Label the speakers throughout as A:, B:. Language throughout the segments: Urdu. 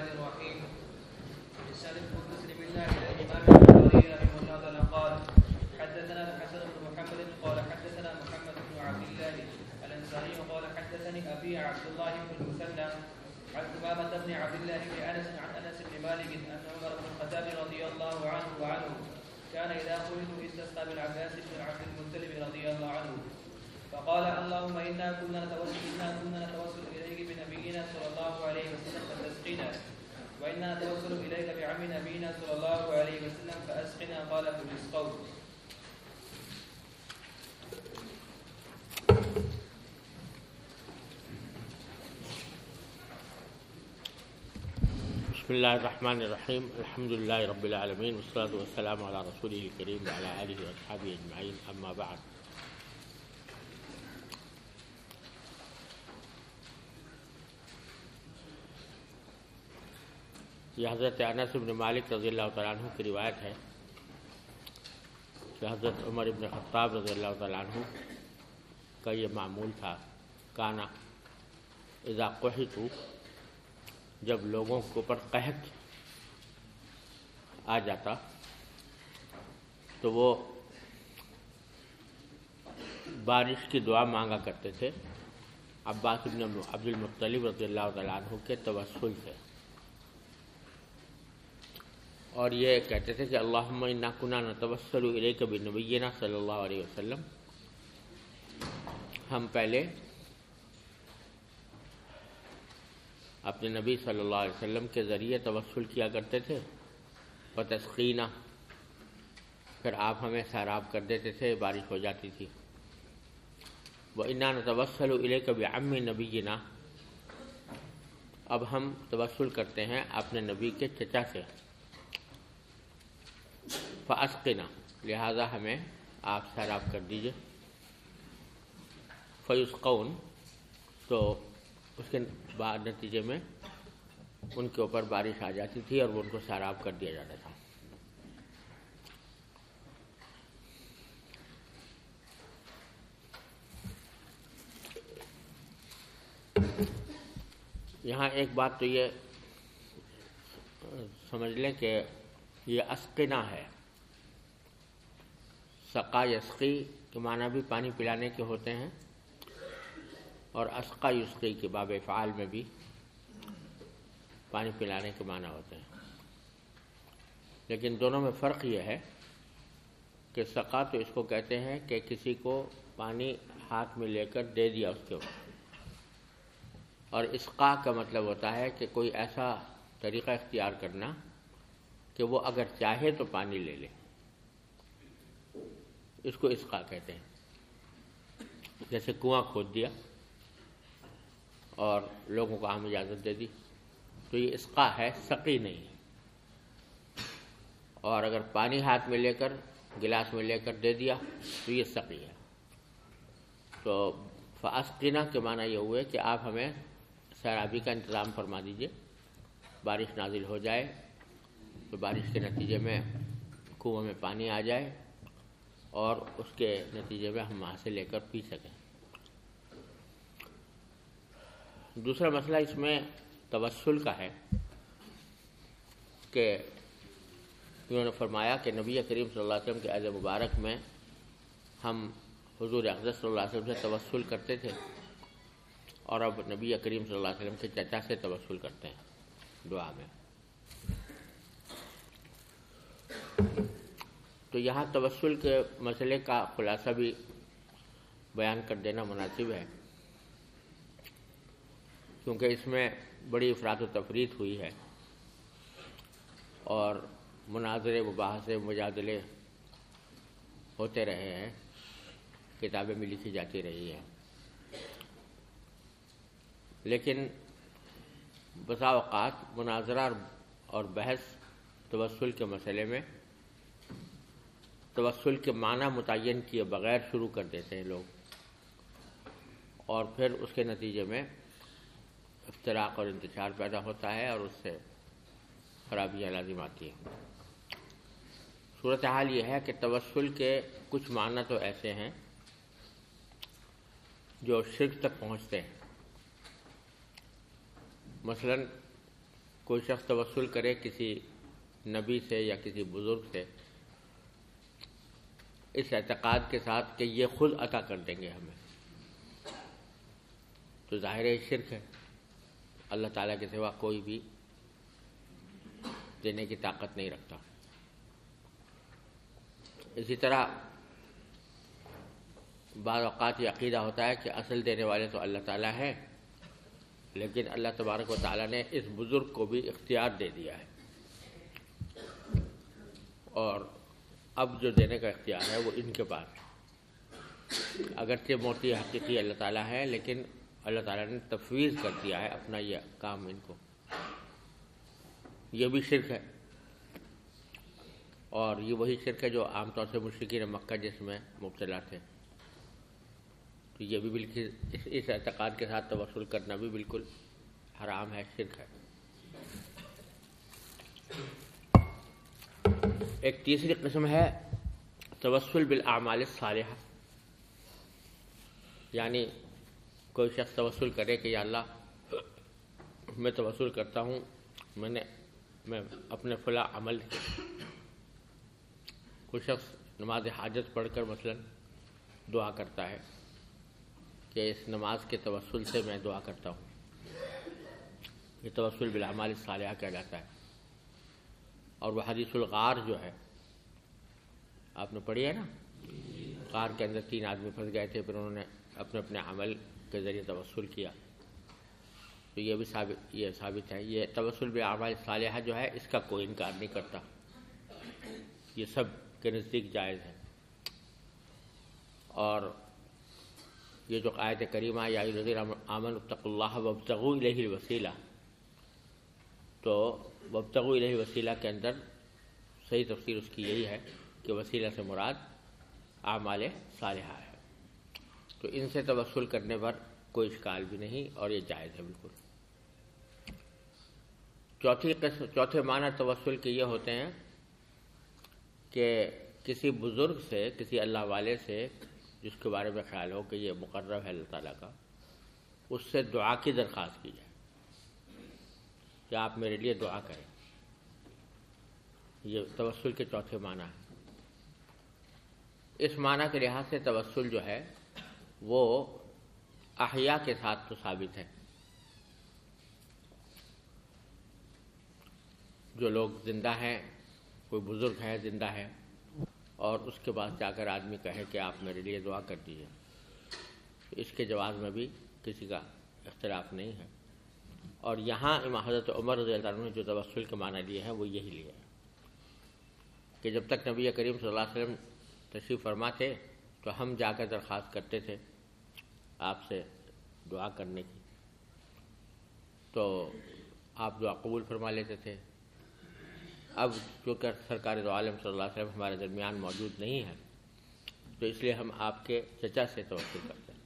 A: الرحمن الرحيم. رسالة لسان المسلم الله الى الامام البخاري رحمه الله تعالى قال. حدثنا الحسن بن محمد قال حدثنا محمد بن عبد الله الانصاري قال حدثني ابي عبد الله بن المثنى عن ثمامة بن عبد الله بن انس عن انس بن مالك ان عمر بن الخطاب رضي الله عنه وعنه كان اذا قلت استسقى بالعباس بن عبد المطلب رضي الله عنه. فقال اللهم انا كنا نتوسل انا كنا نتوسل اليك بنبينا صلى الله عليه وسلم فتسقينا وانا نتوسل اليك بعم نبينا صلى الله عليه وسلم فاسقنا قال فبالسقوا
B: بسم الله الرحمن الرحيم الحمد لله رب العالمين والصلاة والسلام على رسوله الكريم وعلى آله وأصحابه أجمعين أما بعد یہ حضرت انس بن مالک رضی اللہ تعالیٰ عنہ کی روایت ہے کہ حضرت عمر ابن خطاب رضی اللہ تعالیٰ عنہ کا یہ معمول تھا، کانا، اذا قحطو جب لوگوں کے اوپر قحط آ جاتا تو وہ بارش کی دعا مانگا کرتے تھے۔ عباس بن عبد المطلب رضی اللہ تعالیٰ عنہ کے توسل سے۔ اور یہ کہتے تھے کہ اللہم انا کنا نتوسل الیک بنبینا صلی اللہ علیہ وسلم۔ ہم پہلے اپنے نبی صلی اللہ علیہ وسلم کے ذریعے توسل کیا کرتے تھے۔ و تسقینہ پھر آپ ہمیں سیراب کر دیتے تھے، بارش ہو جاتی تھی۔ وہ انا نتوسل الیک بعم نبینا اب ہم توسل کرتے ہیں اپنے نبی کے چچا سے۔ فاسقنا لہذا ہمیں آپ سیراب کر دیجیے۔ فیسقون، تو اس کے بعد نتیجے میں ان کے اوپر بارش آ جاتی تھی اور وہ ان کو سیراب کر دیا جاتا تھا۔ یہاں ایک بات تو یہ سمجھ لیں کہ یہ اسقنا ہے۔ سقا یسقی کے معنی بھی پانی پلانے کے ہوتے ہیں اور اسقا یسقی کے باب فعال میں بھی پانی پلانے کے معنی ہوتے ہیں۔ لیکن دونوں میں فرق یہ ہے کہ سقا تو اس کو کہتے ہیں کہ کسی کو پانی ہاتھ میں لے کر دے دیا اس کے اوپر۔ اور اسقا کا مطلب ہوتا ہے کہ کوئی ایسا طریقہ اختیار کرنا کہ وہ اگر چاہے تو پانی لے لے۔ اس کو اسقا کہتے ہیں۔ جیسے کنواں کھود دیا اور لوگوں کو عام اجازت دے دی۔ تو یہ اسقا ہے، سقی نہیں۔ اور اگر پانی ہاتھ میں لے کر، گلاس میں لے کر دے دیا، تو یہ سقی ہے۔ تو فاسقینہ کے معنی یہ ہوئے کہ آپ ہمیں سیرابی کا انتظام فرما دیجیے۔ بارش نازل ہو جائے تو بارش کے نتیجے میں کنویں میں پانی آ جائے۔ اور اس کے نتیجے میں ہم وہاں سے لے کر پی سکیں۔ دوسرا مسئلہ اس میں توسل کا ہے کہ انہوں نے فرمایا کہ نبی کریم صلی اللہ علیہ وسلم کے عز مبارک میں ہم حضور اقدس صلی اللہ علیہ وسلم سے توسل کرتے تھے اور اب نبی کریم صلی اللہ علیہ وسلم کے چچا سے توسل کرتے ہیں دعا میں۔ تو یہاں توسل کے مسئلے کا خلاصہ بھی بیان کر دینا مناسب ہے۔ کیونکہ اس میں بڑی افراد و تفریح ہوئی ہے۔ اور مناظرے، مباحثے، مجادلے ہوتے رہے ہیں۔ کتابیں بھی لکھی جاتی رہی ہیں۔ لیکن بسا اوقات مناظرہ اور بحث توسل کے مسئلے میں توسل کے معنی متعین کیے بغیر شروع کر دیتے ہیں لوگ۔ اور پھر اس کے نتیجے میں افتراق اور انتشار پیدا ہوتا ہے اور اس سے خرابیاں لازم آتی ہیں۔ صورتحال یہ ہے کہ توسل کے کچھ معنی تو ایسے ہیں جو شرک تک پہنچتے ہیں۔ مثلا کوئی شخص توسل کرے کسی نبی سے یا کسی بزرگ سے اس اعتقاد کے ساتھ کہ یہ خود عطا کر دیں گے ہمیں۔ تو ظاہر شرک ہے۔ اللہ تعالیٰ کے سوا کوئی بھی دینے کی طاقت نہیں رکھتا۔ اسی طرح بعض اوقات یہ عقیدہ ہوتا ہے کہ اصل دینے والے تو اللہ تعالیٰ ہے لیکن اللہ تبارک و تعالیٰ نے اس بزرگ کو بھی اختیار دے دیا ہے۔ اور اب جو دینے کا اختیار ہے وہ ان کے پاس اگرچہ موتی حقیقی اللہ تعالیٰ ہے، لیکن اللہ تعالیٰ نے تفویض کر دیا ہے اپنا یہ کام ان کو۔ یہ بھی شرک ہے۔ اور یہ وہی شرک ہے جو عام طور سے مشرقین مکہ جس میں مبتلا تھے۔ تو یہ بھی بالکل اس اعتقاد کے ساتھ توسل کرنا بھی بالکل حرام ہے، شرک ہے۔ ایک تیسری قسم ہے توسل بالاعمال الصالحہ۔ یعنی کوئی شخص توسل کرے کہ یا اللہ، میں توسل کرتا ہوں، میں نے، میں اپنے فلاں عمل کوئی شخص نماز حاجت پڑھ کر مثلا دعا کرتا ہے کہ اس نماز کے توسل سے میں دعا کرتا ہوں۔ یہ توسل بالعمال صالحہ کہلاتا ہے۔ اور وہ حدیث الغار جو ہے، آپ نے پڑھی ہے نا؟ غار کے اندر تین آدمی پھنس گئے تھے، پھر انہوں نے اپنے اپنے عمل کے ذریعے توسل کیا۔ تو یہ بھی ثابت، یہ ثابت ہے۔ یہ توسل بالعمال صالحہ جو ہے، اس کا کوئی انکار نہیں کرتا۔ یہ سب کے نزدیک جائز ہے۔ اور یہ جو قائد کریمہ یا نظیر امن الطق اللہ وبتغو الہ الوسیلہ تو وبتغو الہ وسیلہ کے اندر صحیح تفسیر اس کی یہی ہے کہ وسیلہ سے مراد اعمال صالحہ ہے۔ تو ان سے توسل کرنے پر کوئی اشکال بھی نہیں اور یہ جائز ہے بالکل۔ چوتھی قسم، چوتھے معنی توسل کے یہ ہوتے ہیں کہ کسی بزرگ سے، کسی اللہ والے سے، جس کے بارے میں خیال ہو کہ یہ مقرر ہے اللہ تعالیٰ کا، اس سے دعا کی درخواست کی جائے۔ کہ آپ میرے لیے دعا کریں۔ یہ توسل کے چوتھے معنی ہے اس معنی کے لحاظ سے توسل جو ہے، وہ احیاء کے ساتھ تو ثابت ہے۔ جو لوگ زندہ ہیں، کوئی بزرگ ہے، زندہ ہے، اور اس کے بعد جا کر آدمی کہے کہ آپ میرے لیے دعا کر دیجیے اس کے جواز میں بھی کسی کا اختلاف نہیں ہے۔ اور یہاں امام حضرت عمر رضی اللہ عنہ نے جو توسل کے معنی لیے ہیں وہ یہی لیے ہیں کہ جب تک نبی کریم صلی اللہ علیہ وسلم تشریف فرما تھے تو ہم جا کر درخواست کرتے تھے آپ سے دعا کرنے کی۔ تو آپ دعا قبول فرما لیتے تھے۔ اب چونکہ سرکار دو عالم صلی اللہ علیہ وسلم ہمارے درمیان موجود نہیں ہے تو اس لیے ہم آپ کے چچا سے توقع کرتے ہیں۔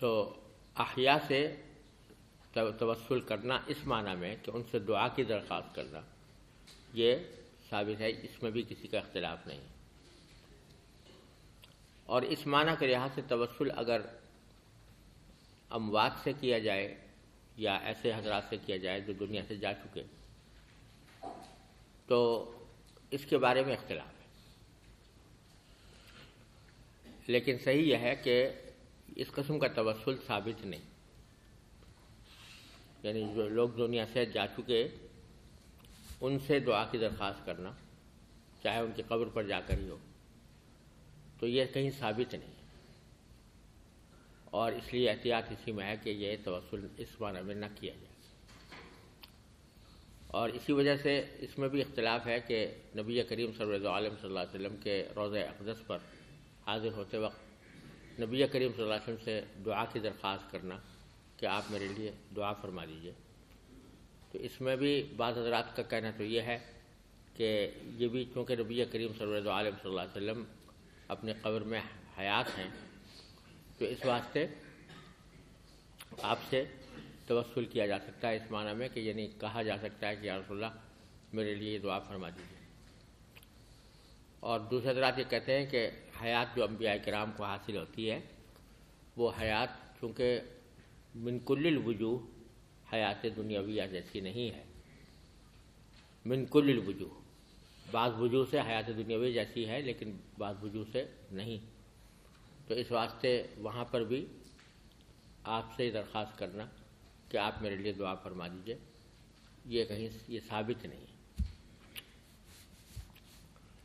B: تو احیاء سے توسل کرنا اس معنی میں کہ ان سے دعا کی درخواست کرنا۔ یہ ثابت ہے، اس میں بھی کسی کا اختلاف نہیں۔ اور اس معنی کے لحاظ سے توسل اگر اموات سے کیا جائے یا ایسے حضرات سے کیا جائے جو دنیا سے جا چکے، تو اس کے بارے میں اختلاف ہے۔ لیکن صحیح یہ ہے کہ اس قسم کا توسل ثابت نہیں۔ یعنی جو لوگ دنیا سے جا چکے، ان سے دعا کی درخواست کرنا، چاہے ان کی قبر پر جا کر ہی ہو، تو یہ کہیں ثابت نہیں۔ اور اس لیے احتیاط اسی میں ہے کہ یہ توسل اس معنی میں نہ کیا جائے۔ اور اسی وجہ سے اس میں بھی اختلاف ہے کہ نبی کریم صلی صلی اللہ علیہ وسلم کے روض اقدس پر حاضر ہوتے وقت نبی کریم صلی اللہ علیہ وسلم سے دعا کی درخواست کرنا کہ آپ میرے لیے دعا فرما دیجیے تو اس میں بھی بعض حضرات کا کہنا تو یہ ہے کہ یہ بھی چونکہ نبی کریم صلی اللہ علیہ صلی اللہ علیہ وسلم اپنے قبر میں حیات ہیں، تو اس واسطے آپ سے توسل کیا جا سکتا ہے اس معنی میں کہ یعنی کہا جا سکتا ہے کہ یا رسول اللہ میرے لیے دعا فرما دیجیے اور دوسرے حضرات یہ کہتے ہیں کہ حیات جو انبیاء کرام کو حاصل ہوتی ہے، وہ حیات چونکہ من کل الوجوہ حیات دنیاویہ جیسی نہیں ہے۔ من کل الوجوہ، بعض وجوہ سے حیات دنیاوی جیسی ہے، لیکن بعض وجوہ سے نہیں۔ تو اس واسطے وہاں پر بھی آپ سے درخواست کرنا کہ آپ میرے لیے دعا فرما دیجیے یہ کہیں، یہ ثابت نہیں ہے۔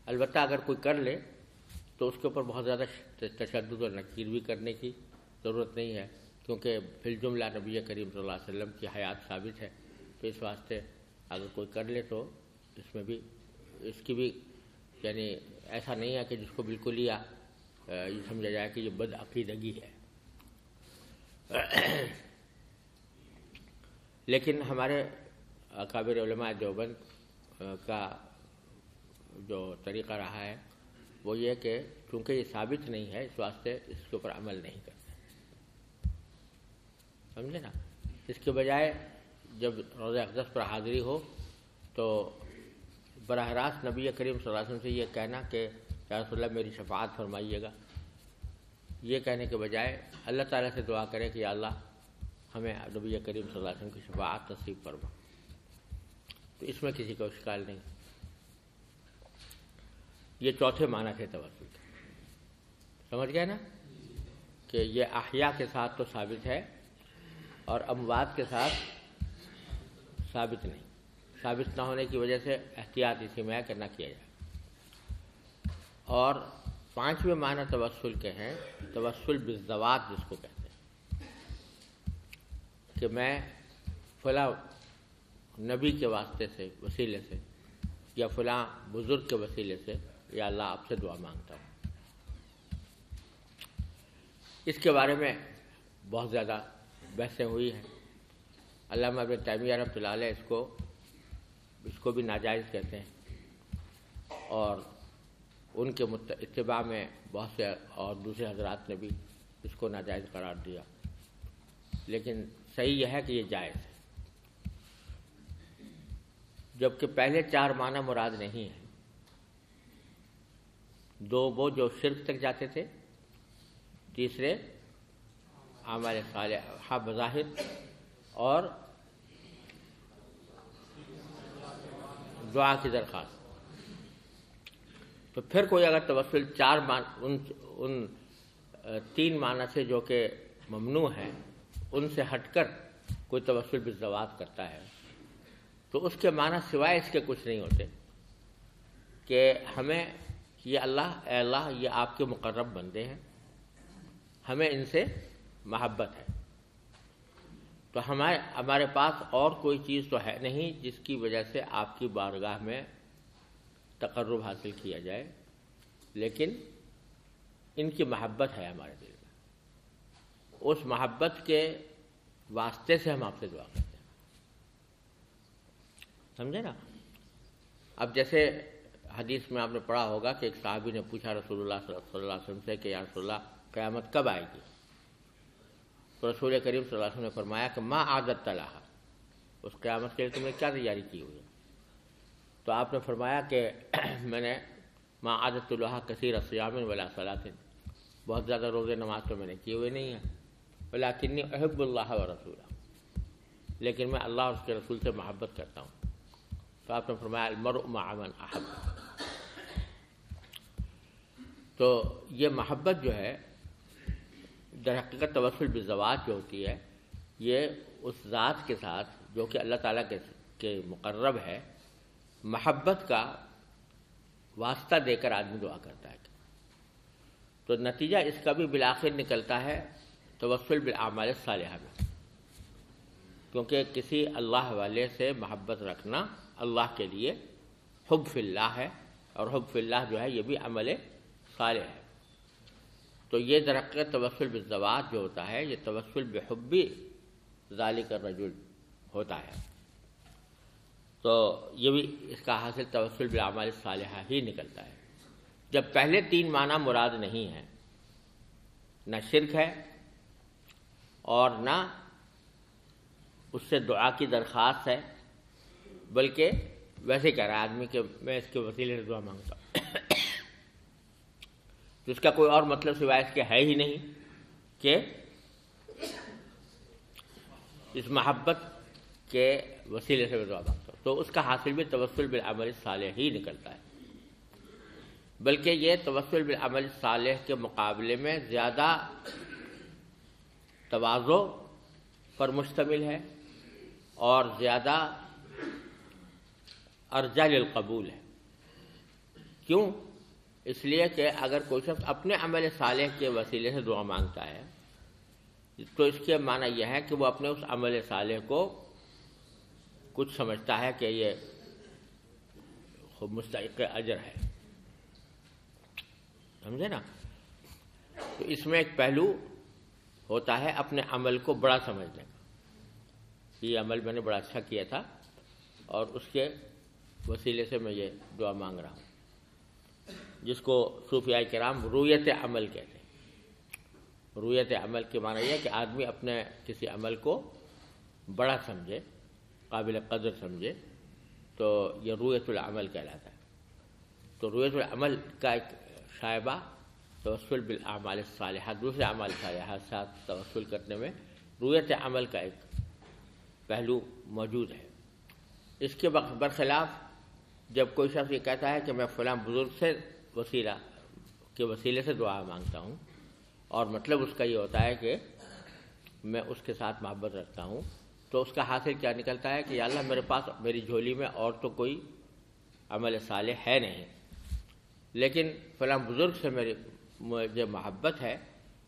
B: البتہ اگر کوئی کر لے تو اس کے اوپر بہت زیادہ تشدد اور نکیر بھی کرنے کی ضرورت نہیں ہے، کیونکہ فی جملہ نبی کریم صلی اللہ علیہ وسلم کی حیات ثابت ہے۔ تو اس واسطے اگر کوئی کر لے تو اس میں بھی، اس کی بھی یعنی ایسا نہیں ہے کہ جس کو بالکل ہی یہ سمجھا جائے کہ یہ بد عقیدگی ہے۔ لیکن ہمارے اکابر علماء دیوبند کا جو طریقہ رہا ہے وہ یہ کہ چونکہ یہ ثابت نہیں ہے، اس واسطے اس کے اوپر عمل نہیں کرتے۔ سمجھے نا؟ اس کے بجائے جب روزہ اقدس پر حاضری ہو تو براہ راست نبی کریم صلی اللہ علیہ وسلم سے یہ کہنا کہ یا رسول اللہ میری شفاعت فرمائیے گا۔ یہ کہنے کے بجائے اللہ تعالیٰ سے دعا کرے کہ یا اللہ ہمیں نبی کریم صلی اللہ علیہ وسلم کی شفاعت نصیب فرما۔ تو اس میں کسی کا اشکال نہیں۔ یہ چوتھے معنی تھے توسل کے سمجھ گئے نا؟ کہ یہ احیاء کے ساتھ تو ثابت ہے اور اموات کے ساتھ ثابت نہیں۔ ثابت نہ ہونے کی وجہ سے احتیاط اسی میں کہ نہ کیا جائے۔ اور پانچویں معنی توسل کے ہیں، توسل بزوات جس کو کہتے ہیں۔ کہ میں فلاں نبی کے واسطے سے وسیلے سے یا فلاں بزرگ کے وسیلے سے یا اللہ آپ سے دعا مانگتا ہوں۔ اس کے بارے میں بہت زیادہ بحثیں ہوئی ہیں۔ علامہ ابن تیمیہ رحمۃ اللہ علیہ اس کو اس کو بھی ناجائز کہتے ہیں۔ اور ان کے اتباع میں بہت سے اور دوسرے حضرات نے بھی اس کو ناجائز قرار دیا۔ لیکن صحیح یہ ہے کہ یہ جائز ہے۔ جبکہ پہلے چار معنی مراد نہیں ہیں۔ دو وہ جو شرک تک جاتے تھے، تیسرے ہمارے صالح ہاں، بظاہر اور دعا کی درخواست۔ تو پھر کوئی اگر توسل چار مان، ان ان تین معنی سے جو کہ ممنوع ہیں، ان سے ہٹ کر کوئی توسل بزوات کرتا ہے، تو اس کے معنی سوائے اس کے کچھ نہیں ہوتے کہ ہمیں یہ اللہ، اے اللہ، یہ آپ کے مقرب بندے ہیں۔ ہمیں ان سے محبت ہے۔ تو ہمارے ہمارے پاس اور کوئی چیز تو ہے نہیں جس کی وجہ سے آپ کی بارگاہ میں تقرب حاصل کیا جائے۔ لیکن ان کی محبت ہے ہمارے دل میں۔ اس محبت کے واسطے سے ہم آپ سے دعا کرتے ہیں۔ سمجھے نا؟ اب جیسے حدیث میں آپ نے پڑھا ہوگا کہ ایک صحابی نے پوچھا رسول اللہ صلی اللہ علیہ وسلم سے کہ یا رسول اللہ، قیامت کب آئے گی؟ تو رسول کریم صلی اللہ علیہ وسلم نے فرمایا کہ ماں عادت طلح اس قیامت کے لیے تم نے کیا تیاری کی ہوئی ہے؟ تو آپ نے فرمایا کہ میں نے ماں عادت اللہ کثیر سیامن ولا صلاطن بہت زیادہ روزے نماز تو میں نے کیے ہوئے نہیں ہیں بلا کنی احب اللہ و رسول لیکن میں اللہ اور اس کے رسول سے محبت کرتا ہوں۔ تو آپ نے فرمایا المرء مع من احب۔ تو یہ محبت جو ہے، در حقیقت توسل بزوات جو ہوتی ہے، یہ اس ذات کے ساتھ جو کہ اللہ تعالیٰ کے مقرب ہے، محبت کا واسطہ دے کر آدمی دعا کرتا ہے۔ تو نتیجہ اس کا بھی بالآخر نکلتا ہے توسل بالعمال صالحہ میں۔ کیونکہ کسی اللہ والے سے محبت رکھنا اللہ کے لیے حب فی اللہ ہے، اور حب فی اللہ جو ہے، یہ بھی عمل صالح ہے تو یہ درخت توسل بزوات جو ہوتا ہے، یہ توسل بحبی ذالک الرجل ہوتا ہے۔ تو یہ بھی اس کا حاصل توسل بالعمال صالحہ ہی نکلتا ہے۔ جب پہلے تین معنی مراد نہیں ہیں، نہ شرک ہے اور نہ اس سے دعا کی درخواست ہے، بلکہ ویسے کہہ رہا ہے آدمی کہ میں اس کے وسیلے سے دعا مانگتا ہوں۔ اس کا کوئی اور مطلب سوائے اس کے ہے ہی نہیں کہ اس محبت کے وسیلے سے میں تو اس کا حاصل بھی توسل بالعمل صالح ہی نکلتا ہے۔ بلکہ یہ توسل بالعمل صالح کے مقابلے میں زیادہ توازو پر مشتمل ہے اور زیادہ ارجا للقبول ہے۔ کیوں؟ اس لیے کہ اگر کوئی شخص اپنے عمل صالح کے وسیلے سے دعا مانگتا ہے، تو اس کے معنی یہ ہے کہ وہ اپنے اس عمل صالح کو کچھ سمجھتا ہے کہ یہ مستحق اجر ہے۔ سمجھے نا؟ تو اس میں ایک پہلو ہوتا ہے اپنے عمل کو بڑا سمجھنے کا۔ یہ عمل میں نے بڑا اچھا کیا تھا اور اس کے وسیلے سے میں یہ دعا مانگ رہا ہوں۔ جس کو صوفیاء کرام رویت عمل کہتے ہیں۔ رویت عمل کے معنی یہ کہ آدمی اپنے کسی عمل کو بڑا سمجھے، قابل قدر سمجھے، تو یہ رویت العمل کہلاتا ہے۔ تو رویت العمل کا ایک شائبہ توسل بالاعمال الصالحات، دوسرے عمل صالحات ساتھ توسل کرنے میں رویت عمل کا ایک پہلو موجود ہے۔ اس کے برخلاف جب کوئی شخص یہ کہتا ہے کہ میں فلاں بزرگ سے وسیلہ کے وسیلے سے دعا مانگتا ہوں۔ اور مطلب اس کا یہ ہوتا ہے کہ میں اس کے ساتھ محبت رکھتا ہوں۔ تو اس کا حاصل کیا نکلتا ہے کہ یا اللہ میرے پاس میری جھولی میں اور تو کوئی عمل صالح ہے نہیں۔ لیکن فلاں بزرگ سے میری مجھے محبت ہے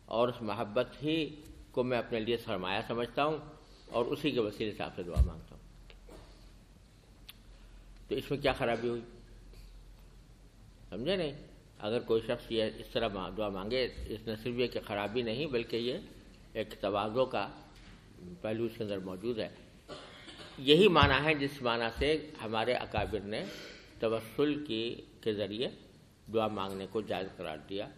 B: اور اس محبت ہی کو میں اپنے لیے سرمایہ سمجھتا ہوں اور اسی کے وسیلے سے آپ سے دعا مانگتا ہوں۔ تو اس میں کیا خرابی ہوئی؟ سمجھے نہیں؟ اگر کوئی شخص یہ اس طرح دعا مانگے، اس نہ صرف یہ کہ خرابی نہیں، بلکہ یہ ایک توازو کا پہلو اس کے اندر موجود ہے۔ یہی معنی ہے جس معنی سے ہمارے اکابر نے توسل کی کے ذریعے دعا مانگنے کو جائز قرار دیا۔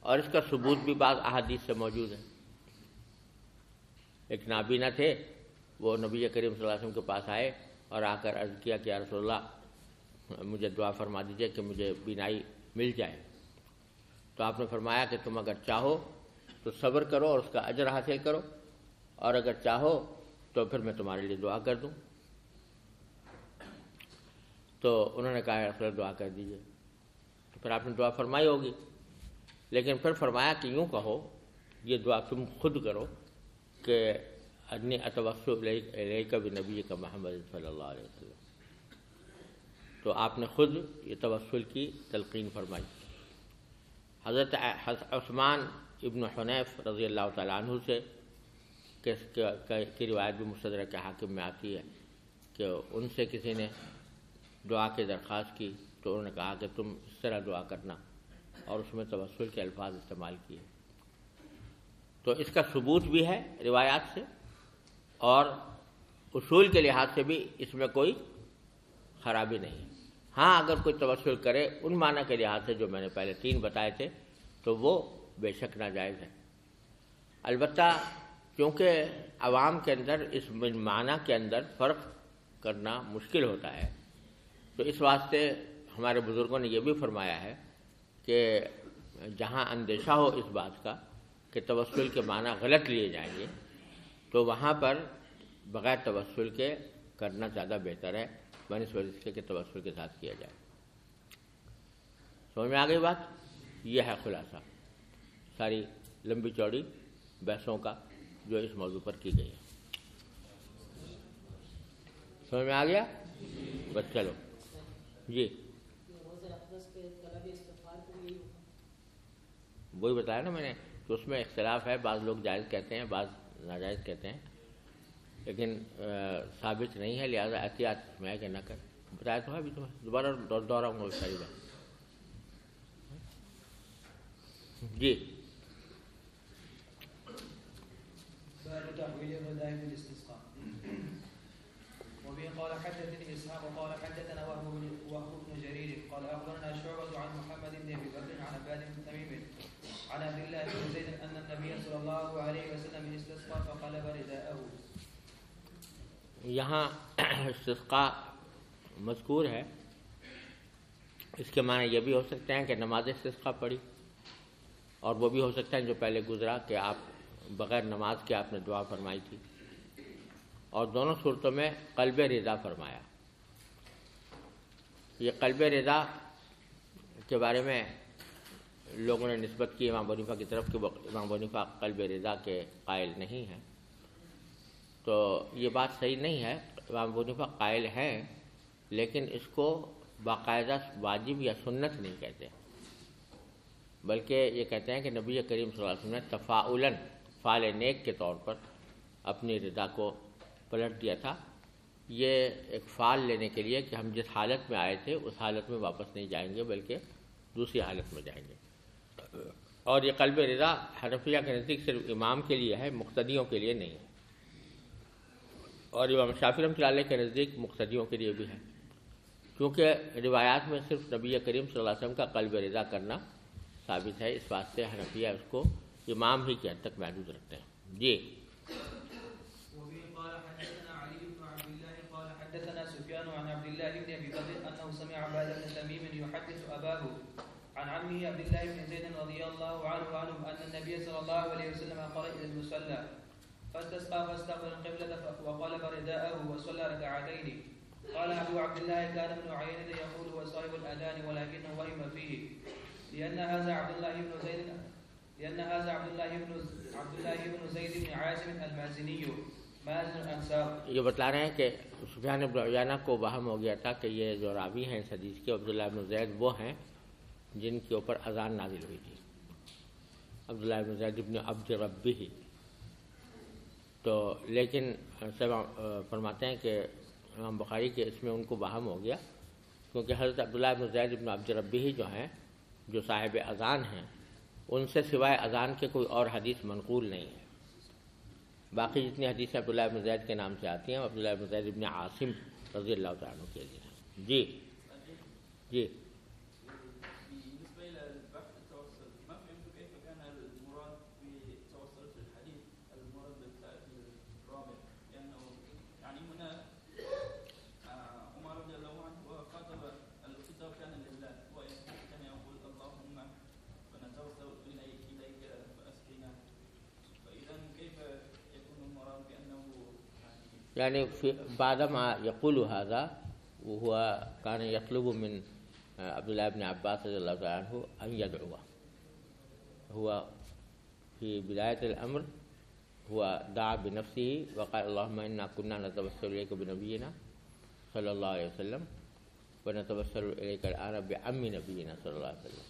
B: اور اس کا ثبوت بھی بعض احادیث سے موجود ہے۔ ایک نابینا تھے، وہ نبی کریم صلی اللہ علیہ وسلم کے پاس آئے اور آ کر عرض کیا کہ رسول اللہ مجھے دعا فرما دیجیے کہ مجھے بینائی مل جائے۔ تو آپ نے فرمایا کہ تم اگر چاہو تو صبر کرو اور اس کا اجر حاصل کرو، اور اگر چاہو تو پھر میں تمہارے لیے دعا کر دوں۔ تو انہوں نے کہا رسول دعا کر دیجیے تو پھر آپ نے دعا فرمائی ہوگی۔ لیکن پھر فرمایا کہ یوں کہو، یہ دعا تم خود کرو کہ ادنی علیہ کا نبی کا محمد صلی اللہ علیہ وسلم۔ تو آپ نے خود یہ توسل کی، تلقین فرمائی۔ حضرت عثمان ابن حنیف رضی اللہ تعالیٰ عنہ سے کی روایت بھی مصدرہ کے حاکم میں آتی ہے کہ ان سے کسی نے دعا کی درخواست کی تو انہوں نے کہا کہ تم اس طرح دعا کرنا اور اس میں توسل کے الفاظ استعمال کیے۔ تو اس کا ثبوت بھی ہے روایات سے اور اصول کے لحاظ سے بھی اس میں کوئی خرابی نہیں۔ ہاں اگر کوئی توسل کرے، ان معنی کے لحاظ سے جو میں نے پہلے تین بتائے تھے، تو وہ بے شک ناجائز ہے۔ البتہ کیونکہ عوام کے اندر، اس معنی کے اندر فرق کرنا مشکل ہوتا ہے، تو اس واسطے ہمارے بزرگوں نے یہ بھی فرمایا ہے کہ جہاں اندیشہ ہو اس بات کا کہ توسل کے معنی غلط لیے جائیں گے، تو وہاں پر بغیر توسل کے کرنا زیادہ بہتر ہے۔ اس وجہ سے کہ توسل کے ساتھ کیا جائے۔ سمجھ میں آ گئی بات؟ یہ ہے خلاصہ۔ ساری لمبی چوڑی بحثوں کا جو اس موضوع پر کی گئی ہے۔ سمجھ میں آ گیا؟ بس چلو۔ جی۔ وہی بتایا نا میں نے کہ اس میں اختلاف ہے، بعض لوگ جائز کہتے ہیں، بعض ناجائز کہتے ہیں۔ لیکن ثابت نہیں ہے، لہٰذا احتیاط میں کہ نہ کر بتایا تو ہے ابھی تمہیں، دوبارہ دوہراؤں گا ساری بات۔ جی۔
A: وبه قال حدثني اسحاق وقال حدثنا وهب بن وهب بن جرير قال اخبرنا شعبة عن محمد بن ابي بكر عن عباد بن تميم عن عبد الله بن زيد ان النبي صلى الله عليه وسلم استسقى فقلب رداءه
B: یہاں استسقاء مذکور ہے۔ اس کے معنی یہ بھی ہو سکتے ہیں کہ نماز استسقاء پڑھی اور وہ بھی ہو سکتا ہے جو پہلے گزرا کہ آپ بغیر نماز کے آپ نے دعا فرمائی تھی۔ اور دونوں صورتوں میں قلب رضا فرمایا۔ یہ قلب رضا کے بارے میں لوگوں نے نسبت کی، امام بنیفا کی طرف کہ امام بنیفا قلب رضا کے قائل نہیں ہیں۔ تو یہ بات صحیح نہیں ہے امام بنیفا قائل ہیں، لیکن اس کو باقاعدہ واجب یا سنت نہیں کہتے۔ بلکہ یہ کہتے ہیں کہ نبی کریم صلی اللہ علیہ وسلم نے تفاعلاً فعال نیک کے طور پر اپنی رضا کو پلٹ دیا تھا۔ یہ ایک فعال لینے کے لیے کہ ہم جس حالت میں آئے تھے، اس حالت میں واپس نہیں جائیں گے، بلکہ دوسری حالت میں جائیں گے۔ اور یہ قلب رضا حنفیہ کے نزدیک صرف امام کے لیے ہے، مقتدیوں کے لیے نہیں۔ ہے اور امام شافی رحمۃ اللہ علیہ کے نزدیک مقتدیوں کے لیے بھی ہے۔ کیونکہ روایات میں صرف نبی کریم صلی اللہ علیہ وسلم کا قلب رضا کرنا ثابت ہے، اس واسطے حنفیہ اس کو امام ہی کے حد تک محدود رکھتے ہیں۔ جی۔
A: عن عمه عبد الله بن زيد رضي الله عنه عنه ان النبي صلى الله عليه وسلم قرأ الى المصلى فاستسقى فاستقبل القبلة وقلب رداءه وصلى ركعتين. قال ابو عبد الله كان ابن عيينة يقول هو صاحب الاذان ولكنه وهم فيه. لان هذا عبد الله بن زيد لان هذا عبد الله بن عبد الله بن زيد بن عاصم المازني
B: یہ بتلا رہے ہیں کہ سفیان ابن عیانہ کو وہم ہو گیا تھا کہ یہ جو راوی ہیں اس حدیث کے عبداللہ بن زید وہ ہیں جن کے اوپر اذان نازل ہوئی تھی. عبداللہ بن زید ابن عبد ربی ہی تو لیکن فرماتے ہیں کہ امام بخاری کے اس میں ان کو باہم ہو گیا، کیونکہ حضرت عبداللہ بن زید ابن عبد ربی ہی جو ہیں، جو صاحب اذان ہیں، ان سے سوائے اذان کے کوئی اور حدیث منقول نہیں ہے۔ باقی جتنی حدیثیں عبداللہ بن زید کے نام سے آتی ہیں عبداللہ بن زید ابن عاصم رضی اللہ تعالیٰ کے لیے ہیں۔ جی۔ جی۔ یعنی يعني في بعدما يقول هذا، وهو كان يطلب من عبد الله بن عباس رضي الله تعالى عنه أن يدعوه. هو في بداية الأمر هو دعا بنفسه وقال اللهم إنا كنا نتوسل إليك بنبينا صلى الله عليه وسلم، ونتوسل إليك الآن بعم نبينا صلى الله عليه وسلم.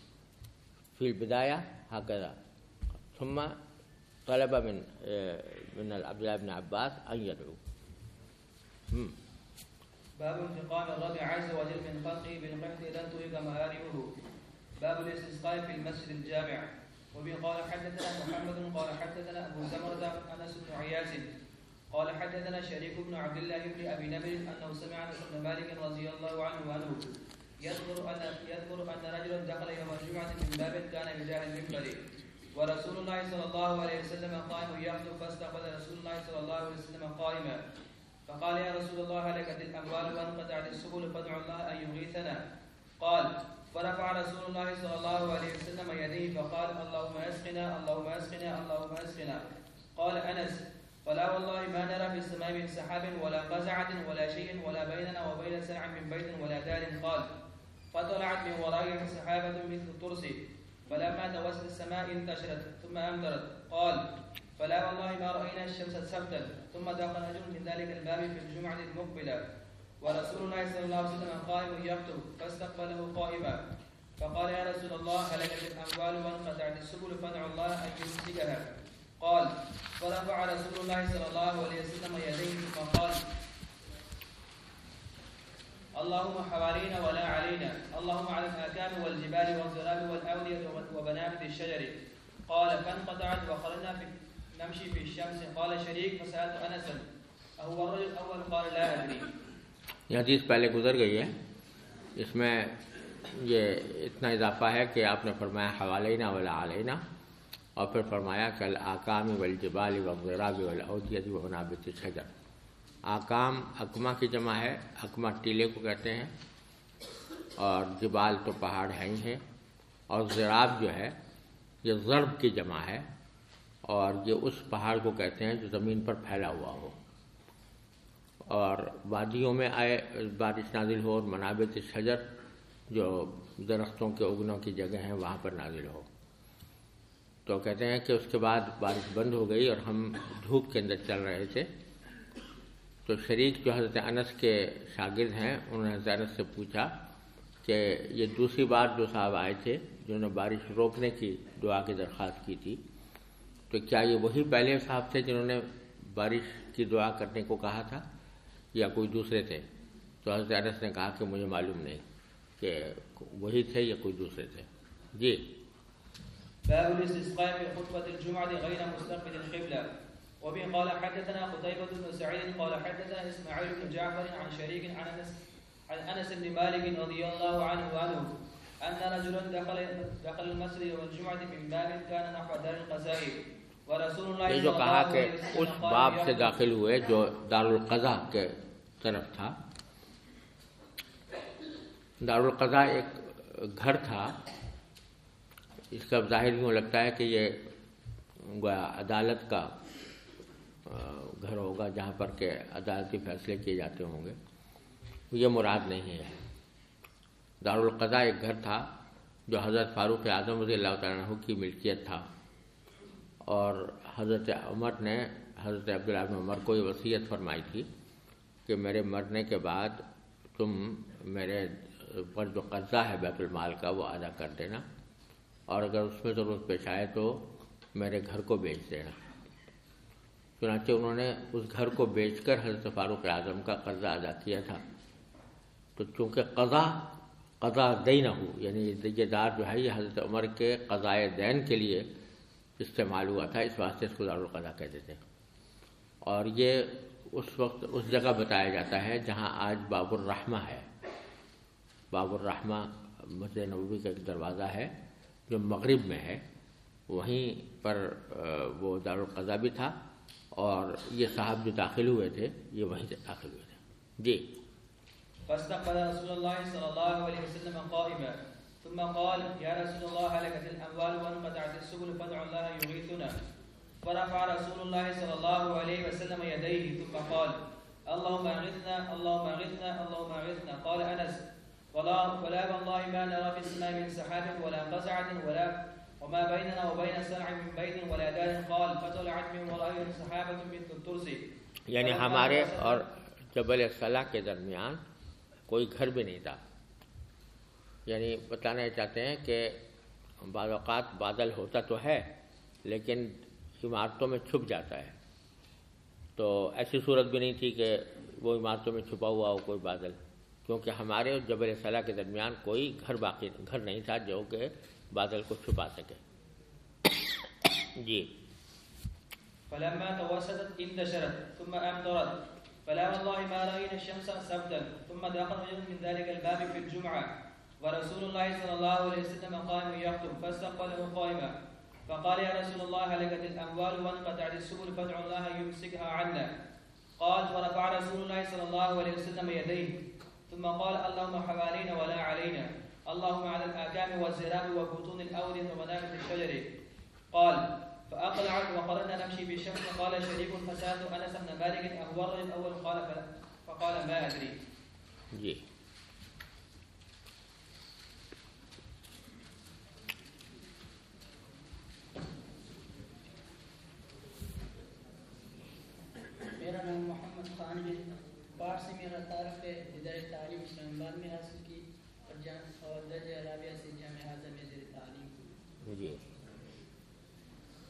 B: في البداية هكذا. ثم طلب من من عبد الله بن عباس أن يدعو
A: باب انتقام الرب عز وجل من خلقه بالقحط اذا انتهك مهارمه باب الاستسقاء في المسجد الجامع. وبه قال حدثنا محمد، قال حدثنا ابو زمرة انس بن عياس قال حدثنا شريك بن عبد الله بن ابي نمر انه سمع انس بن مالك رضي الله عنه وعنه يذكر ان يذكر ان رجلا دخل يوم الجمعه من باب كان بجاه المنبر. ورسول الله صلى الله عليه وسلم قائم يخطب، فاستقبل رسول الله صلى الله عليه وسلم قائما. فقال يا رسول الله هلكت الاموال وانقطعت السبل فادعوا الله ان يغيثنا. قال، فرفع رسول الله صلى الله عليه وسلم يديه فقال، اللهم اسقنا اللهم اسقنا اللهم اسقنا قال انس فلا والله ما نرى في السماء من سحاب ولا قزعة ولا شيء ولا بيننا وبين سرع من بيت ولا دار. قال، فطلعت من ورائها سحابة مثل الترس، فلما توسط السماء انتشرت ثم امطرت قال، فلا والله ما راينا الشمس سبتا. ثم دخل رجل من ذلك الباب في الجمعه المقبله ورسول الله صلى الله عليه وسلم قائم يخطب، فاستقبله قائما. فقال يا رسول الله هلكت الاموال وانقطعت السبل فادعوا الله ان يمسكها؟ قال، فرفع رسول الله صلى الله عليه وسلم يديه فقال اللهم حوالينا ولا علينا. اللهم على الاكام والجبال والضراب والاوديه وبنابت الشجر قال، فانقطعت وخرجنا في نمشي في الشمس. قال شريك فسالت انسا اهو الرجل الاول؟ قال لا ادري.
B: یہ حدیث پہلے گزر گئی ہے. اس میں یہ اتنا اضافہ ہے کہ آپ نے فرمایا حوالینا ولا علینا اور پھر فرمایا کہ الآکام والجبال والضراب والاودیت وبنابت الشجر. آکام اکما کی جمع ہے. اکما ٹیلے کو کہتے ہیں. اور جبال تو پہاڑ ہیں ہی ہیں. اور زراب جو ہے، یہ ضرب کی جمع ہے. اور یہ اس پہاڑ کو کہتے ہیں جو زمین پر پھیلا ہوا ہو۔ اور وادیوں میں آئے، بارش نازل ہو اور منابت شجر جو درختوں کے اگنوں کی جگہ ہیں، وہاں پر نازل ہو۔ تو کہتے ہیں کہ اس کے بعد بارش بند ہو گئی اور ہم دھوپ کے اندر چل رہے تھے۔ تو شریک جو حضرت انس کے شاگرد ہیں، انہوں نے حضرت انس سے پوچھا کہ یہ دوسری بار جو صاحب آئے تھے، جنہوں نے بارش روکنے کی دعا کی درخواست کی تھی تو کیا یہ وہی پہلے صاحب تھے جنہوں نے بارش کی دعا کرنے کو کہا تھا یا کوئی دوسرے تھے؟ تو حضرت انس نے کہا کہ مجھے معلوم نہیں کہ وہی تھے یا کوئی دوسرے تھے۔ جی۔
A: باب الاستسقاء في خطبة الجمعة غير مستقبل القبلة. وبه قال حدثنا قتيبة بن سعيد قال حدثنا إسماعيل بن جعفر عن شريك عن أنس عن أنس بن مالك رضي الله عنه وعنه أن رجلا دخل دخل المسجد يوم الجمعة من باب كان نحو دار القزائر
B: یہ جو کہا کہ اس باب سے داخل ہوئے جو دارالقضا کے طرف تھا۔ دارالقضا ایک گھر تھا۔ اس کا ظاہر یوں لگتا ہے کہ یہ گویا عدالت کا گھر ہوگا جہاں پر کہ عدالتی فیصلے کیے جاتے ہوں گے۔ یہ مراد نہیں ہے۔ دارالقضا ایک گھر تھا جو حضرت فاروق اعظم رضی اللہ تعالیٰ عنہ کی ملکیت تھا۔ اور حضرت عمر نے، حضرت عبداللہ بن عمر کو یہ وصیت فرمائی تھی کہ میرے مرنے کے بعد تم میرے پر جو قرضہ ہے بیت المال کا وہ ادا کر دینا اور اگر اس میں ضرورت پیش آئے تو میرے گھر کو بیچ دینا۔ چنانچہ انہوں نے اس گھر کو بیچ کر حضرت فاروق اعظم کا قرضہ ادا کیا تھا۔ تو چونکہ قضا قضا دئی نہ ہو یعنی یہ دار جو ہے یہ حضرت عمر کے قضائے دین کے لیے استعمال ہوا تھا، اس واسطے اس کو دارالقضا کہتے تھے۔ اور یہ اس وقت اس جگہ بتایا جاتا ہے جہاں آج باب الرحمہ ہے۔ باب الرحمہ مسجد نبوی کا ایک دروازہ ہے جو مغرب میں ہے۔ وہیں پر وہ دارالقضا بھی تھا اور یہ صاحب جو داخل ہوئے تھے، یہ وہیں سے داخل ہوئے تھے۔ جی۔
A: ثم قال، يا رسول الله، هلكت الاموال وانقطعت السبل، فادع الله يغيثنا. فرفع رسول الله صلى الله عليه وسلم يديه، ثم قال، اللهم اغثنا اللهم اغثنا اللهم اغثنا قال انس ولا ولا والله ما نرى في السماء من سحاب ولا قزعه ولا، وما بيننا وبين سلع من بيت ولا دار. قال، فطلعت من ورائهم سحابه مثل الترس
B: یعنی ہمارے اور جبل صلاح کے درمیان کوئی گھر بھی نہیں تھا۔ یعنی بتانا چاہتے ہیں کہ بعض اوقات بادل ہوتا تو ہے، لیکن عمارتوں میں چھپ جاتا ہے۔ تو ایسی صورت بھی نہیں تھی کہ وہ عمارتوں میں چھپا ہوا ہو کوئی بادل، کیونکہ ہمارے اور جبل صلاح کے درمیان کوئی گھر باقی، گھر نہیں تھا جو کہ بادل کو چھپا سکے۔ جی۔
A: فلما توسطت انتشرت ثم امطرت فلا والله ما راينا الشمس سبتا ثم دخل رجل من ذلك الباب في الجمعه ورسول الله صلى الله عليه وسلم قائم يخطب فاستقبله قائما فقال يا رسول الله هلكت الاموال وانقطعت السبل فادعوا الله يمسكها عنا. قال ورفع رسول الله صلى الله عليه وسلم يديه ثم قال اللهم حوالينا ولا علينا اللهم على الاكام والزراب وبطون الاوديه ومنابت الشجر. قال، فأقلعت وقررنا نمشي بالشمس قال شريك فسألت أنس بن مالك أهو الرجل الأول قال، فقال ما أدري
B: جی.
C: میرا نام محمد خان ہے۔ باہر سے میرا تعارف ہے۔ ادارے تعلیم اسلام آباد میں حاصل کی اور جان اور درجہ عرابیہ سے جامعہ اعظم میں زیر تعلیم کی
B: جی۔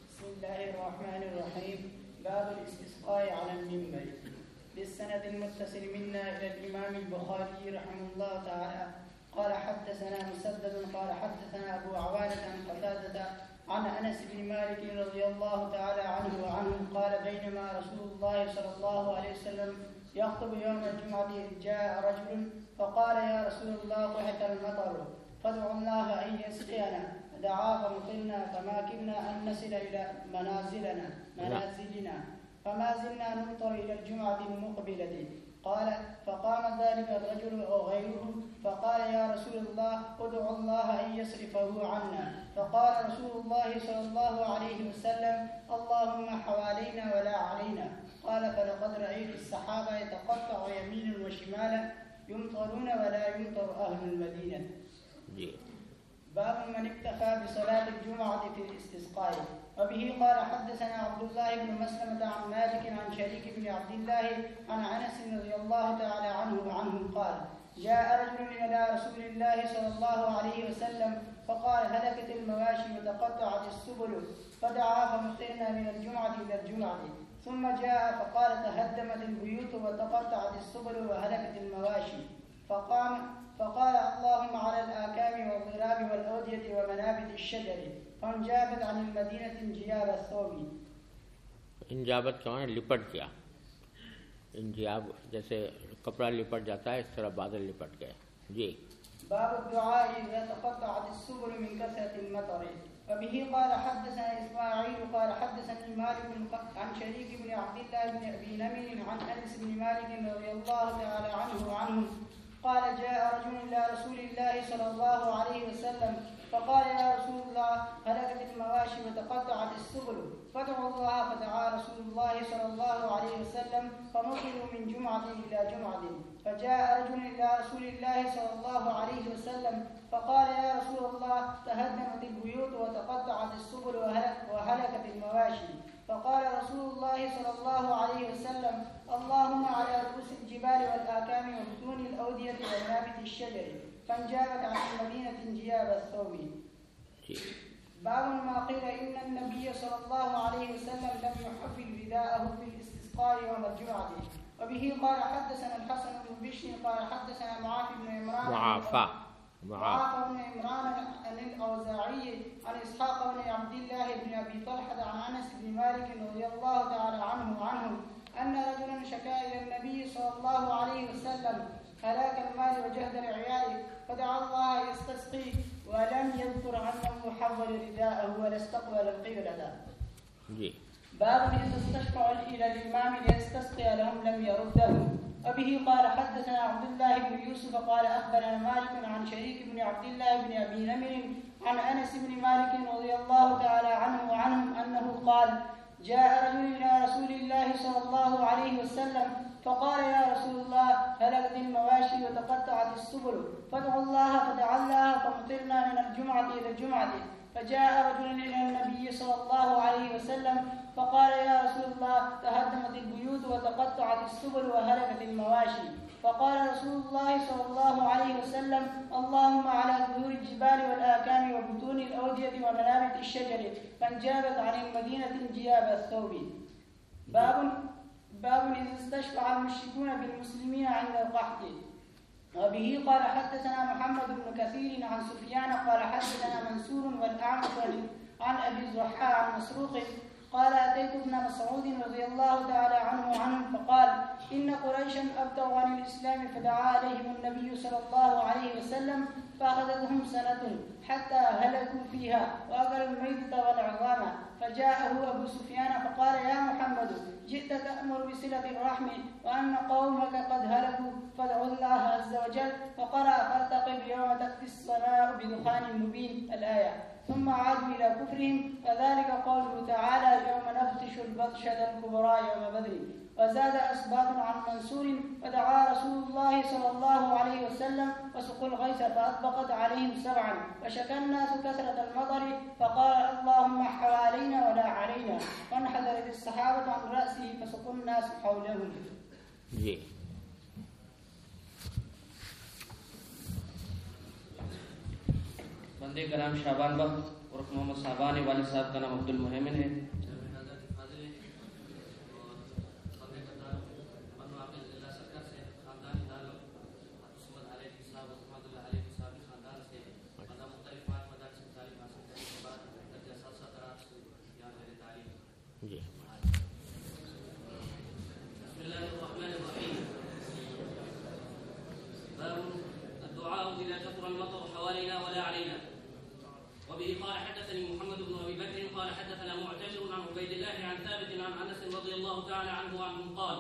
C: بسم الله الرحمن الرحيم باب الاستسقاء على المنبر۔ بالسند المتصل منا الى الامام البخاري رحمه الله تعالى قال حدثنا مسدد قال حدثنا ابو عوانة عن قتادة عن انس بن مالك رضي الله تعالى عنه وعنه قال بينما رسول الله صلى الله عليه وسلم يخطب يوم الجمعة إذ جاء رجل فقال يا رسول الله ضحك المطر فادعوا الله أن يسقينا. فدعا فمطرنا فما كنا أن نصل إلى منازلنا منازلنا. فما زلنا نمطر إلى الجمعة المقبلة. قال فقام ذلك الرجل أو غيره فقال يا رسول الله ادع الله أن يصرفه عنا. فقال رسول الله صلى الله عليه وسلم اللهم حوالينا ولا علينا. قال فلقد رأيت الصحابة يتقطع يمينا وشمالا يمطرون ولا يمطر أهل المدينة.
B: جی.
C: باب من اكتفى بصلاة الجمعة في الاستسقاء. وبه قال حدثنا عبد الله بن مسلمة عن مالك عن شريك بن عبد الله عن أنس رضي الله تعالى عنه عنه قال، جاء رجل إلى رسول الله صلى الله عليه وسلم فقال، هلكت المواشي وتقطعت السبل، فدعا فمطرنا من الجمعة إلى الجمعة، ثم جاء فقال، تهدمت البيوت وتقطعت السبل وهلكت المواشي، فقام، فقال، اللهم على الآكام والضراب والأودية ومنابت الشجر. فانجابت عن المدينة انجياب الثوب
B: انجابت کا معنی لپٹ گیا۔ انجیاب جیسے کپڑا لپٹ جاتا ہے اس طرح بادل لپٹ گئے۔ جی۔
C: باب الدعاء إذا تقطعت السبل من كثرة المطر. وبه قال حدثنا إسماعيل قال حدثني مالك عن شريك بن عبد الله بن أبي نمر عن أنس بن مالك رضي الله تعالى عنه قال جاء رجل إلى رسول الله صلى الله عليه وسلم فقال يا رسول الله، هلكت المواشي وتقطعت السبل. فادعوا الله، فدعا رسول الله صلى الله عليه وسلم فنقلوا من جمعة إلى جمعة. فجاء رجل إلى رسول الله صلى الله عليه وسلم فقال يا رسول الله، تهدمت البيوت وتقطعت السبل وهلكت المواشي فقال رسول الله صلى الله عليه وسلم اللهم على رؤوس الجبال والآكام وبطون الأودية ومنابت الشجر فانجابت عن المدينة انجياب الثوب
B: جی۔
C: باب ما قيل إن النبي صلى الله عليه وسلم لم يحفل رداءه في الاستسقاء يوم الجمعة. وبه قال حدثنا الحسن بن بشر قال حدثنا معاذ بن عمران.
B: معافى. معاف
C: معاذ بن عمران عن الأوزاعي عن إسحاق بن عبد الله بن أبي طلحة عن أنس بن مالك رضي الله تعالى عنه وعنه أن رجلا شكا إلى النبي صلى الله عليه وسلم هلاك المال وجهد العيال فدعا الله يستسقي ولم يذكر أنه حول رداءه ولا استقبل القبلة.
B: جی.
C: باب إذا استشفع إلى الإمام ليستسقي لهم لم يرده وبه قال حدثنا عبد الله بن يوسف قال أخبرنا مالك عن شريك بن عبد الله بن أبي نمر عن أنس بن مالك رضي الله تعالى عنه وعنهم أنه قال جاء رجل إلى رسول الله صلى الله عليه وسلم فقال يا رسول الله هلكت المواشي وتقطعت السبل فادعوا الله فدعا الله فمطرنا من الجمعة إلى الجمعة. فجاء رجل إلى النبي صلى الله عليه وسلم فقال يا رسول الله، تهدمت البيوت وتقطعت السبل وهلكت المواشي. فقال رسول الله صلى الله عليه وسلم، اللهم على ظهور الجبال والآكام وبطون الأودية ومنابت الشجر، فانجابت عن المدينة انجياب الثوب. باب باب إذا استشفع المشركون بالمسلمين عند القحط. وبه قال حدثنا محمد بن كثير عن سفيان، قال حدثنا منصور والأعمش عن أبي الزحاء عن مسروق قال أتيت ابن مسعود رضي الله تعالى عنه وعنه فقال إن قريشا أبتغوا عن الإسلام فدعا عليهم النبي صلى الله عليه وسلم فأخذتهم سنة حتى هلكوا فيها وأكلوا الميتة والعظام. فجاءه أبو سفيان فقال يا محمد، جئت تأمر بصلة الرحم وأن قومك قد هلكوا فادعوا الله عز وجل فقرأ فارتقب يوم تأتي السماء بدخان مبين. الآية. ثم عادوا إلى كفرهم. وذلك قوله تعالى، يوم نبطش البطشة الكبرى يوم بدر، وزاد أسباط عن منصور، فدعا رسول الله صلى الله عليه وسلم وسقوا الغيث فأطبقت عليهم سبعا، وشكى الناس كثرة المطر، فقال اللهم حوالينا ولا علينا، وانحدرت الصحابة عن رأسه فسقوا الناس حولهم
B: جی۔
A: بندے کا نام شابان بخت اور محمد صاحبان والد صاحب کا نام عبد المحمن ہے
B: جی
D: بسم الله الرحمن الرحيم باب الدعاء اذا كثر المطر حوالينا ولا علينا وبه قال حدثني محمد بن ابي بكر قال حدثنا معتمر عن عبيد الله عن ثابت عن انس رضي الله تعالى عنه وعنه قال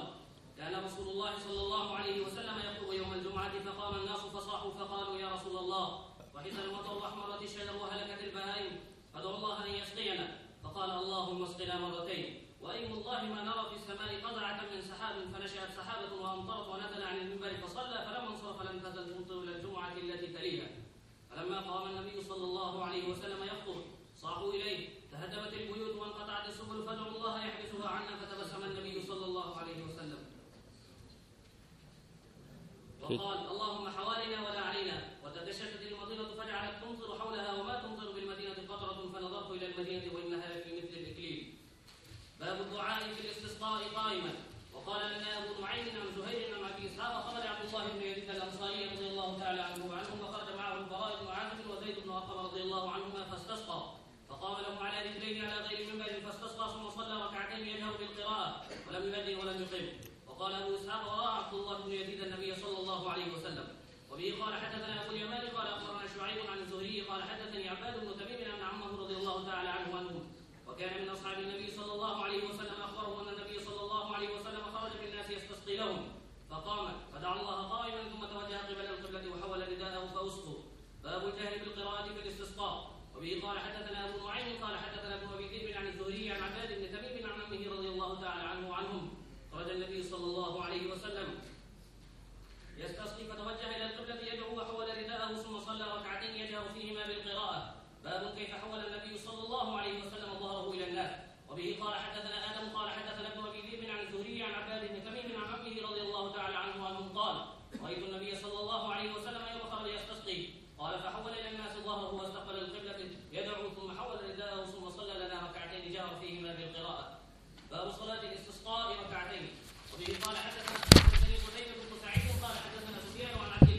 D: كان رسول الله صلى الله عليه وسلم يخطب يوم الجمعة فقام الناس فصاحوا فقالوا يا رسول الله وحيث المطر واحمرت الشجر وهلكت البهائم فادعوا الله أن يسقينا فقال اللهم اسقنا مرتين وأيم الله ما نرى في السماء قطعة من سحاب فنشأت سحابة وأمطرت ونزل عن المنبر فصلى فلما انصرف لم تزل تمطر إلى الجمعة التي تليها. فلما قام النبي صلى الله عليه وسلم يخطب، صاحوا إليه، تهدمت البيوت وانقطعت السبل، فادعوا الله يحبسها عنا فتبسم النبي صلى الله عليه وسلم. وقال، اللهم حوالينا ولا علينا، وتدششت المدينة فجعلت تمطر حولها وما تمطر بالمدينة قطرة، فنظرت إلى المدينة وإنها باب الدعاء في الاستسقاء قائما. وقال لنا ابو نعيم عن زهير عن ابي اسحاق خرج عبد الله بن يزيد الانصاري رضي الله تعالى عنه وعنهم، وخرج معه البراء بن عازب وزيد بن ارقم رضي الله عنهما فاستسقى. فقام له على رجليه على غير منبر فاستسقى، ثم صلى ركعتين يجهر بالقراءه ولم يبدل ولم يقم. وقال ابو اسحاق وراى عبد الله بن يزيد النبي صلى الله عليه وسلم. وبه قال حدثنا ابو اليمان، قال اخبرنا شعيب عن الزهري قال حدثني عباد بن تميم عن عمه رضي الله تعالى عنه عنه وكان من اصحاب النبي صلى الله عليه وسلم اخبره ان النبي صلى الله عليه وسلم خرج بالناس يستسقي لهم فقام، فدعا الله قائما ثم توجه قبل القبله وحول رداءه فاسقوا باب الجهل بالقراءه في الاستسقاء. وبه قال حدثنا ابو نعيم، قال حدثنا ابن ابي ذئب عن الزهري، عن عباد بن تميم، عن عمه رضي الله تعالى عنه وعنهم. خرج النبي صلى الله عليه وسلم يستسقي، فتوجه الى القبله يدعو وحول رداءه ثم صلى ركعتين يجهر فيهما بالقراءه باب كيف حول النبي صلى الله عليه وسلم ظهره الى الناس. وبه قال حدثنا ادم قال حدثنا ابن ابي ذئب عن الزهري، عن عباد بن تميم عن عمه رضي الله تعالى عنه وعنهم قال رايت النبي صلى الله عليه وسلم يوم خرج يستسقي قال فحول الى الناس ظهره واستقبل القبله يدعو ثم حول رداءه ثم صلى لنا ركعتين جهر فيهما بالقراءه باب صلاه الاستسقاء ركعتين. وبه قال حدثنا حدثني قتيبة بن سعيد قال حدثنا سفيان عن عبد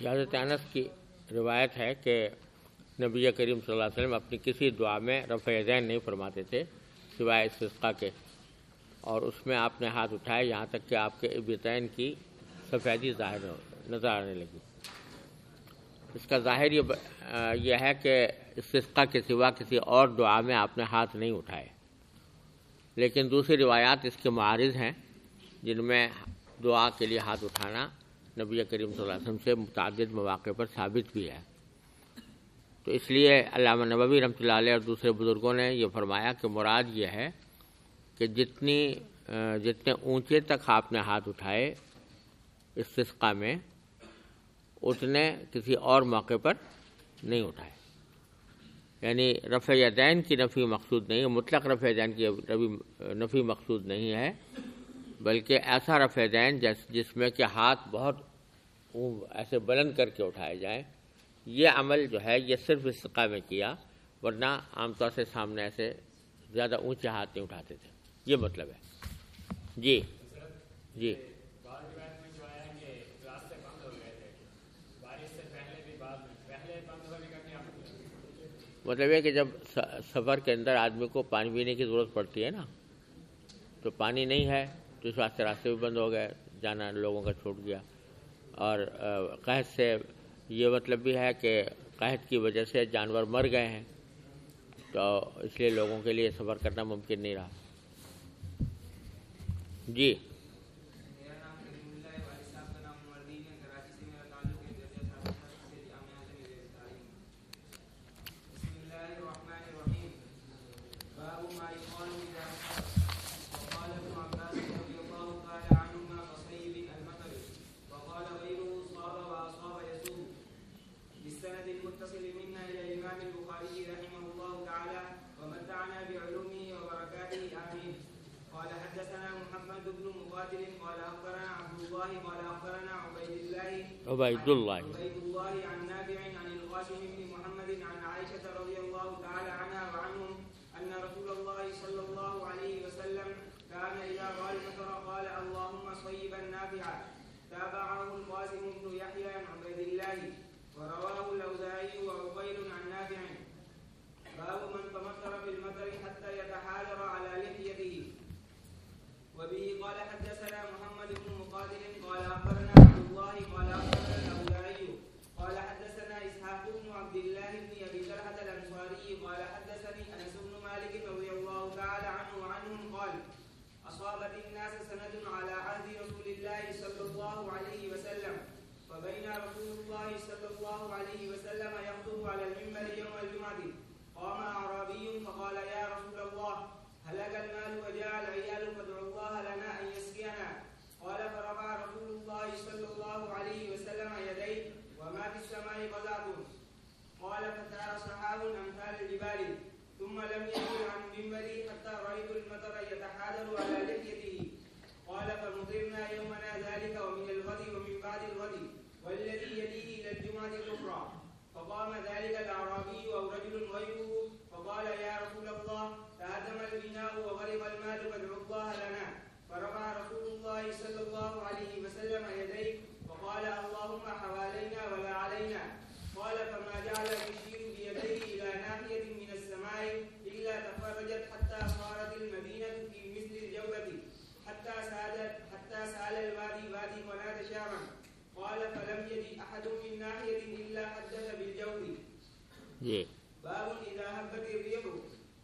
B: حضرت انس کی روایت ہے کہ نبی کریم صلی اللہ علیہ وسلم اپنی کسی دعا میں رفع دین نہیں فرماتے تھے سوائے استسقاء کے۔ اور اس میں آپ نے ہاتھ اٹھائے یہاں تک کہ آپ کے ابتین کی سفیدی ظاہر نظر آنے لگی۔ اس کا ظاہر یہ یہ ہے کہ استسقاء کے سوا کسی اور دعا میں آپ نے ہاتھ نہیں اٹھائے۔ لیکن دوسری روایات اس کے معارض ہیں جن میں دعا کے لیے ہاتھ اٹھانا نبی کریم صلی اللہ علیہ وسلم سے متعدد مواقع پر ثابت بھی ہے۔ تو اس لیے علامہ نبوی رحمۃ اللہ علیہ اور دوسرے بزرگوں نے یہ فرمایا کہ مراد یہ ہے کہ جتنی جتنے اونچے تک آپ نے ہاتھ اٹھائے استسقاء میں، اتنے کسی اور موقع پر نہیں اٹھائے۔ یعنی رفع دین کی نفی مقصود نہیں ہے مطلق رفع دین کی نفی مقصود نہیں ہے۔ بلکہ ایسا رفع دین جس جس میں کہ ہاتھ بہت ایسے بلند کر کے اٹھائے جائیں۔ یہ عمل جو ہے، یہ صرف استقاع میں کیا، ورنہ عام طور سے سامنے ایسے زیادہ اونچے ہاتھ نہیں اٹھاتے تھے۔ یہ مطلب ہے۔ جی۔ جی۔ مطلب یہ کہ جب سفر کے اندر آدمی کو پانی پینے کی ضرورت پڑتی ہے نا، تو پانی نہیں ہے۔ اس واسطے راستے بھی بند ہو گئے، جانا لوگوں کا چھوٹ گیا۔ اور قحط سے یہ مطلب بھی ہے کہ قحط کی وجہ سے جانور مر گئے ہیں، تو اس لیے لوگوں کے لیے سفر کرنا ممکن نہیں رہا۔ جی
E: میرا نام کریم اللہ ہے والد صاحب کا نام مردین ہے کراچی سے میرا تعلق ہے درجہ ثابت سے جامعہ سے میرے تعلیم بسم اللہ الرحمن الرحیم باب ما يقال اذا وقال ابن عباس رضي الله تعالى عنهما كصيب المطر وقال غيره صاب واصاب يسوب بالسند المتصل منا الى الامام البخاري رحمه الله تعالى ومتعنا بعلومه وبركاته امين قال حدثنا محمد بن مقاتل قال اخبرنا عبد الله قال اخبرنا عبيد الله
B: عبید اللہ
E: عبيد الله عن نافع عن القاسم بن محمد عن عائشة رضي الله تعالى عنها وعنهم أن رسول الله صلى الله عليه وسلم كان إذا قال المطر قال اللهم صيبا نافعا تابعه القاسم بن يحيى عن عبيد الله ورواه الأوزاعي وعقيل عن نافع باب من تمطر في المطر حتى يتحاجر على لحيته وبه قال حدثنا محمد بن مقاتل قال اخبرنا عبد الله قال اخبرنا الاوزاعي قال حدثنا اسحاق بن عبد الله بن ابي طلحه الانصاري قال حدثني انس بن مالك رضي الله تعالى عنه وعنهم قال اصابت الناس سنه على عهد رسول الله صلى الله عليه وسلم فبين رسول الله صلى الله عليه وسلم يخطب على المنبر يوم الجمعه قام اعرابي فقال يا رسول الله هلك المال وجاء العيال فادعوا الله لنا ان يسقينا قال فرفع رسول الله صلى الله عليه وسلم يديه وما في السماء قزعة قال فترى سحاب امثال الجبال ثم لم ينزل عن منبري حتى رايت المطر يتحادر على لحيته. قال فمطرنا يومنا ذلك ومن الغد ومن بعد الغد، والذي يليه الى الجمعه الاخرى فقام ذلك الاعرابي او رجل غيره فقال يا رسول الله تهدم البناء وغرق المال فادعوا الله لنا. فرفع رسول الله صلى الله عليه وسلم يديه وقال اللهم حوالينا ولا علينا. قال فما جعل يشير بيديه الى ناحيه من السماء الا تفرجت حتى صارت المدينه في مثل الجوده حتى سالت حتى سال الوادي وادي قناه شاما. قال فلم يجد احد من ناحيه الا حدث بالجود.
B: جی۔
E: باب اذا هبت الريح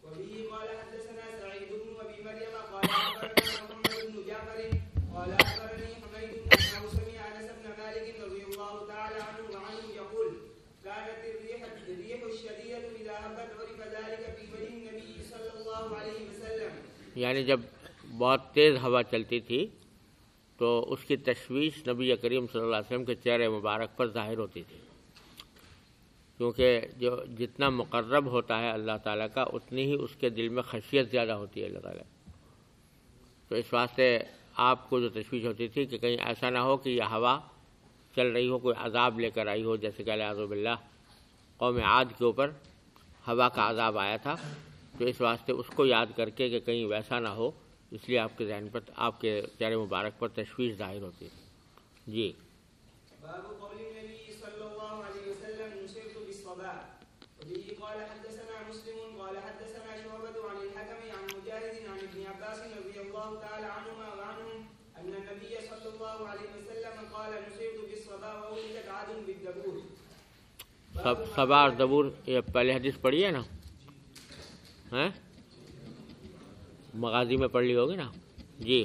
E: وبه قال حدثنا سعيد بن ابي مريم قال اخبرنا محمد بن جعفر قال اخبرني حميد انه سمع انس بن مالك رضي الله تعالى عنه وعنه يقول كانت الريح الريح الشديده اذا هبت عرف ذلك في بني النبي صلى الله عليه وسلم.
B: یعنی جب بہت تیز ہوا چلتی تھی تو اس کی تشویش نبی کریم صلی اللہ علیہ وسلم کے چہرے مبارک پر ظاہر ہوتی تھی۔ کیونکہ جو جتنا مقرب ہوتا ہے اللہ تعالیٰ کا، اتنی ہی اس کے دل میں خشیت زیادہ ہوتی ہے اللہ تعالیٰ۔ تو اس واسطے آپ کو جو تشویش ہوتی تھی کہ کہیں ایسا نہ ہو کہ یہ ہوا چل رہی ہو، کوئی عذاب لے کر آئی ہو، جیسے کہ اعظم اللہ قوم عاد کے اوپر ہوا کا عذاب آیا تھا، تو اس واسطے اس کو یاد کر کے کہ کہیں ویسا نہ ہو، اس لیے آپ کے ذہن پر، آپ کے چہرے مبارک پر تشویش ظاہر ہوتی ہے۔ جی
E: باب قول النبي صلى الله عليه وسلم نصرت بالصباح وبه قال حدثنا مسلم قال حدثنا شعبة عن الحكم عن مجاهد عن ابن عباس رضي الله تعالى عنهما وعنهم أن النبي صلى الله عليه وسلم قال نصرت بالصباح وولدت عاد بالدبور
B: سب صبا زبور یہ پہلے حدیث پڑھی ہے نا؟ ہیں؟ مغازی میں پڑھ لی ہوگی نا؟ جی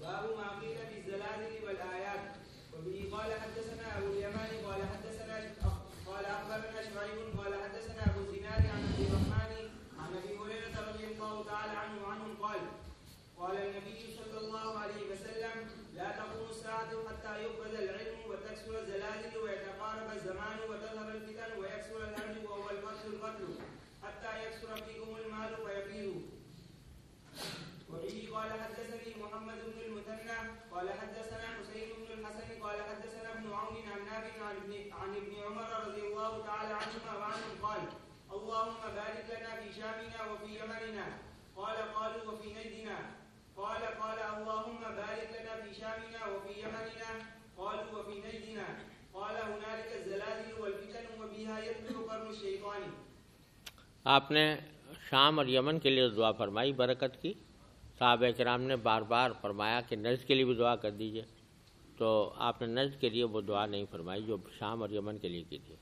E: باب ما قيل في الزلازل والآيات وبه قال حدثنا أبو اليمان قال حدثنا قال أخبرنا شعيب قال حدثنا أبو الزناد عن عبد الرحمن عن أبي هريرة رضي الله تعالى عنه وعنهم قال قال النبي صلى الله عليه وسلم لا تقوم الساعة حتى يقبض العلم وتكسر الزلازل ويتقارب الزمان وتظهر الفتن ويكسر الهرج وهو القتل القتل حتى يكسر فيكم المال فيفيض وبه قال حدثني محمد بن المثنى قال حدثنا حسين بن الحسن قال عن ابن عمر رضي الله تعالى عنهما وعنهم قال اللهم بارك لنا في شامنا وفي يمننا قال قالوا وفي نجدنا قال قال اللهم بارك لنا في شامنا وفي يمننا قالوا وفي نجدنا قال هنالك الزلازل والفتن وبها يدخل قرن الشيطان.
B: آپ نے شام اور یمن کے لیے دعا فرمائی، برکت کی۔ صحابہ کرام نے بار بار فرمایا کہ نجد کے لیے بھی دعا کر دیجیے۔ تو آپ نے نجد کے لیے وہ دعا نہیں فرمائی جو شام اور یمن کے لیے کی تھی۔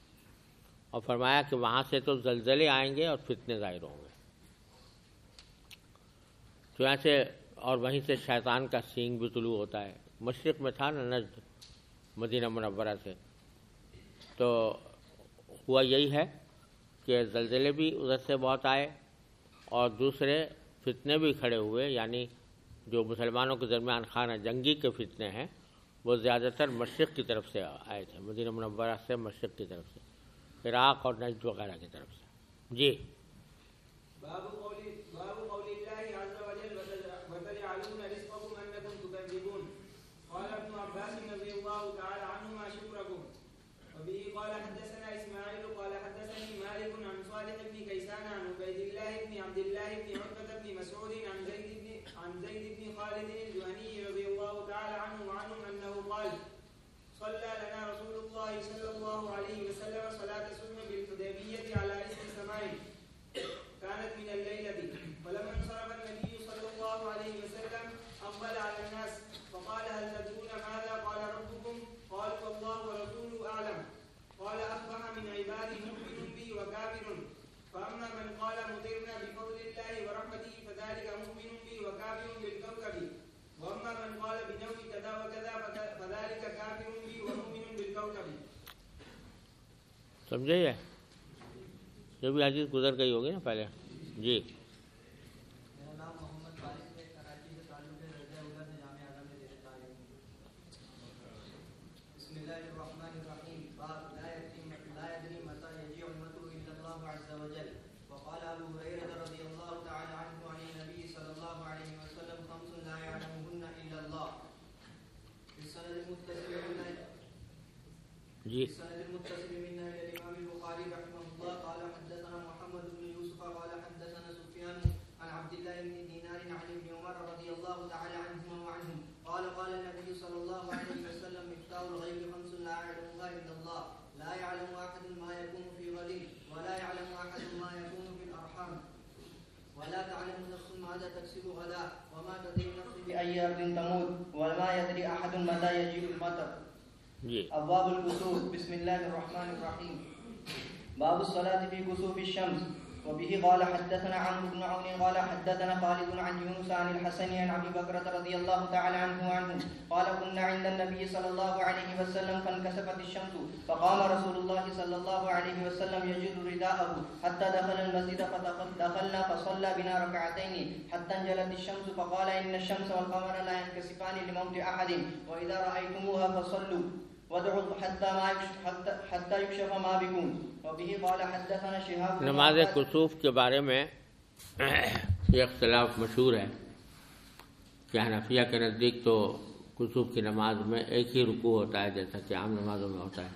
B: اور فرمایا کہ وہاں سے تو زلزلے آئیں گے اور فتنے ظاہر ہوں گے۔ تو ایسے اور وہیں سے شیطان کا سینگ بھی طلوع ہوتا ہے۔ مشرق میں تھا نا نجد مدینہ منورہ سے۔ تو ہوا یہی ہے کہ زلزلے بھی ادھر سے بہت آئے اور دوسرے فتنے بھی کھڑے ہوئے۔ یعنی جو مسلمانوں کے درمیان خانہ جنگی کے فتنے ہیں، وہ زیادہ تر مشرق کی طرف سے آئے تھے۔ مدینہ منورہ سے مشرق کی طرف سے۔ عراق اور نجد وغیرہ کی طرف سے۔ جی
E: باب قول باب قول الله عز وجل وتج- وتجعلون رزقكم انكم تكذبون قال ابن عباس رضي الله تعالى عنهما شكركم وبه قال حدثنا اسماعيل قال حدثني مالك عن صالح بن كيسان عن عبيد الله بن عبد الله بن عتبة بن مسعود عن زيد بن عن زيد بن خالد الجهني رضي الله تعالى عنه وعنهم انه قال صلى لنا رسول الله صلى الله عليه وسلم صلاة الصبح بالحديبية على اسم سماء كانت من الليلة فلما انصرف النبي صلى الله عليه وسلم أقبل على الناس فقال هل تدرون ماذا قال ربكم قالوا الله ورسوله أعلم قال أصبح من عبادي مؤمن بي وكافر فأما من قال مطرنا بفضل الله ورحمته فذلك مؤمن بي وكافر بالكوكب وأما من قال بنوم كذا وكذا فذلك كافر بي ومؤمن بالكوكب
B: سمجھے یہ یہ بھی حدیث گزر گئی ہوگی نا پہلے۔ جی۔
F: میرا نام محمد فارغ ہے کراچی سے تعلق ہے رضا اللہ سے جامعہ اعظم میں دینے تعلیم بسم الله الرحمن الرحيم باب لا يدري لا يدري متى يجيء امته الا الله عز وجل وقال ابو هريره رضي الله تعالى عنه عن النبي صلى الله عليه وسلم خمس لا يعلمهن الا الله في السند المتصل منا
B: جی
F: السند المتصل منا الى الامام البخاري رحمه الله قال حدثنا محمد بن يوسف قال حدثنا سفيان عن عبد الله بن دينار عن ابن عمر رضي الله تعالى عنهما وعنهم قال قال النبي صلى الله عليه وسلم مفتاح الغيب خمس لا يعلمها الا الله لا يعلم احد ما يكون في غد ولا يعلم احد ما يكون في الارحام ولا تعلم نفس ماذا تكسب غدا وما تدري باي ارض تموت وما يدري احد متى يجيء المطر أبواب الكسوف بسم الله الرحمن الرحيم باب الصلاة في كسوف الشمس وبه قال حدثنا عمرو بن عون، قال حدثنا خالد عن يونس عن الحسن عن ابي بكرة رضي الله تعالى عنه وعنه، قال كنا عند النبي صلى الله عليه وسلم فانكسفت الشمس، فقام رسول الله صلى الله عليه وسلم يجر رداءه حتى دخل المسجد فدخلنا فصلى بنا ركعتين حتى انجلت الشمس، فقال ان الشمس والقمر لا ينكسفان لموت احد واذا رايتموها فصلوا.
B: نماز کسوف کے بارے میں یہ اختلاف مشہور ہے کہ حنفیہ کے نزدیک تو کسوف کی نماز میں ایک ہی رکوع ہوتا ہے جیسا کہ عام نمازوں میں ہوتا ہے۔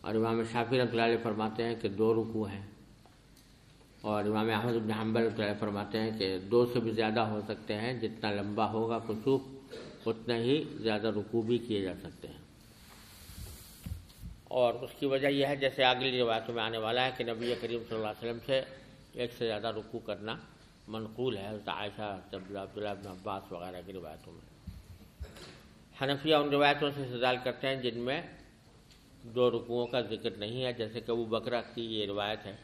B: اور امام شافی رحمۃ اللہ علیہ فرماتے ہیں کہ دو رکوع ہیں۔ اور امام احمد بن حنبل رحمۃ اللہ علیہ فرماتے ہیں کہ دو سے بھی زیادہ ہو سکتے ہیں جتنا لمبا ہوگا کسوف۔ اتنا ہی زیادہ رکوع بھی کیے جا سکتے ہیں۔ اور اس کی وجہ یہ ہے، جیسے اگلی روایتوں میں آنے والا ہے کہ نبی کریم صلی اللہ علیہ وسلم سے ایک سے زیادہ رکوع کرنا منقول ہے عائشہ عبداللہ عبداللہ بن عباس وغیرہ کی روایتوں میں۔ حنفیہ ان روایتوں سے استدلال کرتے ہیں جن میں دو رکوعوں کا ذکر نہیں ہے، جیسے کہ وہ بکرا کی یہ روایت ہے،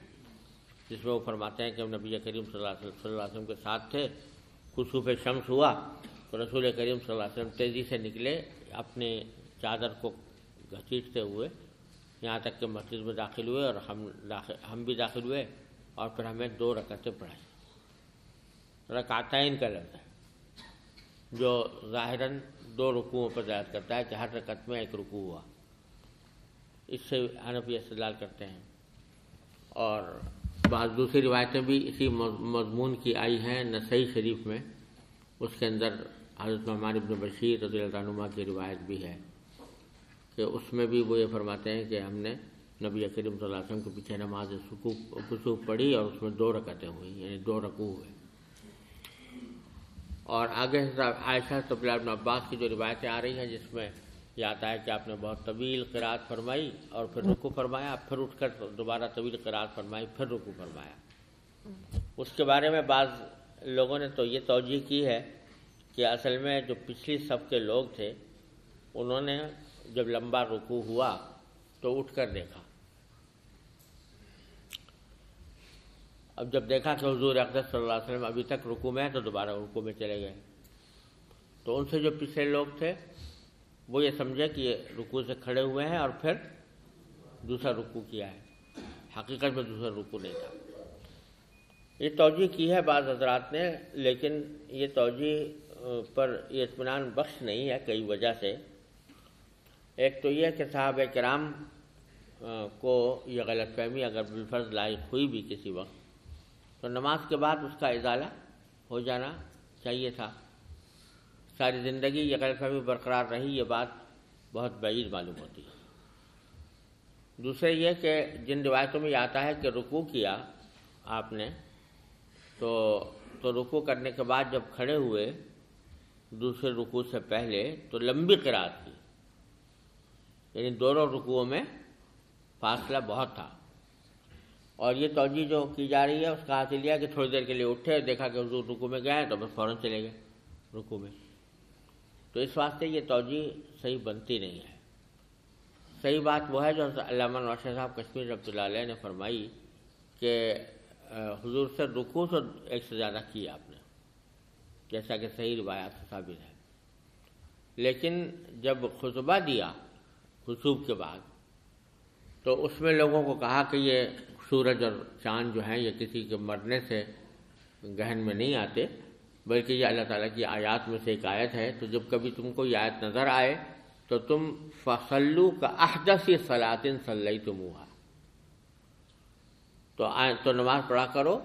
B: جس میں وہ فرماتے ہیں کہ ہم نبی کریم صلی اللہ علیہ وسلم صلی اللہ علیہ وسلم کے ساتھ تھے کسوف شمس ہوا تو رسول کریم صلی اللہ علیہ وسلم تیزی سے نکلے، اپنے چادر کو گھسیٹتے ہوئے، یہاں تک کہ مسجد میں داخل ہوئے اور ہم داخل، ہم بھی داخل ہوئے اور پھر ہمیں دو رکعتیں پڑھائی۔ رکعتین کا لفظ ہے، جو ظاہراً دو رکوعوں پر زیادہ کرتا ہے، کہ ہر رکعت میں ایک رکوع ہوا۔ اس سے حنفی استدلال کرتے ہیں۔ اور بعض دوسری روایتیں بھی اسی مضمون کی آئی ہیں، نسائی شریف میں، اس کے اندر حضرت نعمان ابن بشیر رضی اللہ عنہ کی روایت بھی ہے کہ اس میں بھی وہ یہ فرماتے ہیں کہ ہم نے نبی کریم صلی اللہ علیہ وسلم کے پیچھے نماز سکوف کسوف پڑھی اور اس میں دو رکعتیں ہوئی یعنی دو رکوع ہوئے۔ اور آگے عائشہ طبل ابن عباس کی جو روایتیں آ رہی ہیں جس میں یہ آتا ہے کہ آپ نے بہت طویل قرآت فرمائی اور پھر رکو فرمایا، پھر اٹھ کر دوبارہ طویل قرآت فرمائی، پھر رکو فرمایا۔ اس کے بارے میں بعض لوگوں نے تو یہ توجہ کی ہے کہ اصل میں جو پچھلی صف کے لوگ تھے، انہوں نے جب لمبا رکو ہوا تو اٹھ کر دیکھا۔ اب جب دیکھا کہ حضور اقدس صلی اللہ علیہ وسلم ابھی تک رکو میں ہے تو دوبارہ رکو میں چلے گئے۔ تو ان سے جو پچھلے لوگ تھے، وہ یہ سمجھے کہ یہ رکو سے کھڑے ہوئے ہیں اور پھر دوسرا رکو کیا ہے۔ حقیقت میں دوسرا رکو نہیں تھا۔ یہ توجہ کی ہے بعض حضرات نے، لیکن یہ توجہ پر یہ اطمینان بخش نہیں ہے کئی وجہ سے۔ ایک تو یہ کہ صاحب کرام کو یہ غلط فہمی اگر بالفرض لائق ہوئی بھی کسی وقت، تو نماز کے بعد اس کا ازالہ ہو جانا چاہیے تھا۔ ساری زندگی یہ غلط فہمی برقرار رہی، یہ بات بہت بعید معلوم ہوتی۔ ہے دوسرے یہ کہ جن روایتوں میں یہ آتا ہے کہ رکوع کیا آپ نے، تو تو رکوع کرنے کے بعد جب کھڑے ہوئے دوسرے رکوع سے پہلے تو لمبی قرآت کی یعنی دونوں رکوعوں میں فاصلہ بہت تھا۔ اور یہ توجہ جو کی جا رہی ہے، اس کا حاصل یہ کہ تھوڑی دیر کے لیے اٹھے، دیکھا کہ حضور رکو میں گئے تو بس فوراً چلے گئے رکو میں۔ تو اس واسطے یہ توجہ صحیح بنتی نہیں ہے۔ صحیح بات وہ ہے جو علامہ نواز صاحب کشمیر رحمۃ اللہ علیہ نے فرمائی کہ حضور سے رکو سے ایک سے زیادہ کیا آپ نے۔ جیسا کہ صحیح روایات سے ثابت ہے۔ لیکن جب خطبہ دیا خصوب کے بعد، تو اس میں لوگوں کو کہا کہ یہ سورج اور چاند جو ہیں، یہ کسی کے مرنے سے گہن میں نہیں آتے، بلکہ یہ اللہ تعالیٰ کی آیات میں سے ایک آیت ہے۔ تو جب کبھی تم کو یہ آیت نظر آئے، تو تم فصلو کا احدث سلاطن صلی تم ہوا تو تو نماز پڑھا کرو،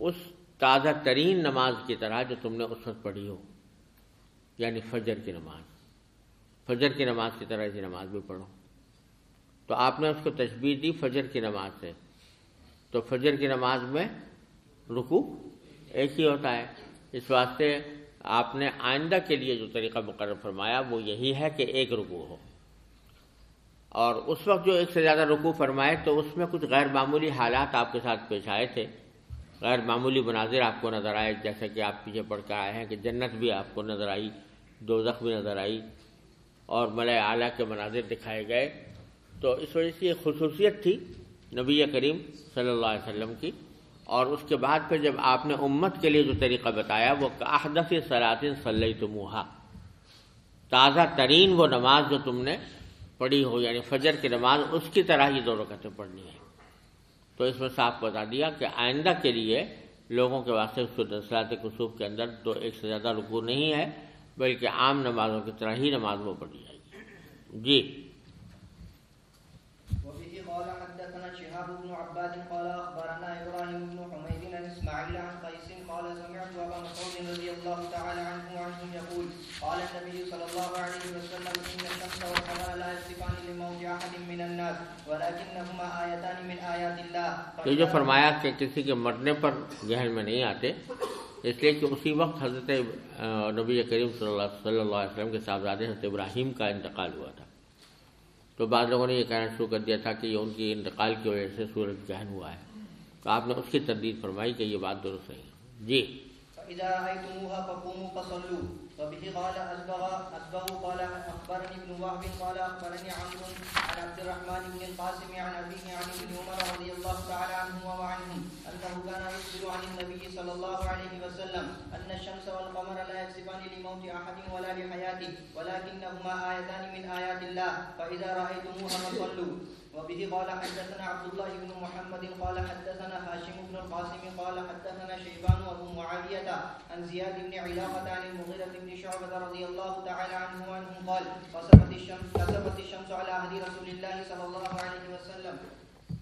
B: اس تازہ ترین نماز کی طرح جو تم نے اس وقت پڑھی ہو یعنی فجر کی نماز۔ فجر کی نماز کی طرح ایسی نماز بھی پڑھو۔ تو آپ نے اس کو تشبیح دی، فجر کی نماز سے۔ تو فجر کی نماز میں رکو ایک ہی ہوتا ہے۔ اس واسطے آپ نے آئندہ کے لیے جو طریقہ مقرر فرمایا، وہ یہی ہے کہ ایک رکو ہو۔ اور اس وقت جو ایک سے زیادہ رکو فرمائے، تو اس میں کچھ غیر معمولی حالات آپ کے ساتھ پیش آئے تھے۔ غیر معمولی مناظر آپ کو نظر آئے جیسے کہ آپ پیچھے پڑھ کر آئے ہیں کہ جنت بھی آپ کو نظر آئی، دوزخ بھی نظر آئی اور ملئے اعلیٰ کے مناظر دکھائے گئے۔ تو اس وجہ سے یہ خصوصیت تھی نبی کریم صلی اللہ علیہ وسلم کی۔ اور اس کے بعد پھر جب آپ نے امت کے لیے جو طریقہ بتایا، وہ احدث سلاطن صلی تمہا تازہ ترین وہ نماز جو تم نے پڑھی ہو یعنی فجر کی نماز، اس کی طرح ہی دو رکعتیں پڑھنی ہے تو اس میں صاف بتا دیا کہ آئندہ کے لیے لوگوں کے واسطے اس کو دسلات کسوف کے اندر تو ایک سے زیادہ رکوع نہیں ہے، بلکہ عام نمازوں کی طرح ہی نماز وہ پڑھی جائے گی۔ جی۔
F: قال حدثنا شهاب بن عباد قال اخبرنا ابراهيم بن حميد عن اسماعيل عن قيس قال سمعت ابا مسعود رضي الله تعالى عنه وعنهم يقول قال النبي صلى الله عليه وسلم ان الشمس والقمر لا يسبقان لموت احد من الناس ولكنهما
B: یہ جو فرمایا کہ کسی کے مرنے پر ذہن میں نہیں آتے اس لیے کہ اسی وقت حضرت نبی کریم صلی اللہ صلی اللہ علیہ وسلم کے صاحبزادے حضرت ابراہیم کا انتقال ہوا تھا۔ تو بعض لوگوں نے یہ کہنا شروع کر دیا تھا کہ یہ ان کی انتقال کی وجہ سے سورج گہن ہوا ہے۔ تو آپ نے اس کی تردید فرمائی کہ یہ بات درست نہیں ہے۔ جی۔
F: فإذا وبه قال أسبغ أسبغ قال أخبرني ابن وهب قال أخبرني عمرو عن عبد الرحمن بن القاسم عن أبيه عن ابن عمر رضي الله تعالى عنهما وعنهم أنه كان يخبر عن النبي صلى الله عليه وسلم، أن الشمس والقمر لا يكسبان لموت أحد ولا لحياته، ولكنهما آيتان من آيات الله، فإذا رأيتموها فصلوا. وبه قال حدثنا عبد الله بن محمد قال حدثنا هاشم بن القاسم قال حدثنا شيبان وابو معاوية عن زياد بن علاقة عن المغيرة بن شعبة رضي الله تعالى عنه وعنهم قال خسفت الشمس خسفت الشمس على أهل رسول الله صلى الله عليه وسلم.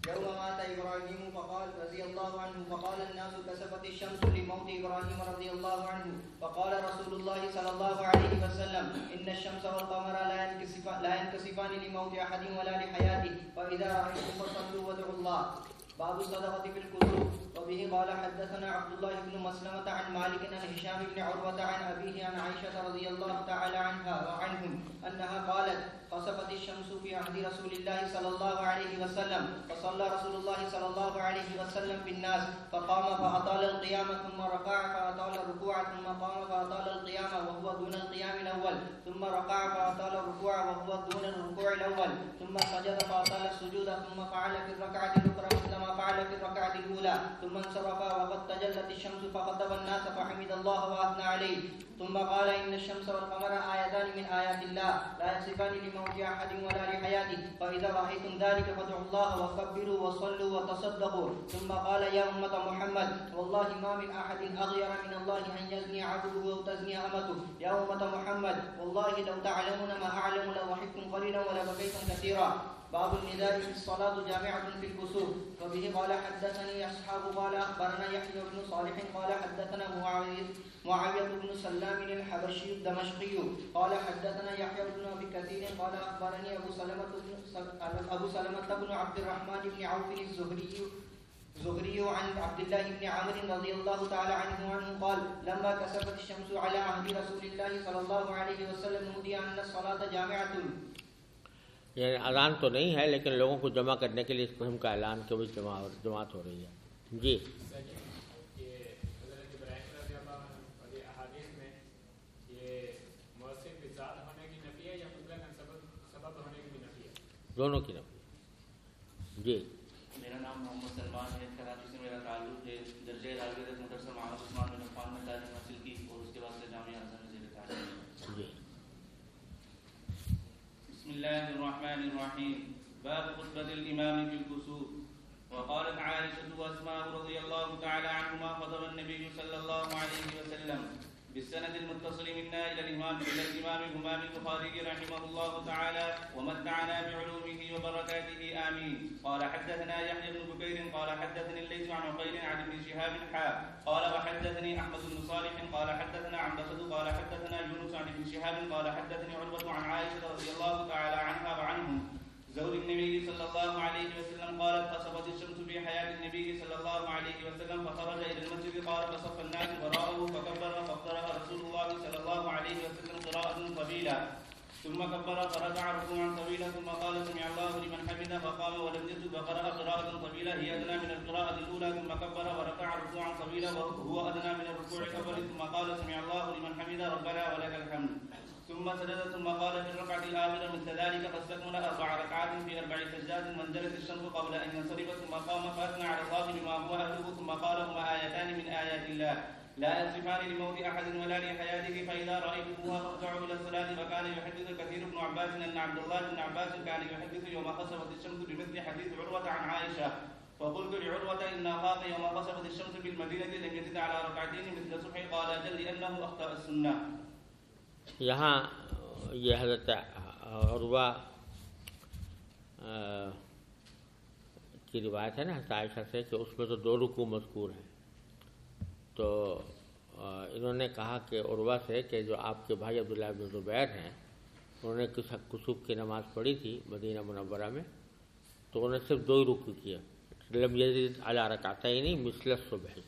F: يوم مات إبراهيم فقال رضي الله عنه، فقال الناس كسفت الشمس لموت إبراهيم رضي الله عنه. فقال رسول الله صلى الله عليه وسلم، إن الشمس والقمر لا ينكسفان لا ينكسفان لموت أحد ولا لحياته. فإذا رأيتم فصلوا وادعوا الله. باب الصدقة في الكسوف وبه قال حدثنا عبد الله بن مسلمة عن مالك عن هشام بن عروة عن أبيه عن عائشة رضي الله تعالى عنها وعنهم أنها قالت خسفت الشمس في عهد رسول الله صلى الله عليه وسلم، فصلى رسول الله صلى الله عليه وسلم بالناس فقام فأطال القيام ثم ركع فأطال الركوع ثم قام فأطال القيام وهو دون القيام الأول، ثم ركع فأطال الركوع وهو دون الركوع الأول، ثم سجد فأطال السجود، ثم فعل في الركعة الأخرى مثل ما فعل في الركعة الأولى، ثم انصرف وقد تجلت الشمس فخطب الناس فحمد الله وأثنى عليه. ثم قال، إن الشمس والقمر آيتان من آيات الله، لا يصفان لموت أحد ولا لحياته، فإذا رأيتم ذلك فادعوا الله وكبروا وصلوا وتصدقوا. ثم قال، يا أمة محمد، والله ما من أحد أغير من الله أن يزني عبده أو تزني أمته. يا أمة محمد والله لو تعلمون ما أعلم لضحكتم قليلا ولبكيتم كثيرا. باب النداء في الصلاة جامعة في الكسوف. وبه قال حدثني أصحاب قال أخبرنا يحيى بن صالح قال حدثنا معاوية معاوية بن سلام الحبشي الدمشقي. قال حدثنا يحيى بن أبي كثير قال أخبرني أبو سلمة بن أبو سلمة بن عبد الرحمن بن عوف الزهري زهري عن عبد الله بن عمرو رضي الله تعالى عنه عنه قال، لما كسفت الشمس على عهد رسول الله صلى الله عليه وسلم نودي أن الصلاة جامعة
B: یعنی اذان تو نہیں ہے، لیکن لوگوں کو جمع کرنے کے لیے اس قسم کا اعلان کے بھی جمع جماعت ہو رہی ہے۔ جی۔ دونوں کی نفی۔ جی
G: میرا نام محمد سلمان ہے کراچی سے میرا تعلق ہے درجۂ راغب مدرسہ محمد عثمان بن عفان میں تعلیم حاصل کی اور اس کے بعد سے جامعہ اعظم میں زیر تعلیم
B: جی
G: بسم الله الرحمن الرحيم. باب خطبة الإمام في الكسوف. وقالت عائشة وأسماء رضي الله تعالى عنهما خطب النبي صلى الله عليه وسلم. بالسند المتصل منا إلى الإمام إلى الإمام الإمام البخاري رحمه الله تعالى ومتعنا بعلومه وبركاته، آمين. قال حدثنا يحيى بن بكير قال حدثني الليث عن عقيل عن ابن شهاب حاء قال وحدثني أحمد بن صالح، قال حدثنا عن بسد قال حدثنا يونس عن ابن شهاب، قال حدثني عروة عن عائشة رضي الله تعالى عنها وعنهم زوج النبي صلى الله عليه وسلم قالت خسفت الشمس في حياة النبي صلى الله عليه وسلم، فخرج إلى المسجد، قال، فصف الناس وراءه، فكبر فاقترأ رسول الله صلى الله عليه وسلم قراءة طويلة. ثم كبر فركع ركوعا طويلا، ثم قال، سمع الله لمن حمده، فقام ولم يزد وقرأ قراءة طويلة، هي أدنى من القراءة الأولى، ثم كبر وركع ركوعا طويلا، وهو أدنى من الركوع الأول، ثم قال، سمع الله لمن حمده، ربنا ولك الحمد. ثم سجد، ثم قال في الركعة الآخرة مثل ذلك فاستكمل أربع ركعات في أربع سجدات وانزلت الشمس قبل أن ينصرف، ثم قام فأثنى على الله بما هو أهله، ثم قال هما آيتان من آيات الله. لا يصفان لموت أحد ولا لحياته، فإذا رأيتموها فارجعوا إلى الصلاة. فكان يحدث كثير بن عباس أن عبد الله بن عباس كان يحدث يوم خسفت الشمس بمثل حديث عروة عن عائشة. فقلت لعروة إن أخاك يوم خسفت الشمس بالمدينة لم يزد على ركعتين مثل صبح قال أجل لأنه أخطأ السنة.
B: یہاں یہ حضرت عروہ کی روایت ہے نا حضرت عائشہ سے کہ اس میں تو دو رکوع مذکور ہیں۔ تو انہوں نے کہا کہ عروہ سے کہ جو آپ کے بھائی عبداللہ بن زبیر ہیں، انہوں نے کس کی نماز پڑھی تھی مدینہ منورہ میں، تو انہوں نے صرف دو ہی رکو کیا لم یزید علی رکعتا ہی نہیں مثلث صبح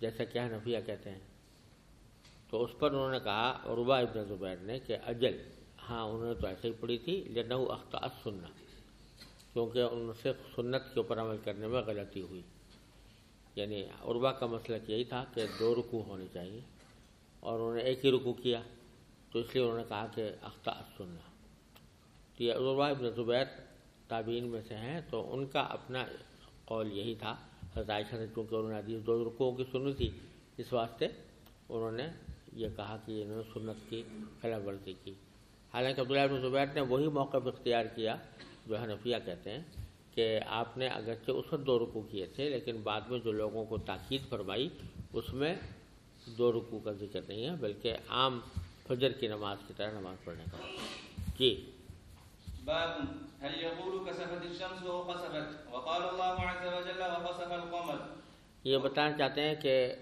B: جیسا کہ نفیہ کہتے ہیں۔ تو اس پر انہوں نے کہا عربا ابن زبیر نے کہ اجل ہاں انہوں نے تو ایسے ہی پڑھی تھی لیکن وہ اختاط سننا کیونکہ ان سے سنت کے اوپر عمل کرنے میں غلطی ہوئی۔ یعنی عربا کا مسئلہ یہی تھا کہ دو رکوع ہونے چاہیے، اور انہوں نے ایک ہی رکوع کیا، تو اس لیے انہوں نے کہا کہ اختاط سننا تو یہ عربا ابن زبیر تابعین میں سے ہیں، تو ان کا اپنا قول یہی تھا۔ حضرت عائشہ نے، چونکہ انہوں نے حدیث دو رکوعوں کی سنی تھی، اس واسطے انہوں نے یہ کہا کہ انہوں نے سنت کی خلاف ورزی کی۔ حالانکہ عبداللہ بن زبیر نے وہی موقف اختیار کیا جو حنفیہ کہتے ہیں کہ آپ نے اگرچہ اس وقت دو رکوع کیے تھے لیکن بعد میں جو لوگوں کو تاکید فرمائی اس میں دو رکوع کا ذکر نہیں ہے بلکہ عام فجر کی نماز کی طرح نماز پڑھنے کا۔ جی۔
G: باب هل يقول كسفت الشمس وخسفت وقال الله عز وجل وخسف القمر.
B: یہ بتانا چاہتے ہیں کہ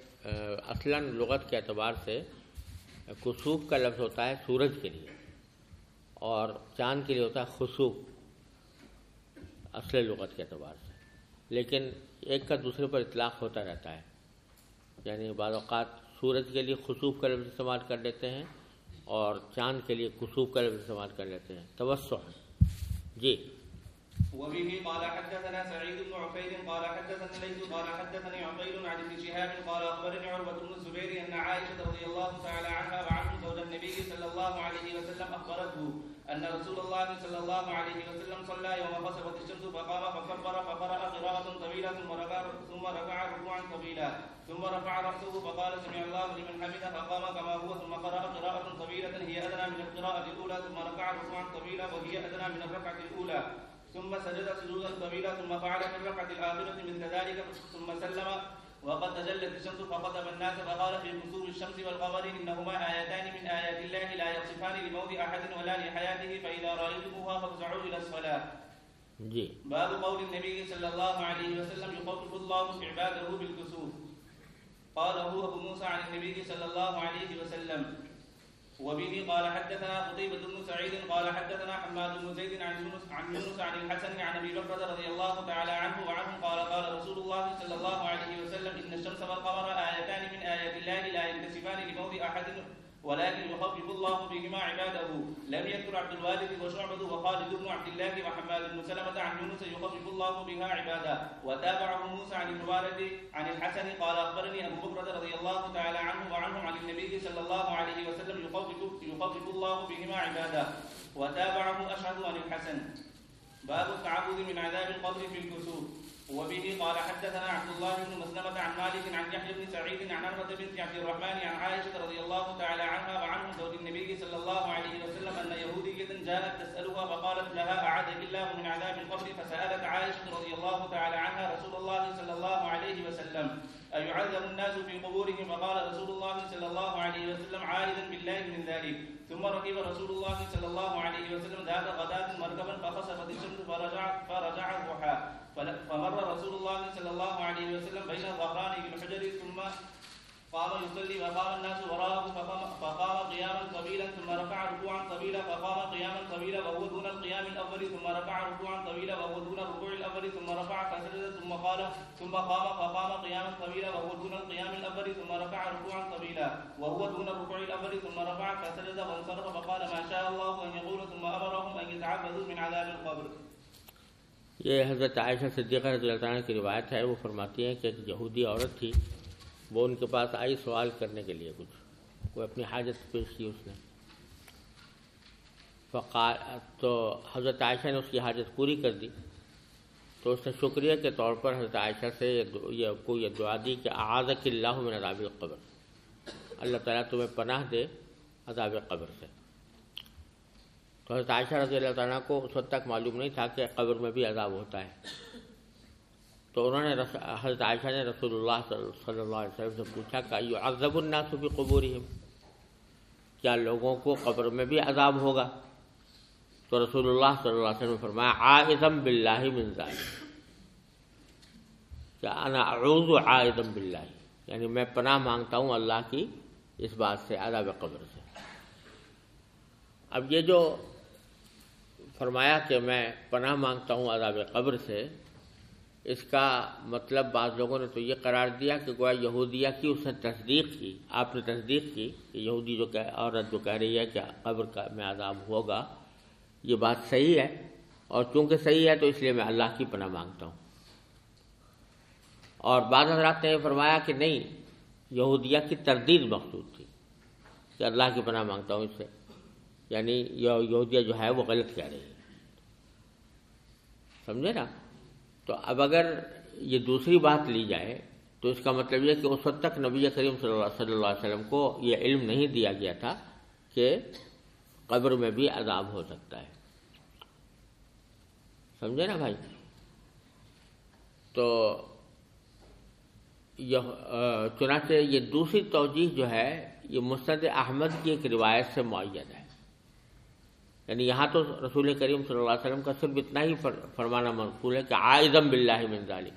B: اصلاً لغت کے اعتبار سے کسوف کا لفظ ہوتا ہے سورج کے لیے، اور چاند کے لیے ہوتا ہے خصوف اصل لغت کے اعتبار سے۔ لیکن ایک کا دوسرے پر اطلاق ہوتا رہتا ہے۔ یعنی بعض اوقات سورج کے لیے خصوف کا لفظ استعمال کر لیتے ہیں اور چاند کے لیے کسوف کا لفظ استعمال کر لیتے ہیں۔ توسع۔ جی۔
G: وبه قال حدثنا سعيد بن عفير قال حدثنا الليث قال حدثني عقيل عن ابن شهاب قال اخبرني عروه بن الزبير ان عائشه رضي الله تعالى عنها وعنه زوج النبي صلى الله عليه وسلم اخبرته ان رسول الله صلى الله عليه وسلم صلى يوم خسفت الشمس فقام فكبر فقرا قراءه طويله ثم ركع ثم ركع ركوعا طويلا. ثم رفع راسه فقال سمع الله لمن حمده فقام كما هو ثم قرا قراءه طويله هي ادنى من القراءه الاولى ثم ركع ركوعا طويلا وهي ادنى من الركعه الاولى ثم سجد سجودا طويلا ثم فعل في الركعه الاخره مثل ذلك ثم سلم. وقد تجلت الشمس فخطب الناس فقال في كسوف الشمس والقمر انهما ايتان من ايات الله لا يصفان لموت احد ولا لحياته فاذا رايتموها فافزعوا الى الصلاه
B: جی۔
G: باب قول النبي صلى الله عليه وسلم يخفف الله عباده بالكسوف قاله ابو موسى عن النبي صلى الله عليه وسلم وبه قال حدثنا قتيبة بن سعيد قال حدثنا حماد بن زيد عن يونس عن يونس عن الحسن عن ابي بكر رضي الله تعالى عنه وعنه قال قال رسول الله صلى الله عليه وسلم ان الشمس والقمر آيتان من آيات الله لا ينتسبان لموت احد ولكن يخفف الله بهما عباده. لم يذكر عبد الوارث وشعبة وخالد بن عبد الله وحماد بن سلمة عن يونس يخفف الله بها عباده. وتابعه موسى عن المبارك عن الحسن قال اخبرني ابو بكر رضي الله تعالى عنه وعنه عن النبي صلى الله عليه وسلم يخفف يخفف الله بهما عباده. وتابعه اشهد عن الحسن. باب التعبد من عذاب القبر في الكسوف وبه قال حدثنا عبد الله بن مسلمة عن مالك عن يحيى بن سعيد عن عمرة بنت عبد الرحمن عن عائشة رضي الله تعالى عنها وعنه زوج النبي صلى الله عليه وسلم أن يهودية جاءت تسألها فقالت لها أعاذك الله من عذاب القبر؟ فسألت عائشة رضي الله تعالى عنها رسول الله صلى الله عليه وسلم. أيعذب الناس في قبورهم؟ وقال رسول الله صلى الله عليه وسلم عائدا بالله من ذلك. ثم ركب رسول الله صلى الله عليه وسلم ذات غداة مركبا فخسفت الشمس فرجع فرجع الضحى فمر رسول الله صلى الله عليه وسلم بين ظهرانه بالحجر ثم قام يصلي وقام الناس وراءه فقام, فقام قياما طويلا ثم رفع ركوعا طويلا فقام قياما طويلا وهو دون القيام الاول ثم رفع ركوعا طويلا وهو دون الركوع الاول ثم رفع فسجد ثم قال ثم قام فقام قياما طويلا وهو دون القيام الاول ثم رفع ركوعا طويلا وهو دون الركوع الاول ثم رفع فسجد وانصرف فقال ما شاء الله ان يقول ثم امرهم ان يتعبدوا من عذاب القبر.
B: یہ حضرت عائشہ صدیقہ رضی اللہ عنہ کی روایت ہے وہ فرماتی ہیں کہ ایک یہودی عورت تھی وہ ان کے پاس آئی سوال کرنے کے لیے کچھ۔ کوئی اپنی حاجت پیش کی اس نے۔ فقا تو حضرت عائشہ نے اس کی حاجت پوری کر دی۔ تو اس نے شکریہ کے طور پر حضرت عائشہ سے یہ کو یہ دعا دی کہ اعاذک اللہ من عذاب القبر۔ اللہ تعالیٰ تمہیں پناہ دے عذاب قبر سے۔ تو حضرت عائشہ رضی اللہ تعالیٰ کو اس وقت تک معلوم نہیں تھا کہ قبر میں بھی عذاب ہوتا ہے۔ تو انہوں نے حضرت عائشہ نے رسول اللہ صلی اللہ علیہ وسلم سے پوچھا کہ یہ عذب الناس بھی قبوری کیا لوگوں کو قبر میں بھی عذاب ہوگا؟ تو رسول اللہ صلی اللہ علیہ وسلم نے فرمایا عائزم باللہ من ذالک کیا انا اعوذ عائزم باللہ؟ یعنی میں پناہ مانگتا ہوں اللہ کی اس بات سے، عذاب قبر سے۔ اب یہ جو فرمایا کہ میں پناہ مانگتا ہوں عذاب قبر سے اس کا مطلب بعض لوگوں نے تو یہ قرار دیا کہ گویا یہودیہ کی اس نے تصدیق کی، آپ نے تصدیق کی کہ یہودی جو کہ عورت جو کہہ رہی ہے کہ قبر کا میں عذاب ہوگا، یہ بات صحیح ہے اور چونکہ صحیح ہے تو اس لیے میں اللہ کی پناہ مانگتا ہوں۔ اور بعض حضرات نے یہ فرمایا کہ نہیں، یہودیہ کی تردید مقصود تھی کہ اللہ کی پناہ مانگتا ہوں اس سے یعنی یہودیہ جو ہے وہ غلط کہہ رہی ہے۔ سمجھے نا؟ تو اب اگر یہ دوسری بات لی جائے تو اس کا مطلب یہ کہ اس وقت تک نبی کریم صلی اللہ صلی اللہ علیہ وسلم کو یہ علم نہیں دیا گیا تھا کہ قبر میں بھی عذاب ہو سکتا ہے۔ سمجھے نا بھائی؟ تو یہ چنانچہ یہ دوسری توجہ جو ہے، یہ مستد احمد کی ایک روایت سے معین ہے۔ یعنی یہاں تو رسول کریم صلی اللہ علیہ وسلم کا صرف اتنا ہی فرمانا منقول ہے کہ عائزم باللہ من ذالک۔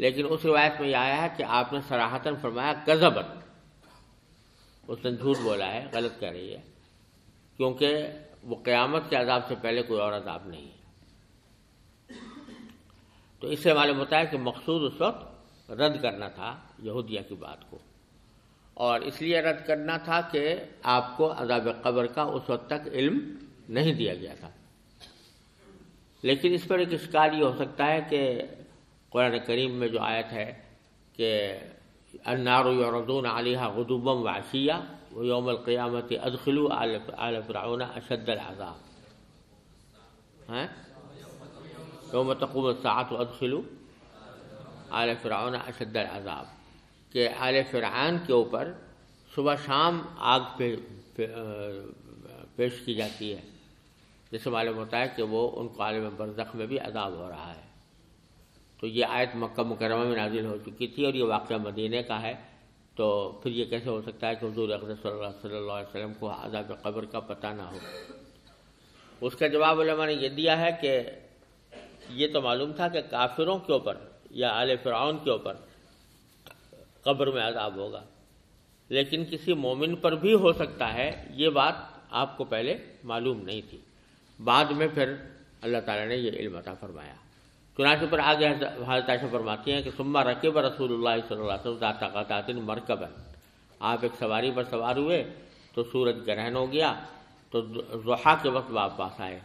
B: لیکن اس روایت میں یہ آیا ہے کہ آپ نے سراہتاً فرمایا کذبت اس نے جھوٹ بولا ہے، غلط کہہ رہی ہے۔ کیونکہ وہ قیامت کے عذاب سے پہلے کوئی اور عذاب نہیں ہے۔ تو اس سے معلوم ہوتا ہے کہ مقصود اس وقت رد کرنا تھا یہودیہ کی بات کو۔ اور اس لیے رد کرنا تھا کہ آپ کو عذاب قبر کا اس وقت تک علم نہیں دیا گیا تھا۔ لیکن اس پر ایک اشکال یہ ہو سکتا ہے کہ قرآن کریم میں جو آیت ہے کہ النار یعرضون علیہ غدوبم وعشیہ و یوم القیامت ادخلو آل فرعون اشد العذاب۔ ہیں یوم تقوم الساعت ادخلو آل فرعون اشد العذاب۔ کہ آل فرعون کے اوپر صبح شام آگ پہ پیش کی جاتی ہے۔ جس سے معلوم ہوتا ہے کہ وہ ان کو عالم برزخ میں بھی عذاب ہو رہا ہے۔ تو یہ آیت مکہ مکرمہ میں نازل ہو چکی تھی اور یہ واقعہ مدینہ کا ہے۔ تو پھر یہ کیسے ہو سکتا ہے کہ حضور اقدس صلی اللہ صلی اللہ علیہ وسلم کو عذاب قبر کا پتہ نہ ہو؟ اس کا جواب علماء نے یہ دیا ہے کہ یہ تو معلوم تھا کہ کافروں کے اوپر یا آل فرعون کے اوپر قبر میں عذاب ہوگا۔ لیکن کسی مومن پر بھی ہو سکتا ہے، یہ بات آپ کو پہلے معلوم نہیں تھی۔ بعد میں پھر اللہ تعالیٰ نے یہ علم عطا فرمایا۔ چنانچہ پر آگے حضرت عائشہ فرماتی ہیں کہ سما رقب رسول اللہ صلی اللہ علیہ وسلم قطعت مرکبن آپ ایک سواری پر سوار ہوئے تو سورج گرہن ہو گیا، تو ضحا کے وقت واپس آئے۔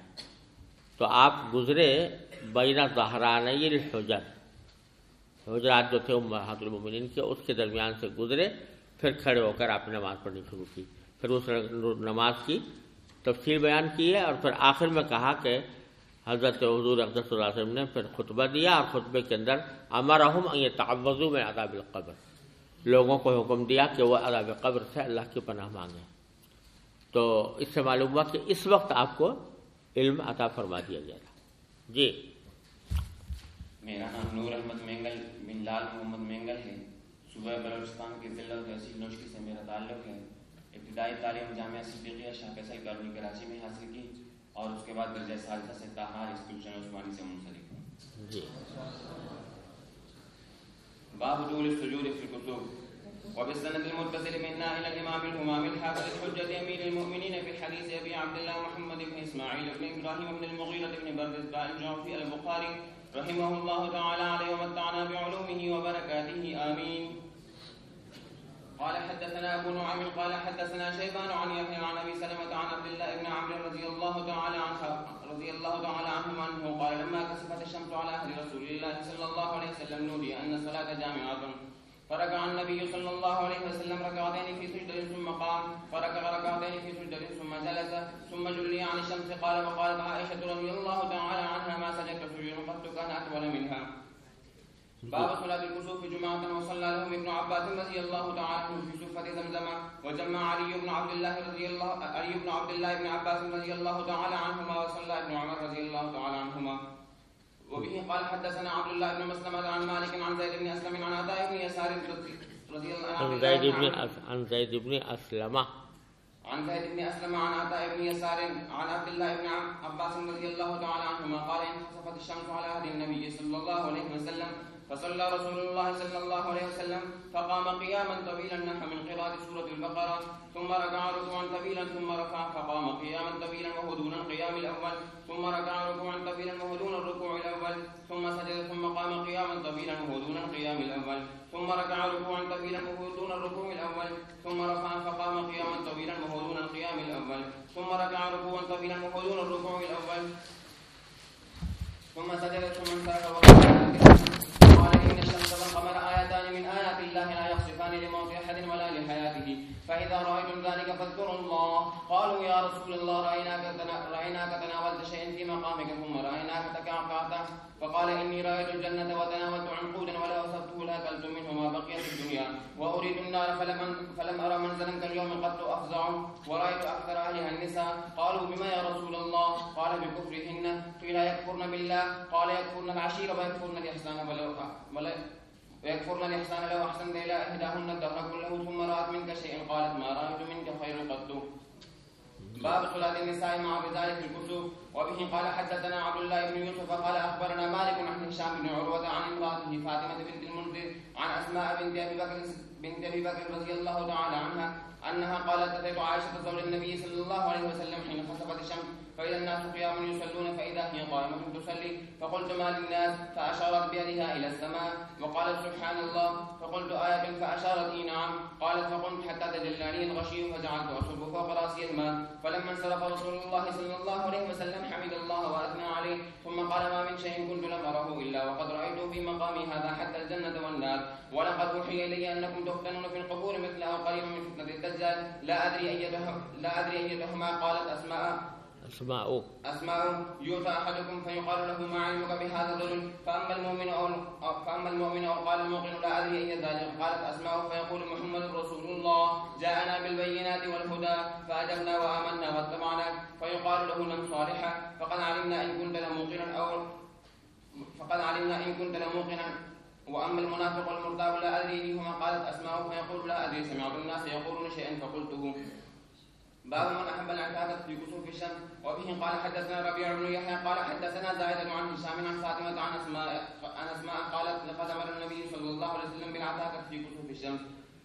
B: تو آپ گزرے بینا زہران الحجر۔ حجرات جو تھے محت المومنین کے، اس کے درمیان سے گزرے، پھر کھڑے ہو کر آپ نے نماز پڑھنی شروع کی۔ پھر اس نماز کی، تفصیل بیان کی ہے اور پھر آخر میں کہا کہ حضرت حضور اقدس صلی اللہ علیہ وسلم نے پھر خطبہ دیا اور خطبے کے اندر امرحم یہ تعوضو میں عذاب القبر۔ لوگوں کو حکم دیا کہ وہ عذاب قبر سے اللہ کی پناہ مانگیں۔ تو اس سے معلوم ہوا کہ اس وقت آپ کو علم عطا فرما دیا گیا تھا۔ جی۔
H: میرا نام نور احمد مینگل بن لال محمد مینگل ہے صوبہ بلوچستان کے ضلع تحصیل نوشکی سے میرا تعلق ہے۔ ابتدائی تعلیم جامعہ صدیقیہ شاہ فیصل کالونی کراچی میں حاصل کی اور اس کے بعد درجہ ثالثہ سے تاہار انسٹیٹیوشن عثمانی سے منسلک ہوں۔
B: جی۔
H: باب طول السجود في الكتب وبالسند المتصل منا الى الامام الهمام الحافظ الحجة امير المؤمنين في حديث ابي عبد الله محمد بن اسماعيل بن ابراهيم بن المغيرة بن بردزباء الجعفي البخاري رحمه الله تعالى عليه ومتعنا بعلومه وبركاته، آمين. قال حدثنا أبو نعيم، قال حدثنا شيبان عن يحيى عن أبي سلمة عن عبد الله بن عمرو رضي الله تعالى عنه، رضي الله تعالى عنهما انه قال لما كسفت الشمس على أهل رسول الله صلى الله عليه وسلم، نودي أن الصلاة جامعة. فركع النبي صلى الله عليه وسلم ركعتين في سجدة ثم قام فركع ركعتين في سجدة ثم جلس، ثم جلي عن الشمس، قال وقالت عائشة رضي الله تعالى عنها ما سجدت سجود قد كان أطول منها. باب صلاة الكسوف جمعة وصلى لهم ابن عباس رضي الله تعالى عنه في صفة زمزم وجمع علي بن عبد الله رضي الله علي بن عبد الله بن عباس رضي الله تعالى عنهما وصلى ابن عمر رضي الله تعالى عنهما وبه قال حدثنا عبد الله بن مسلمة عن مالك عن زيد بن أسلم عن عطاء بن يسار رضي الله
B: عن زيد بن عن زيد بن أسلم
H: عن زيد بن أسلم عن عطاء بن يسار عن عبد الله بن عباس رضي الله تعالى عنهما قال انخسفت الشمس على عهد النبي صلى الله عليه وسلم فصلى رسول الله صلى الله عليه وسلم فقام قياما طويلا نحو من قراءة سورة البقرة، ثم ركع ركوعا طويلا، ثم رفع، فقام قياما طويلا وهو دون القيام الأول، ثم ركع ركوعا طويلا وهو دون الركوع الأول، ثم سجد، ثم قام قياما طويلا وهو دون القيام الأول، ثم ركع ركوعا طويلا وهو دون الركوع الأول، ثم رفع، فقام قياما طويلا وهو دون القيام الأول، ثم ركع ركوعا طويلا وهو دون الركوع الأول، ثم سجد، ثم انصرف قال ولا لحياته فإذا رأيتم ذلك فاذكروا الله. قالوا يا رسول الله رأيناك رأيناك تناولت شيئا في مقامك ثم رأيناك تكعكعت فقال إني رأيت الجنة وتناولت عنقودا ولا أصبته لأكلت منه ما بقي في الدنيا. وأريد النار فلم فلم أرى منزلا كاليوم قد أفزع. ورأيت أكثر أهلها النساء. قالوا بما يا رسول الله؟ قال بكفرهن. قيل يكفرن بالله؟ قال يكفرن العشيرة ويكفرن الإحسان ولو, ولو ولا ويكفرن الإحسان لو أحسنت إلى إحداهن الدهر كله ثم رأت منك شيئا قالت ما رأيت منك خير قط. باب صلاة النساء مع بذلك الكسوف. وبه قال حدثنا عبد الله بن يوسف قال أخبرنا مالك عن هشام بن عروة عن امرأته فاطمة بنت المنذر عن أسماء بنت أبي بكر بنت أبي بكر رضي الله تعالى عنها أنها قالت أتيت عائشة زوج النبي صلى الله عليه وسلم حين خسفت الشمس. فإذا الناس قيام يصلون فإذا هي قائمة تصلي. فقلت ما للناس؟ فأشارت بيدها إلى السماء وقالت سبحان الله. فقلت آية فأشارت إي نعم. قالت فقمت حتى تجلاني الغشي فجعلت أصب فوق رأسي الماء. فلما انصرف رسول الله صلى الله عليه وسلم حمد الله وأثنى عليه. ثم قال ما من شيء كنت لم أره إلا وقد رأيته في مقامي هذا حتى الجنة والنار. ولقد أوحي إلي أنكم تفتنون في القبور مثل أو قريبا من فتنة الدجال. لا أدري أيتهما لا أدري أيتهما قالت أسماء.
B: اسماء
H: أسماء يؤتى أحدكم فيقال له ما علمك بهذا الرجل؟ فأما المؤمن أو فأما المؤمن أو قال الموقن لا أدري أي ذلك، قالت أسماء فيقول محمد رسول الله. جاءنا بالبينات والهدى، فأجبنا وآمنا واتبعنا. فيقال له نم صالحا فقد علمنا إن كنت لموقنا أو فقد علمنا إن كنت لموقنا. وأما المنافق والمرتاب لا أدري فيهما قالت أسماء فيقول لا أدري، سمعت الناس يقولون شيئا فقلته. باب من احب الاعتكاف في كسوف الشمس وبه قال حدثنا ربيع بن يحيى، قال حدثنا زائدة عن هشام، عن فاطمة، عن اسماء عن اسماء قالت لقد امر النبي صلى الله عليه وسلم بالاعتكاف في كسوف الشمس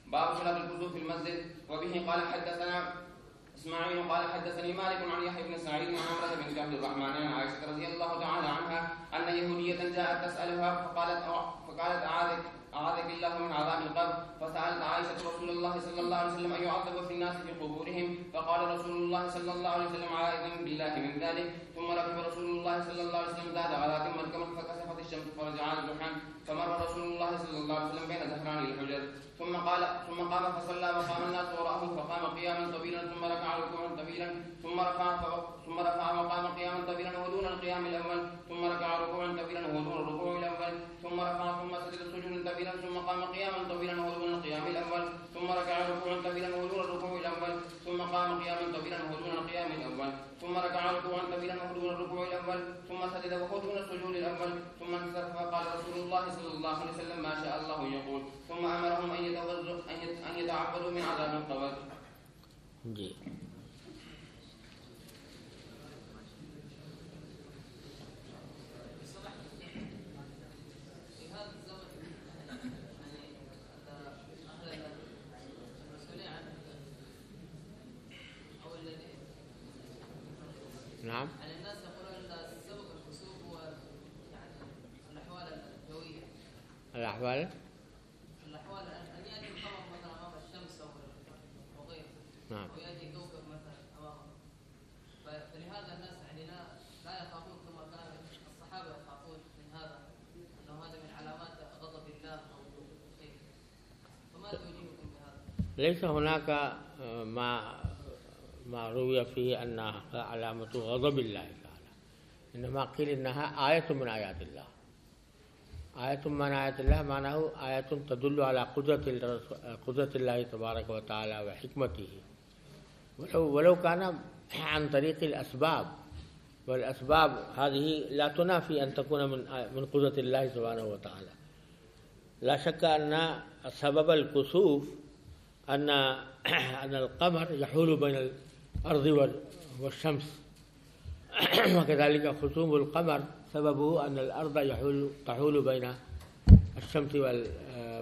H: باب صلاة الكسوف في المسجد، وبه قال حدثنا اسماعيل قال حدثني مالك عن يحيى بن سعيد، عن عمرة بن عبد الرحمن، عن عائشة رضي الله تعالى عنها، أن يهودية جاءت تسألها، فقالت فقالت أعاذك؟ أعاذك الله من عذاب القبر. فسألت عائشة رسول الله صلى الله عليه وسلم أن يعذب في الناس في قبورهم. فقال رسول الله صلى الله عليه وسلم عائذا بالله من ذلك. ثم ركب رسول الله صلى الله عليه وسلم زاد على ثم ركب فكسر فرجع الزحام فمر رسول الله صلى الله عليه وسلم بين زهران الحجر ثم قال ثم قام فصلى وقام الناس وراءه فقام قياما طويلا ثم ركع ركوعا طويلا. ثم رفع ثم رفع وقام قياما طويلا ودون القيام الاول ثم ركع ركوعا طويلا ودون الركوع الاول ثم رفع ثم سجد سجودا طويلا ثم قام قياما طويلا ودون القيام الاول ثم ركع ركوعا طويلا ودون الركوع ثم قياما طويلا وهجونا القيام الاول ثم ركع ركوعا طويلا وهجونا الركوع الاول ثم سجد وهجونا السجود الاول ثم انصرف فقال رسول الله صلى الله عليه وسلم ما شاء الله يقول، ثم امرهم ان يتوضوا ان ان يتعبدوا من عذاب القبر.
B: جی
D: في هذا الزمن يعني أهل المسؤولين عن أو الذي
B: نعم
D: يعني الناس يقولون أن سبب الكسوف هو يعني الأحوال الجوية
B: الأحوال
D: الأحوال أن يأتي القمر مثلا أمام الشمس أو أو غيره
B: نعم
D: أو يأتي كوكب مثلا أمامه فلهذا الناس يعني لا لا يخافون كما كان الصحابة يخافون من هذا أنه هذا من علامات غضب الله أو شيء فما توجيهكم بهذا؟
B: ليس هناك ما ما روي فيه أنها علامة غضب الله تعالى. إنما قيل إنها آية من آيات الله. آية من آيات الله معناه آية تدل على قدرة الرس- قدرة الله تبارك وتعالى وحكمته ولو ولو كان عن طريق الأسباب والأسباب هذه لا تنافي أن تكون من من قدرة الله سبحانه وتعالى لا شك أن سبب الكسوف أن أن القمر يحول بين الأرض وال- والشمس۔ وكذلك خصوم القمر۔ سببه أن الأرض يحول تحول بين الشمس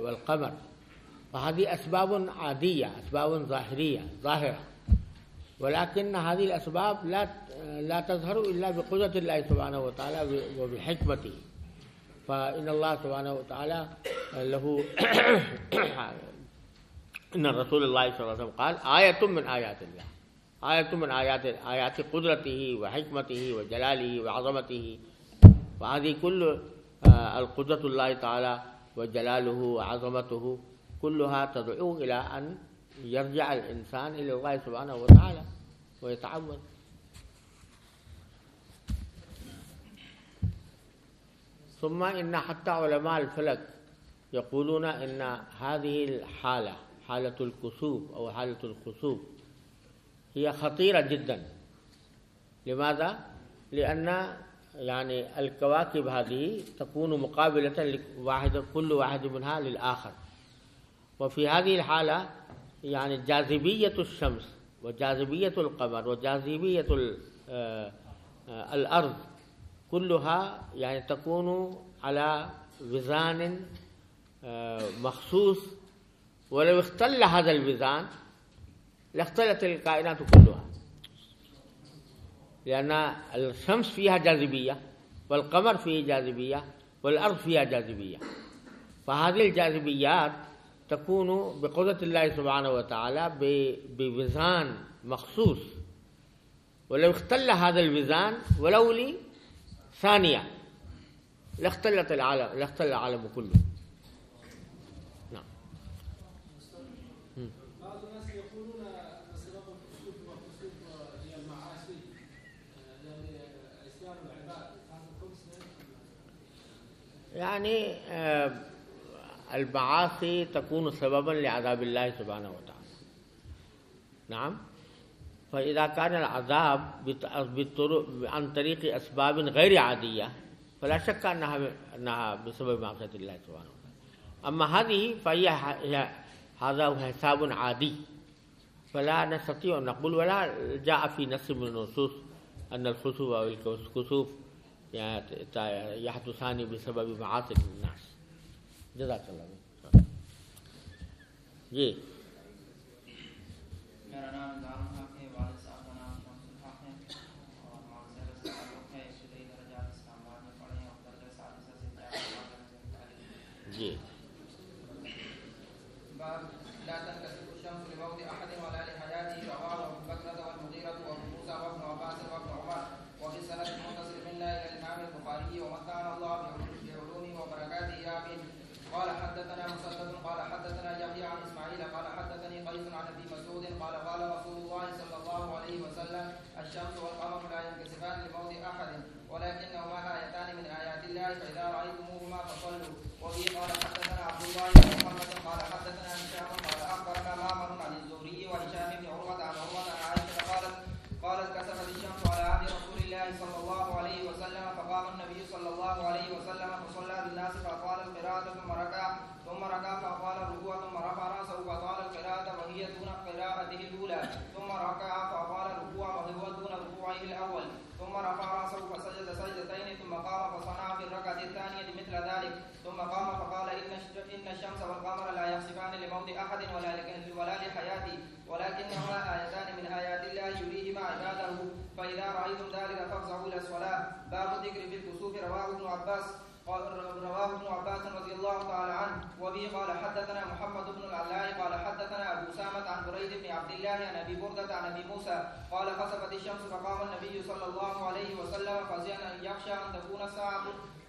B: والقمر. فهذه أسباب عادية، أسباب ظاهرية، ظاهرة. ولكن هذه الأسباب لا لا تظهر إلا بقدرة الله سبحانه وتعالى وبحكمته. فإن الله سبحانه وتعالى له إن رسول الله صلى الله عليه وسلم قال، آية من آيات الله. آية من آيات آيات قدرته وحكمته وجلاله وعظمته. وهذه كل آه، القدرة الله تعالى وجلاله وعظمته كلها تدعو إلى أن يرجع الإنسان إلى الله سبحانه وتعالى ويتعبد ثم إن حتى علماء الفلك يقولون إن هذه الحالة حالة الكسوف أو حالة الخسوف هي خطيرة جدا لماذا؟ لان یعنی لأن يعني الكواكب هذه تكون مقابلة لواحد كل واحد منها للآخر. وفي هذه الحالة يعني جاذبية الشمس وجاذبية القمر وجاذبية ال- آه، آه، الأرض كلها يعني تكون على وزان مخصوص. ولو اختل هذا الوزان لاختلت الكائنات كلها. الشمس فيها جاذبية، والقمر فيه جاذبية، والأرض فيها جاذبية. فهذه الجاذبيات تكون بقدرة الله سبحانه وتعالى بوزان مخصوص. ولو اختل هذا الوزان ولو لثانية. لاختلت العالم لاختل العالم كله نعم
I: بعض الناس يقولون ان سبب الكسوف والكسوف هي المعاصي يعني عصيان العباد هذا الخمس یعنی،
B: يعني آه، المعاصي تكون سببا لعذاب الله سبحانه وتعالى نعم۔ فإذا كان العذاب عن طريق أسباب غير عادية فلا شك أنها أنها بسبب معصية الله سبحانه وتعالى۔ أما هذه فهي هذا حساب عادي۔ فلا نستطيع أن نقول ولا جاء في نص من النصوص أن الخسوف أو الكسوف یحدثانی بسبب معاصر الناس. جزاک اللہ جی
J: میرا نام دار الحق ہے والد صاحب کا نام شمس الحق ہے اور ہمارے شہر سے تعلق ہے ابتدائی درجات اسلام آباد میں پڑھے ہیں اور درجہ سادسہ سے تیار
B: جی
K: باب لا تنكسف الشمس لموت احد ولا لحياته رواه ابو بكر والمغيرة وابو موسى وابن عباس وابن عمر وفي السند المتصل منا الى الامام البخاري ومتعنا الله بعلومه وبركاته امين قال حدثنا مسدد قال حدثنا يحيى عن اسماعيل قال حدثني قيس عن ابي مسعود قال قال رسول الله صلى الله عليه وسلم الشمس والقمر لا ينكسفان لموت احد ولكنهما ايتان من ايات الله فاذا رايتموهما فصلوا. وفي قال حدثنا عبد الله بن محمد قال حدثنا هشام قال اخبرنا معمر عن الزهري وهشام بن عروه عن عروه عن عائشه قالت قالت كسفت الشمس على عهد رسول الله صلى الله عليه وسلم فقام النبي صلى الله عليه وسلم فصلى بالناس فاطال القراءه ثم ركع ثم ركع فاطال الركوع ثم رفع راسه فاطال القراءه وهي دون قراءته الاولى ثم ركع فاطال الركوع وهو دون ركوعه الاول ثم رفع راسه فسجد سجدتين ثم قام فصنع في الركعه الثانيه مثل ذلك ثم قام فقال ان الش- ان الشمس والقمر لا يخسفان لموت احد ولا لك- ولا لحياته ولكنهما ايتان من ايات الله يريهما عباده فاذا رايتم ذلك فافزعوا الى الصلاه باب ذكر في الكسوف رواه ابن عباس رواه ابن عباس رضي الله تعالى عنه وبه قال حدثنا محمد بن العلاء، قال حدثنا ابو سامة عن بريد بن عبد الله عن ابي بردة عن ابي موسى قال خسفت الشمس فقام النبي صلى الله عليه وسلم فزعن ان يخشى ان تكون الساعة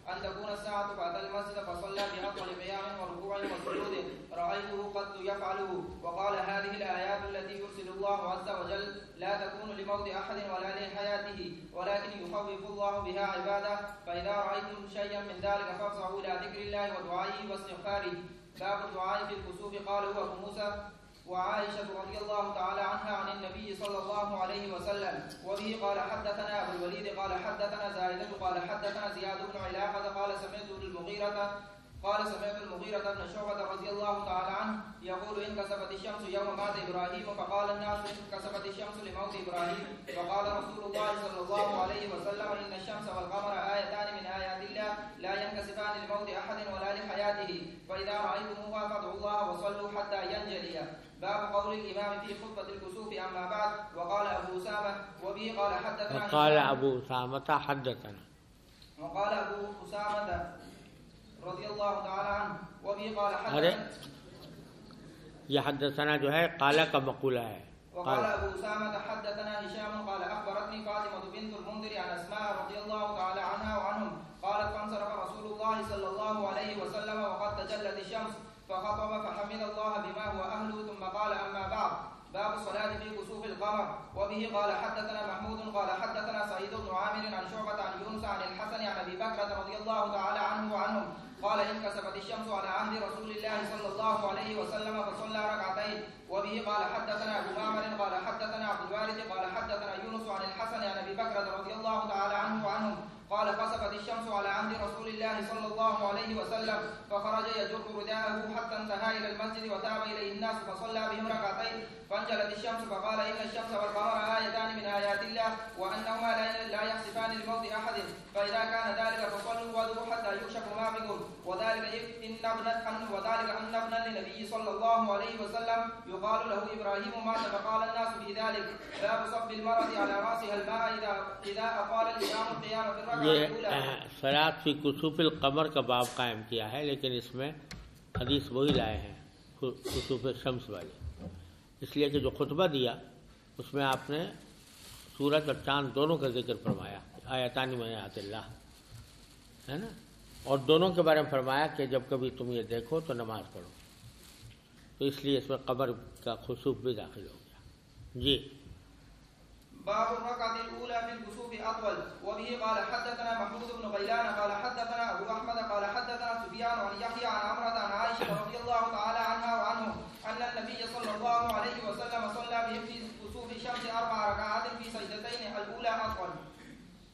K: أن تكون الساعة فأتى المسجد فصلى بأطول قيام وركوع وسجود رأيته قد يفعله. وقال هذه الآيات التي يرسل الله عز وجل لا تكون لموت أحد ولا لحياته، ولكن يخوف الله بها عباده. فإذا رأيتم شيئا من ذلك فافزعوا إلى ذكر الله ودعائه واستغفاره. باب الدعاء في الكسوف. قال هو موسى وعائشة رضي الله تعالى عنها عن النبي صلى الله عليه وسلم. وبه قال حدثنا أبو الوليد، قال حدثنا زائدة قال حدثنا زياد بن علاقة، قال سمعت المغيرة، قال سمعت المغيرة بن شعبة رضي الله تعالى عنه يقول إن كسفت الشمس يوم مات إبراهيم فقال الناس إن كسفت الشمس لموت إبراهيم فقال رسول الله صلى الله عليه وسلم إن الشمس والقمر آيتان من آيات الله، لا ينكسفان لموت أحد ولا لحياته. فإذا رأيتموها فادعوا الله وصلوا حتى ينجلي باب قول الإمام في خطبة الكسوف أما بعد وقال أبو أسامة وبه قال حدثنا
B: وقال أبو أسامة حدثنا.
K: وقال أبو أسامة رضي الله تعالى عنه وبه قال حدثنا
B: یہ حدثنا جو ہے قال کا مقولہ ہے.
K: وقال
B: قال.
K: أبو أسامة حدثنا هشام قال أخبرتني فاطمة بنت المنذر عن أسماء رضي الله تعالى عنها وعنهم قالت فانصرف رسول الله صلى الله عليه وسلم وقد تجلت الشمس فخطب فحمد الله بما هو أهله، ثم قال أما بعد. باب الصلاة في كسوف القمر. وبه قال حدثنا محمود، قال حدثنا سعيد بن عامر عن شعبة عن يونس عن الحسن عن أبي بكرة رضي الله تعالى عنه وعنهم. قال إن كسفت الشمس على عهد رسول الله صلى الله عليه وسلم فصلى ركعتين. وبه قال حدثنا أبو معمر قال حدثنا عبد الوارث، قال حدثنا يونس عن الحسن عن أبي بكرة رضي الله تعالى عنه وعنهم. قال خسفت الشمس على عهد رسول الله صلى الله عليه وسلم، فخرج يجر رداءه المسجد وتاب إليه الناس فصلى بهم ركعتين فانجلت الشمس فقال إن الشمس والقمر آيتان من آيات الله وأنهما لا- لا يخسفان لموت أحد فإذا كان ذلك فصلوا وادعوا حتى يوشك ما بكم وذلك إن ابن وذلك أن ابن النبي صلى الله عليه وسلم يقال له إبراهيم مات فقال الناس في ذلك باب صب المرأة على رأسها الماء إذا إذا أقال الإمام القيام في الركعة الأولى
B: سرات فی کسوف القمر کا باب قائم کیا ہے لیکن اس میں حدیث وہی لائے ہیں خصوف شمس والے اس لیے کہ جو خطبہ دیا، اس میں آپ نے سورج اور چاند دونوں کا ذکر فرمایا آیتانی میں آت اللہ، ہے نا؟ اور دونوں کے بارے میں فرمایا کہ جب کبھی تم یہ دیکھو تو نماز پڑھو۔ تو اس لیے اس میں قبر کا خصوف بھی داخل ہو گیا۔ جی۔
K: باب الركعة الأولى في الكسوف أطول وبه قال حدثنا محمود بن غيلان، قال حدثنا أبو أحمد، قال حدثنا سفيان عن يحيى، عن عمرة، عن عائشة رضي الله تعالى عنها وعنه، أن النبي صلى الله عليه وسلم صلى بهم في كسوف الشمس أربع ركعات في سجدتين، الأولى أطول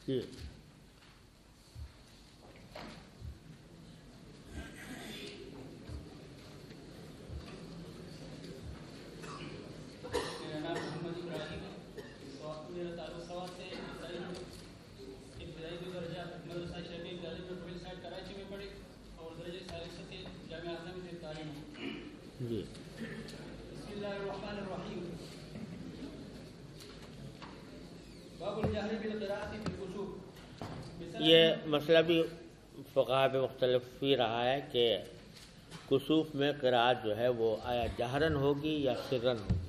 B: جی
L: میرا نام محمد ابراہیم ہے سواد میرا تعلق سواد سے ابتدائی ابتدائی دو درجہ مدرسہ شرعی تعلیم میں طویل سائٹ کراچی میں پڑھی اور درجہ ثالثہ سے جامعہ اعظم سے تعلیم
B: جی
L: بسم اللہ الرحمن الرحیم باب الجہر بالقراءة في الكسوف
B: یہ مسئلہ بھی فقہ میں مختلف ہی رہا ہے کہ کسوف میں قرآت جو ہے وہ آیا جہرن ہوگی یا سرن ہوگی؟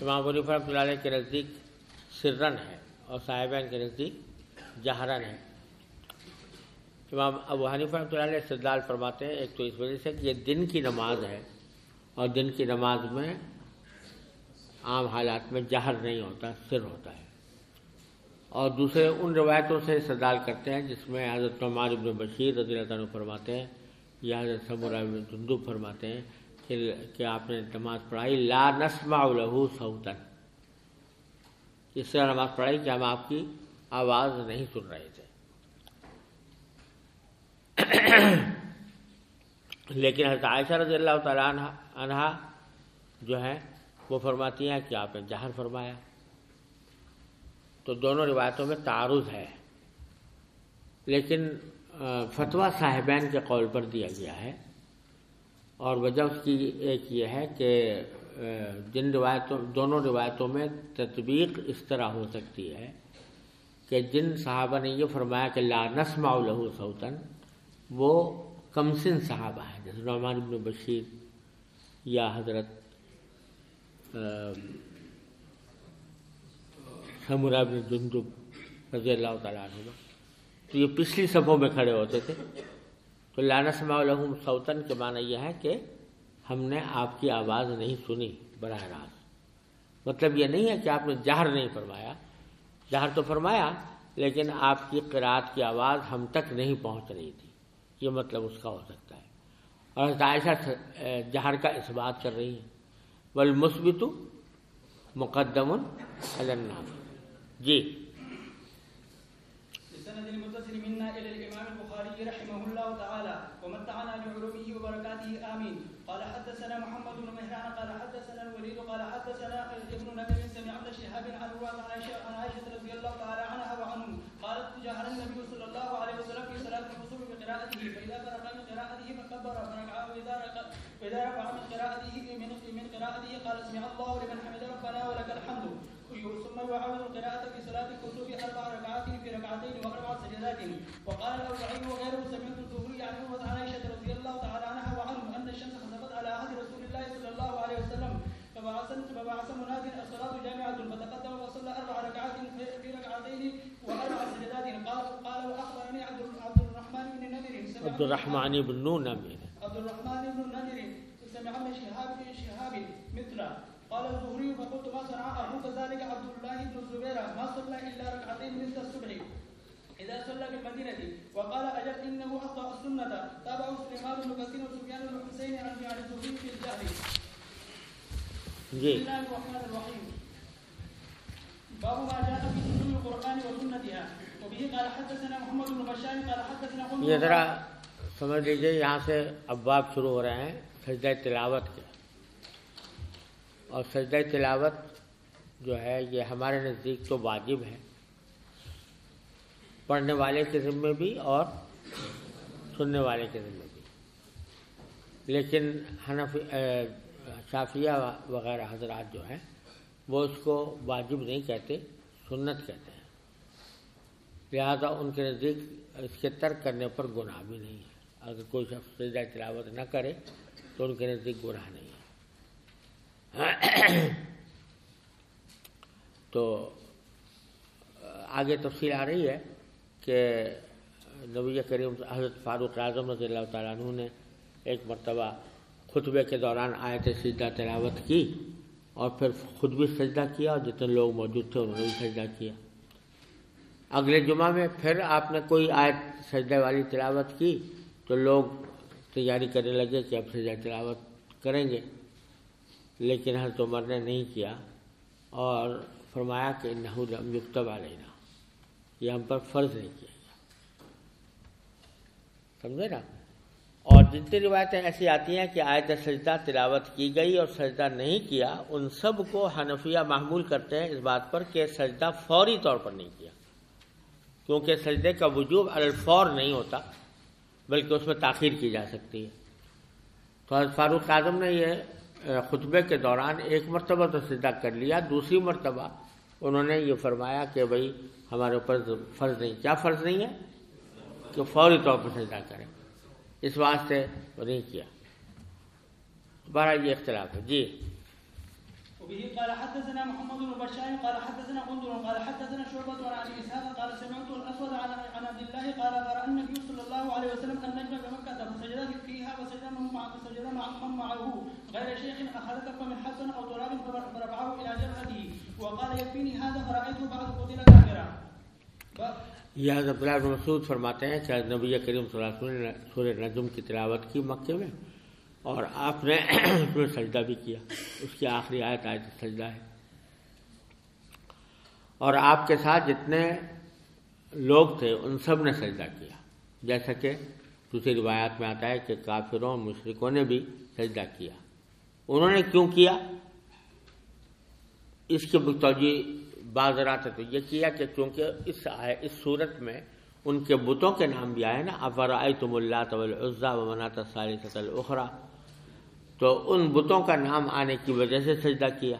B: امام ابو رحمۃ اللہ علیہ کے نزدیک سرن ہے اور صاحبین کے نزدیک جہرن ہے۔ امام ابو حنیفہ رحمۃ اللہ علیہ فرماتے ہیں، ایک تو اس وجہ سے کہ یہ دن کی نماز ہے اور دن کی نماز میں عام حالات میں جہر نہیں ہوتا، سر ہوتا ہے۔ اور دوسرے ان روایتوں سے استدلال کرتے ہیں، جس میں حضرت عمار ابن بشیر رضی اللہ عنہ فرماتے ہیں یا حضرت سمورہ ابن جندب فرماتے ہیں کہ کہ آپ نے نماز پڑھائی، لا نسمع له صوتا۔ اس طرح نماز پڑھائی کہ ہم آپ کی آواز نہیں سن رہے تھے۔ لیکن حضرت عائشہ رضی اللہ تعالیٰ عنہ جو ہے وہ فرماتی ہیں کہ آپ نے جہر فرمایا۔ تو دونوں روایتوں میں تعارض ہے۔ لیکن فتویٰ صاحبین کے قول پر دیا گیا ہے۔ اور وجہ اس کی ایک یہ ہے کہ جن روایتوں، دونوں روایتوں میں تطبیق اس طرح ہو سکتی ہے کہ جن صحابہ نے یہ فرمایا کہ لا نسمع له صوتن وہ کمسن صحابہ ہیں۔ جیسے نعمان بن بشیر یا حضرت سمورہ بن جندب رضی اللہ تعالیٰ عنہ تو یہ پچھلی صفوں میں کھڑے ہوتے تھے۔ تو لا نسمع لهم صوتن کے معنی یہ ہے کہ ہم نے آپ کی آواز نہیں سنی براہ راست۔ مطلب یہ نہیں ہے کہ آپ نے جہر نہیں فرمایا۔ جہر تو فرمایا، لیکن آپ کی قرآت کی آواز ہم تک نہیں پہنچ رہی تھی۔ یہ مطلب اس کا ہو سکتا ہے۔ اور عائشہ جہر کا اس بات کر رہی ہیں۔ والمثبت مقدم علی النام جی
L: بسند المتصل منا الى الامام البخاري رحمه الله تعالى ومتعنا بعلومه وبركاته امين قال حدثنا محمد بن مهران قال حدثنا الوليد قال حدثنا ابن نبي سمع ابن شهاب عن رواه عائشه عن عائشه رضي الله تعالى عنها وعنه قالت جهر النبي صلى الله عليه وسلم في صلاه الكسوف بقراءته فاذا فرغ من قراءته فكبر فركع واذا ركع واذا رفع من قراءته من من قراءته قال سمع الله لمن حمد ربنا ولك الحمد ثم يعاود القراءة في صلاة الكسوف أربع ركعات في ركعتين وأربع سجدات. وقال الأوزاعي وغيره سمعت الزهري عن عن عائشة رضي الله تعالى عنها وعنه أن الشمس خسفت على عهد رسول الله صلى الله عليه وسلم. فبعث مناد الصلاة جامعة فتقدم وصلى أربع ركعات في ركعتين وأربع سجدات. قال قال وأخبرني عبد الرحمن بن نمر
B: عبد الرحمن بن امین
L: عبد الرحمن بن نمر سمع من شهاب شهاب مثله. قال الزهري فقلت ما صنع أخوك ذلك عبد الله بن الزبير ما صلى إلا ركعتين مثل الصبح إذا صلى بالمدينة وقال أجل إنه أخطأ السنة تابعه سليمان بن كثير وسفيان بن حسين عن الزهري في الجهل.
B: جی.
L: بسم الله الرحمن الرحيم. باب ما جاء في نزول القرآن وسنتها. وبه قال حدثنا محمد بن بشار قال حدثنا
B: یہ ذرا سمجھ لیجیے یہاں سے ابواب شروع ہو رہے ہیں سجدہ تلاوت کے. اور سجدہ تلاوت جو ہے، یہ ہمارے نزدیک تو واجب ہے۔ پڑھنے والے کے ذمے بھی اور سننے والے کے ذمہ بھی۔ لیکن حنفی شافیہ وغیرہ حضرات جو ہیں، وہ اس کو واجب نہیں کہتے، سنت کہتے ہیں۔ لہذا ان کے نزدیک اس کے ترک کرنے پر گناہ بھی نہیں ہے۔ اگر کوئی شخص سجدہ تلاوت نہ کرے تو ان کے نزدیک گناہ نہیں۔ تو آگے تفصیل آ رہی ہے کہ نبی کریم حضرت فاروق اعظم رضی اللہ تعالیٰ عنہ نے ایک مرتبہ خطبے کے دوران آیت سجدہ تلاوت کی اور پھر خود بھی سجدہ کیا اور جتنے لوگ موجود تھے انہوں نے بھی سجدہ کیا۔ اگلے جمعہ میں پھر آپ نے کوئی آیت سجدہ والی تلاوت کی تو لوگ تیاری کرنے لگے کہ اب سجدہ تلاوت کریں گے۔ لیکن حضرت عمر نے نہیں کیا اور فرمایا کہ نحود یکتب علینا، یہ ہم پر فرض نہیں کیا گیا۔ سمجھے نا؟ اور جتنی روایتیں ایسی آتی ہیں کہ آیت سجدہ تلاوت کی گئی اور سجدہ نہیں کیا، ان سب کو حنفیہ معمول کرتے ہیں اس بات پر کہ سجدہ فوری طور پر نہیں کیا۔ کیونکہ سجدے کا وجوب الفور نہیں ہوتا، بلکہ اس میں تاخیر کی جا سکتی ہے۔ تو حضرت فاروق اعظم نے یہ خطبے کے دوران ایک مرتبہ تو سجدہ کر لیا، دوسری مرتبہ انہوں نے یہ فرمایا کہ بھائی ہمارے اوپر فرض نہیں، کیا فرض نہیں ہے؟ کہ فوری طور پر سجدہ کریں۔ اس واسطے وہ نہیں کیا۔ بہرحال یہ اختلاف ہے۔ جی۔
L: وبه قال حدثنا محمد بن بشار، قال حدثنا غندر، قال حدثنا شعبة عن ابي اسحاق قال سمعت الاسود عن عن عبد الله، قال قرأ النبي صلى الله عليه وسلم النجم بمكة فسجد فيها وسجد مع فسجد غير شيخ اخذ كف حسن او تراب فرفعه الى جبهته، وقال يكفيني هذا فرأيته بعد قتل كافرا.
B: یہ حضرت عبداللہ بن مسعود فرماتے ہیں کہ نبی کریم صلی اللہ علیہ وسلم نے سورہ نجم کی تلاوت کی مکے میں، اور آپ نے اس میں سجدہ بھی کیا۔ اس کی آخری آیت آیت سجدہ ہے۔ اور آپ کے ساتھ جتنے لوگ تھے، ان سب نے سجدہ کیا۔ جیسا کہ دوسری روایات میں آتا ہے کہ کافروں مشرقوں نے بھی سجدہ کیا۔ انہوں نے کیوں کیا؟ اس کے توجہ بازرات تو یہ کیا کہ چونکہ اس اس صورت میں ان کے بتوں کے نام بھی آئے نا افرائے تم اللہ طول عزا و منات ساری اخرا تو ان بتوں کا نام آنے کی وجہ سے سجدہ کیا۔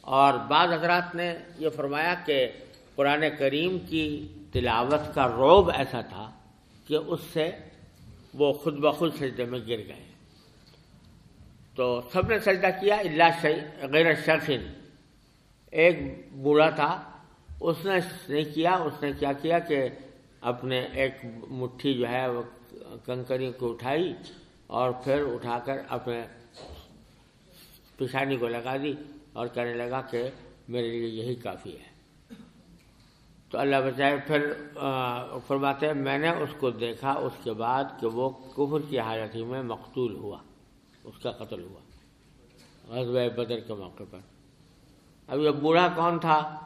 B: اور بعض حضرات نے یہ فرمایا کہ قرآن کریم کی تلاوت کا روب ایسا تھا کہ اس سے وہ خود بخود سجدے میں گر گئے۔ تو سب نے سجدہ کیا اللہ غیر شخصن ایک بوڑھا تھا، اس نے نہیں کیا، اس نے کیا کیا کہ اپنے ایک مٹھی جو ہے، وہ کنکری کو اٹھائی اور پھر اٹھا کر اپنے پشانی کو لگا دی اور کہنے لگا کہ میرے لیے یہی کافی ہے۔ تو اللہ بچائے پھر فرماتے ہیں، میں نے اس کو دیکھا، اس کے بعد کہ وہ کفر کی حالت ہی میں مقتول ہوا۔ اس کا قتل ہوا۔ غزوہ بدر کے موقع پر۔ اب یہ بوڑھا کون تھا؟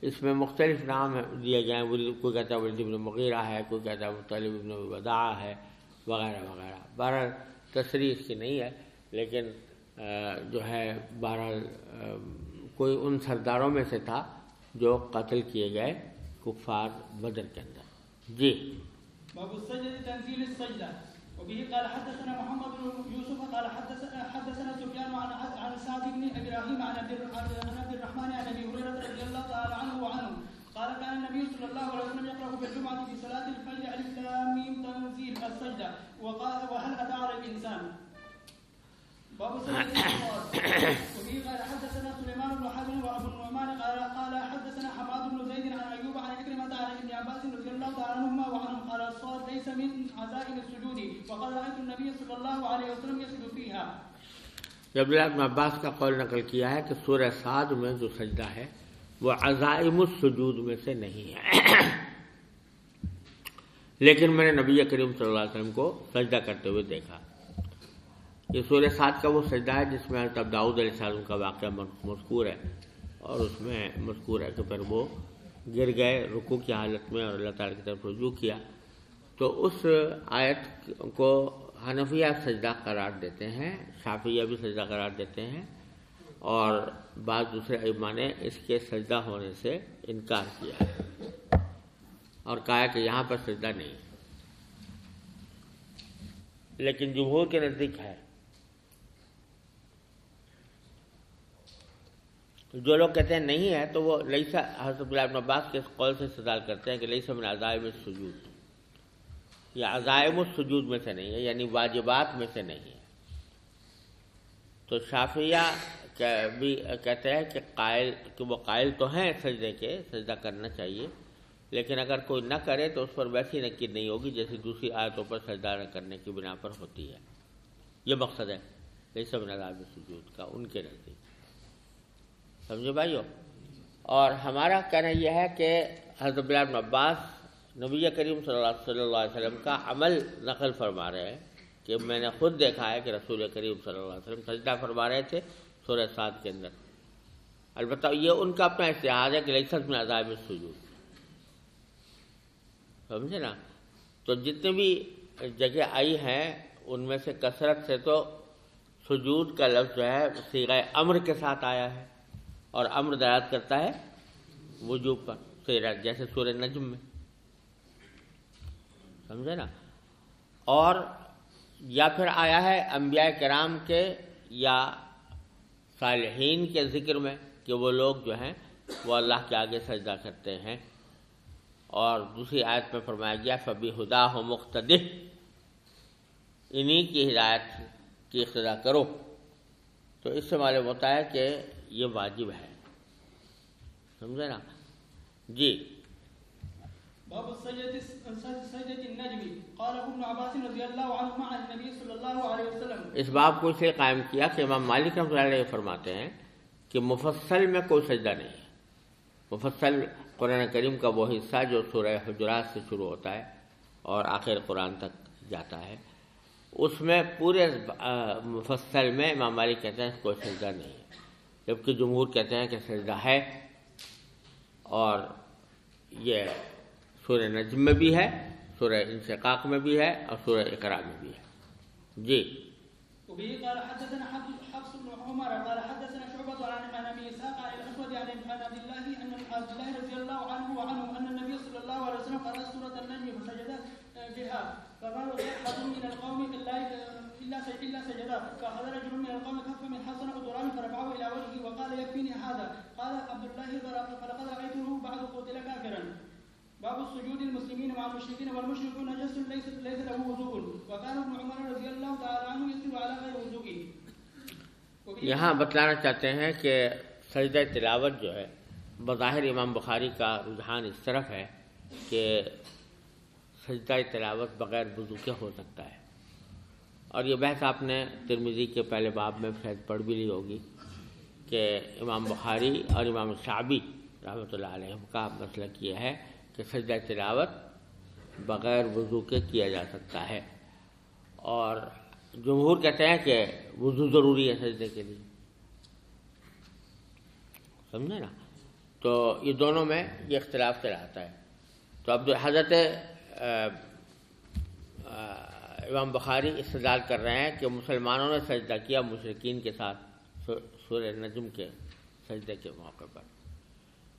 B: اس میں مختلف نام دیے گئے ہیں۔ کوئی کہتا ہے ولید ابن مغیرہ ہے، کوئی کہتا ہے مطلب ابن ودا ہے، وغیرہ وغیرہ۔ بہرحال تصریح اس کی نہیں ہے، لیکن جو ہے، بہرحال کوئی ان سرداروں میں سے تھا جو قتل کیے گئے کفار بدر کے اندر۔ جی۔
L: باب السجدة تنزيل السجدة وبه قال حدثنا محمد بن يوسف قال حدثنا حدثنا سفيان عن عن سعد بن ابراهيم عن عبد الرحمن عن ابي هريره رضي الله تعالى عنه وعنه. قال كان النبي صلى الله عليه وسلم يقرا في الجمعه في صلاه الفجر الف لام ميم تنزيل السجده وقال وهل اتى على الانسان باب السجدة وبه قال حدثنا سليمان بن حرب وابو النعمان قال قال حدثنا حماد بن زيد عن ايوب عن عكرمة عن ابن عباس رضي الله تعالى عنهما الصاد ليس من عزائم السجود. وقد رايت النبي صلى الله عليه وسلم يسجد فيها.
B: جب ابن عباس کا قول نقل کیا ہے کہ سورہ سعد میں جو سجدہ ہے، وہ عزائم السجود میں سے نہیں ہے۔ لیکن میں نے نبی کریم صلی اللہ علیہ وسلم کو سجدہ کرتے ہوئے دیکھا۔ یہ سورہ سعد کا وہ سجدہ ہے جس میں حضرت داؤد علیہ السلام کا واقعہ مذکور ہے۔ اور اس میں مذکور ہے کہ پھر وہ گر گئے رکو کی حالت میں اور اللہ تعالیٰ کی طرف رجوع کیا۔ تو اس آیت کو حنفیہ سجدہ قرار دیتے ہیں شافیہ بھی سجدہ قرار دیتے ہیں، اور بعض دوسرے علما نے اس کے سجدہ ہونے سے انکار کیا ہے۔ اور کہا کہ یہاں پر سجدہ نہیں۔ لیکن جمہور کے نزدیک ہے۔ جو لوگ کہتے ہیں نہیں ہے، تو وہ لئیسا حضرت ابن عباس کے اس قول سے استدال کرتے ہیں کہ لئیسا من عزائم السجود۔ یہ عزائم السجود میں سے نہیں ہے یعنی واجبات میں سے نہیں ہے۔ تو شافیہ بھی کہتے ہیں کہ قائل، کہ وہ قائل تو ہیں سجدے کے، سجدہ کرنا چاہیے، لیکن اگر کوئی نہ کرے تو اس پر ویسی نقید نہیں ہوگی جیسے دوسری آیتوں پر سجدہ نہ کرنے کی بنا پر ہوتی ہے۔ یہ مقصد ہے لئیسا من عزائم السجود کا، ان کے نزدیک۔ سمجھو بھائیو؟ اور ہمارا کہنا یہ ہے کہ حضرت بن عباس نبی کریم صلی اللہ صلی اللہ علیہ وسلم کا عمل نقل فرما رہے ہیں کہ میں نے خود دیکھا ہے کہ رسول کریم صلی اللہ علیہ وسلم سجدہ فرما رہے تھے سورہ سات کے اندر۔ البتہ یہ ان کا اپنا اشتہار ہے کہ لسنس میں عذاب سجود سمجھے نا؟ تو جتنے بھی جگہ آئی ہیں، ان میں سے کثرت سے تو سجود کا لفظ جو ہے سیغ امر کے ساتھ آیا ہے اور امر دراد کرتا ہے وجوب پر جیسے سورہ نجم میں۔ سمجھے نا؟ اور یا پھر آیا ہے انبیاء کرام کے یا صالحین کے ذکر میں کہ وہ لوگ جو ہیں وہ اللہ کے آگے سجدہ کرتے ہیں۔ اور دوسری آیت میں فرمایا گیا فبی خدا ہو مختلف انہی کی ہدایت کی اقتدا کرو۔ تو اس سے معلوم ہوتا ہے کہ یہ واجب ہے۔ سمجھے نا؟ جی۔
C: باب سجدة النجم. قال ابن عباس رضی اللہ عنہما عن النبی صلی اللہ علیہ وسلم.
B: اس باب کو اس لیے قائم کیا کہ امام مالک رحمۃ اللہ علیہ فرماتے ہیں کہ مفصل میں کوئی سجدہ نہیں ہے۔ مفصل قرآن کریم کا وہ حصہ جو سورہ حجرات سے شروع ہوتا ہے اور آخر قرآن تک جاتا ہے، اس میں پورے مفصل میں امام مالک کہتے ہیں کوئی سجدہ نہیں ہے۔ جبکہ جمہور کہتے ہیں کہ سجدہ ہے اور یہ سورہ نجم میں بھی ہے، سورہ انشقاق میں بھی ہے اور سورہ اقرا میں بھی ہے۔ جی۔
C: وبه قال حدثنا حفص بن عمر قال حدثنا شعبة عن ابي اسحاق عن الاسود عن عبد الله ان عبد الله رضي الله عنه وعنه ان النبي صلى الله عليه وسلم قرأ سورة النجم فسجد بها فقال احد من القوم الا الا فاخذ رجل من القوم كف من حسن قدران فرفعه الى وجهه وقال يكفيني هذا. قال عبد الله فلقد رايته بعد قتل كافرا. باب السجود المسلمين مع المشركين والمشرك نجس ليس ليس له وضوء. وكان ابن عمر رضي الله تعالى عنه يسجد على غير وضوء.
B: یہاں بتلانا چاہتے ہیں کہ سجدہ تلاوت جو ہے، بظاہر امام بخاری کا رجحان اس طرف ہے کہ سجدہ تلاوت بغیر وضو کے ہو سکتا ہے۔ اور یہ بحث آپ نے ترمیزی کے پہلے باب میں شاید پڑھ بھی لی ہوگی کہ امام بخاری اور امام شعبی رحمۃ اللہ علیہ کا مسلک یہ ہے۔ کہ سجدہ تلاوت بغیر وضو کے کیا جا سکتا ہے۔ اور جمہور کہتے ہیں کہ وضو ضروری ہے سجدے کے لیے۔ سمجھے نا؟ تو یہ دونوں میں یہ اختلاف چلا آتا ہے۔ تو اب حضرت امام بخاری استدال کر رہے ہیں کہ مسلمانوں نے سجدہ کیا مشرقین کے ساتھ، سورہ نجم کے سجدے کے موقع پر۔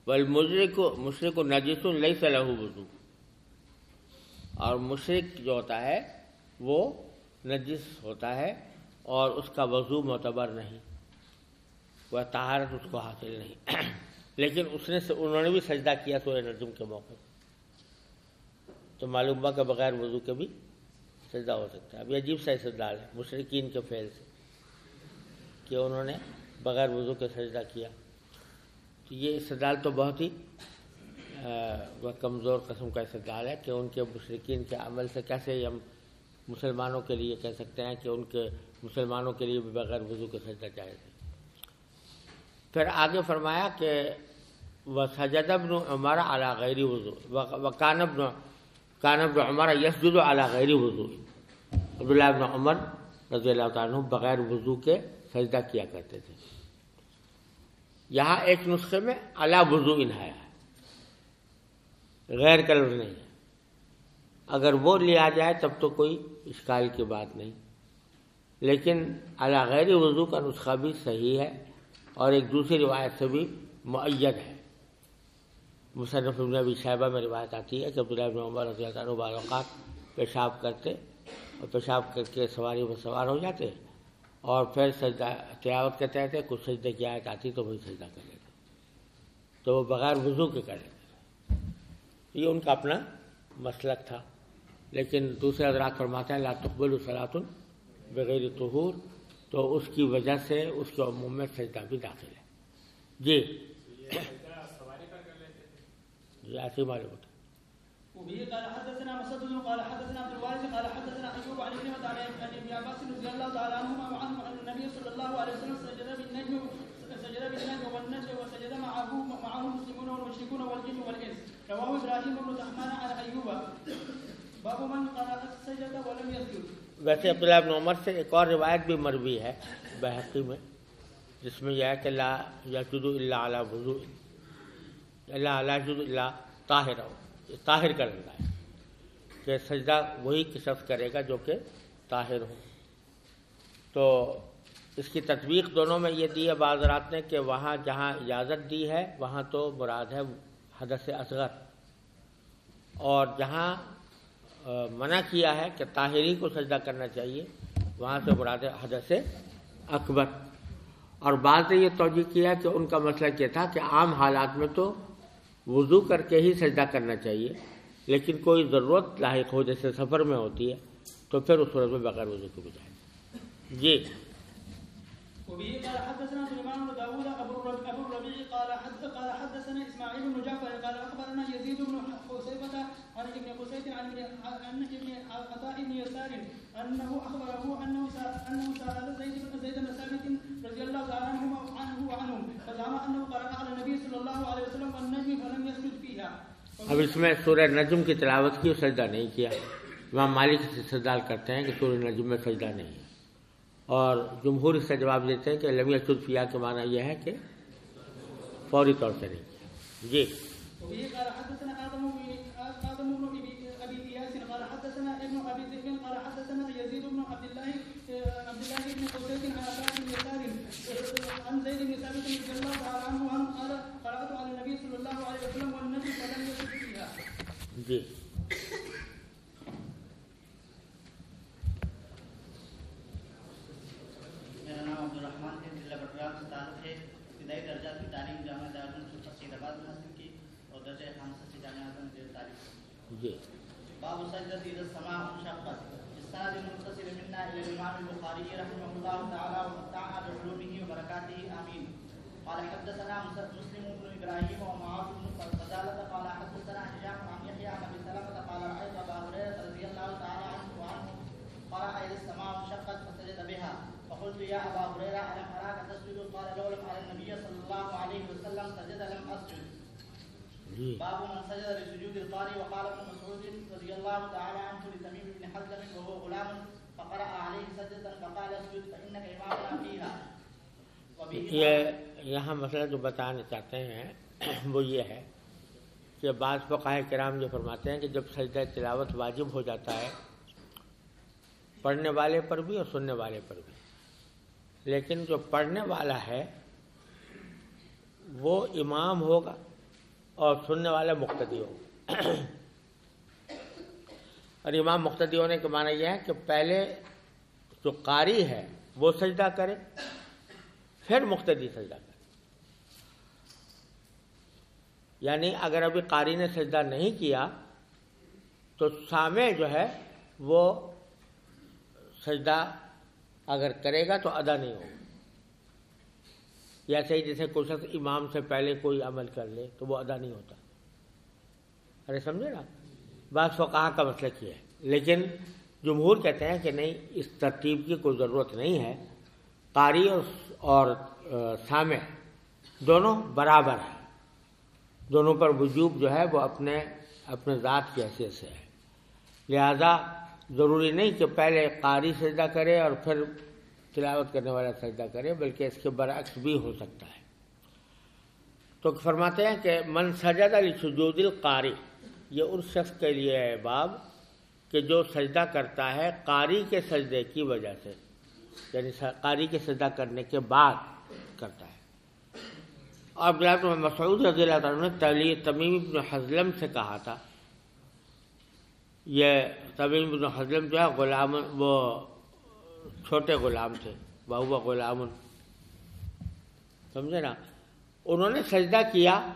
B: بل مشرق مشرق و نجس لئی صلاح وضو۔ اور مشرق جو ہوتا ہے، وہ نجس ہوتا ہے اور اس کا وضو معتبر نہیں۔ وہ طہارت اس کو حاصل نہیں۔ لیکن اس نے انہوں نے بھی سجدہ کیا سورہ نجم کے موقع تو معلوم ہوا کہ بغیر وضو کے بھی سجدہ ہو سکتا ہے۔ اب یہ عجیب سا استدلال ہے مشرقین کے فعل سے، کہ انہوں نے بغیر وضو کے سجدہ کیا۔ تو یہ استدال تو بہت ہی کمزور قسم کا استدال ہے کہ ان کے مشرقین کے عمل سے کیسے ہم مسلمانوں کے لیے کہہ سکتے ہیں کہ ان کے مسلمانوں کے لیے بھی بغیر وضو کے سجدہ چاہے تھے پھر آگے فرمایا کہ وہ سجد ابن عمر اعلیٰ غیر وضو و کانب کانب عمر یسجد اعلیٰ غیر وضو۔ عبداللہ ابن عمر رضی اللہ تعالیٰ بغیر وضو کے سجدہ کیا کرتے تھے۔ یہاں ایک نسخے میں اعلیٰ وضو انہایا ہے۔ غیر کلر نہیں ہے۔ اگر وہ لیا جائے تب تو کوئی اشکال کی بات نہیں۔ لیکن اعلیٰ غیر وضو کا نسخہ بھی صحیح ہے اور ایک دوسری روایت سے بھی معید ہے۔ مصنف ابن ابی صاحبہ میں روایت آتی ہے کہ عبداللہ ابن عمر رضی اللہ عنہ بعض اوقات پیشاب کرتے اور پیشاب کر کے سواری میں سوار ہو جاتے۔ اور پھر سجدہ تلاوت کرتے رہتے کچھ سجدے کی آیت آتی تو وہی سجدہ کر لیتے تو وہ بغیر وضو کے کر لیتے یہ ان کا اپنا مسلک تھا۔ لیکن دوسرے حضرات فرماتے ہیں لا تقبل صلاۃ بغیر طہور۔ تو اس کی وجہ سے اس کے عموم میں سجدہ بھی داخل ہے۔ جی۔ جی ایسے معلوم ہوتا
L: وبه قال حدثنا مسدد قال حدثنا عبد الوارث، قال حدثنا ايوب عن ابن عن ابن عباس رضي الله تعالى عنهما وعنه ان النبي صلى الله عليه وسلم سجد بالنجم سجد بالنجم والنجم وسجد معه معه المسلمون والمشركون والجن والانس رواه ابراهيم بن تحمان عن ايوب باب من قرأ السجدة ولم يسجد.
B: ویسے عبداللہ ابن عمر سے ایک اور روایت بھی مروی ہے بحقی میں، جس میں یہ ہے کہ لا یجد اللہ علی وضو اللہ علی یجد اللہ طاہر ہو طاہر کا لگا ہے۔ کہ سجدہ وہی شخص کرے گا جو کہ طاہر ہو۔ تو اس کی تطبیق دونوں میں یہ دی ہے۔ بعض رات نے کہ وہاں جہاں اجازت دی ہے، وہاں تو مراد ہے حدث اصغر۔ اور جہاں منع کیا ہے کہ طاہری کو سجدہ کرنا چاہیے، وہاں سے مراد ہے حدث اکبر۔ اور بعض نے یہ توجہ کیا کہ ان کا مسئلہ یہ تھا کہ عام حالات میں تو وضو کر کے ہی سجدہ کرنا چاہیے، لیکن کوئی ضرورت لاحق ہو، جیسے سفر میں ہوتی ہے، تو پھر اس صورت میں بغیر وضو کے بجائے جی۔
L: وبه قال حدثنا سليمان بن داوود ابو الربيع ابو الربيع قال حد، قال حدثنا اسماعيل بن جعفر، قال اخبرنا يزيد بن خصيبة عن ابن قسيط عن ابن عن ابن عطاء بن يسار انه اخبره انه انه سال زيد بن زيد بن ثابت رضي الله تعالى عنهما عنه وعنهم، فزعم انه قرأ على النبي صلى الله عليه وسلم والنجم فلم يسجد فيها.
B: اب اس میں سورہ نجم کی تلاوت کی اور سجدہ نہیں کیا۔ امام مالک سے استدلال کرتے ہیں کہ سورہ نجم میں سجدہ نہیں۔ ہے اور جمہور اس کا جواب دیتے ہیں کہ لمی فیا کے معنی یہ ہے کہ فوری طور سے نہیں۔ جی۔
L: وبه قال حدثنا ادم بن ادم بن ابي ابي اياس قال حدثنا ابن ابي ذئب قال حدثنا يزيد بن عبد الله عبد الله بن قتيبة عن عطاء بن يسار عن زيد بن ثابت رضي الله تعالى عنه عنه قال قرات على النبي صلى الله عليه وسلم والنبي فلم يسجد فيها
B: جی
F: میرا نام عبد الرحمان ہے ضلع بٹرام سے تعلق ہے ابتدائی درجات کی تعلیم جامعہ دارالعلوم سید آباد میں حاصل کی اور درجہ خامسہ سے جامعہ اعظم میں تعلیم
B: جی
F: باب انشقت بالسند المتصل منا إلى الإمام البخاري رحمه الله تعالى ومتعنا بعلومه وبركاته آمين. قال حدثنا مسلم بن إبراهيم ومعاذ بن فضالة قال حدثنا هشام عن يحيى عن أبي سلمة قال رأيت أبا هريرة رضي الله تعالى عنه وعنه قرأ إذا السماء انشقت فسجد بها. فقلت يا أبا هريرة ألم أراك تسجد؟ قال لو لم أرى النبي صلى الله عليه وسلم سجد لم أسجد.
B: جی.
F: باب من سجد بسجود القارئ وقال ابن مسعود رضي الله تعالى عنه وهو غلام فقرأ عليه سجدة فقال اسجد فإنك إمامنا فيها.
B: یہ یہاں مسئلہ جو بتانا چاہتے ہیں وہ یہ ہے کہ بعض فقاہ کرام یہ فرماتے ہیں کہ جب سجدہ تلاوت واجب ہو جاتا ہے پڑھنے والے پر بھی اور سننے والے پر بھی۔ لیکن جو پڑھنے والا ہے وہ امام ہوگا اور سننے والا مقتدی ہوگا۔ اور امام مقتدی ہونے کا معنی یہ ہے کہ پہلے جو قاری ہے وہ سجدہ کرے، پھر مقتدی سجدہ کرے۔ یعنی اگر ابھی قاری نے سجدہ نہیں کیا، تو سامع جو ہے وہ سجدہ اگر کرے گا تو ادا نہیں ہوگا۔ یا صحیح جیسے کوئی شخص امام سے پہلے کوئی عمل کر لے تو وہ ادا نہیں ہوتا۔ ارے سمجھے نا بعض فقہ کا مسئلہ کیا ہے؟ لیکن جمہور کہتے ہیں کہ نہیں، اس ترتیب کی کوئی ضرورت نہیں ہے۔ قاری اور اور سامع دونوں برابر ہیں۔ دونوں پر وجوب جو ہے وہ اپنے اپنے ذات کی حیثیت سے ہے۔ لہذا ضروری نہیں کہ پہلے قاری سجدہ کرے اور پھر تلاوت کرنے والا سجدہ کرے، بلکہ اس کے برعکس بھی ہو سکتا ہے۔ تو فرماتے ہیں کہ من سجد علی سجود القاری یہ اس شخص کے لیے ہے باب کہ جو سجدہ کرتا ہے قاری کے سجدے کی وجہ سے یعنی قاری کے سجدہ کرنے کے بعد کرتا ہے۔ اور بلاد مسعود رضی اللہ تعالیٰ نے تلی تمیم ابن حضلم سے کہا تھا۔ یہ طویل بن حضرم جو ہے، غلام وہ چھوٹے غلام تھے بہوا غلام۔ سمجھے نا؟ انہوں نے سجدہ کیا،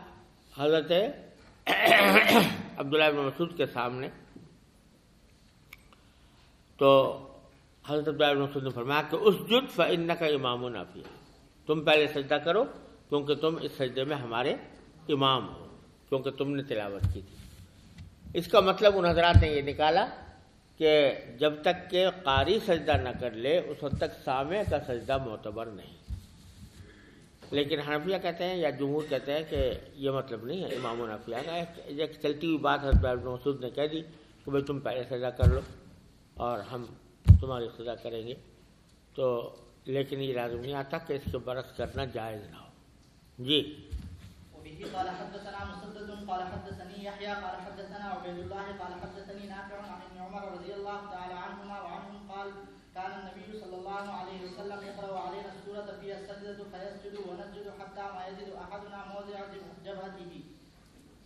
B: حضرت عبداللہ بن مسعود کے سامنے۔ تو حضرت عبداللہ بن مسعود نے فرمایا کہ اس جد فن کا امام و نافیہ تم پہلے سجدہ کرو، کیونکہ تم اس سجدے میں ہمارے امام ہو، کیونکہ تم نے تلاوت کی تھی۔ اس کا مطلب ان حضرات نے یہ نکالا کہ جب تک کہ قاری سجدہ نہ کر لے، اس وقت تک سامع کا سجدہ معتبر نہیں۔ لیکن حنفیہ کہتے ہیں یا جمہور کہتے ہیں کہ یہ مطلب نہیں ہے، امام و کا ایک چلتی ہوئی بات حضرت مسعود نے کہہ دی کہ بھائی تم پہلے سجدہ کر لو اور ہم تمہاری سزا کریں گے۔ تو لیکن یہ لازم نہیں آتا کہ اس کے برعکس کرنا جائز نہ ہو۔ جی۔
F: وبه قال حدثنا مسدد، قال حدثني يحيى، قال حدثنا عبيد الله، قال حدثني نافع عن ابن عمر رضي الله تعالى عنهما وعنهم قال كان النبي صلى الله عليه وسلم يقرأ علينا السورة فيها السجدة فيسجد ونسجد حتى ما يزيد أحدنا موضع جبهته.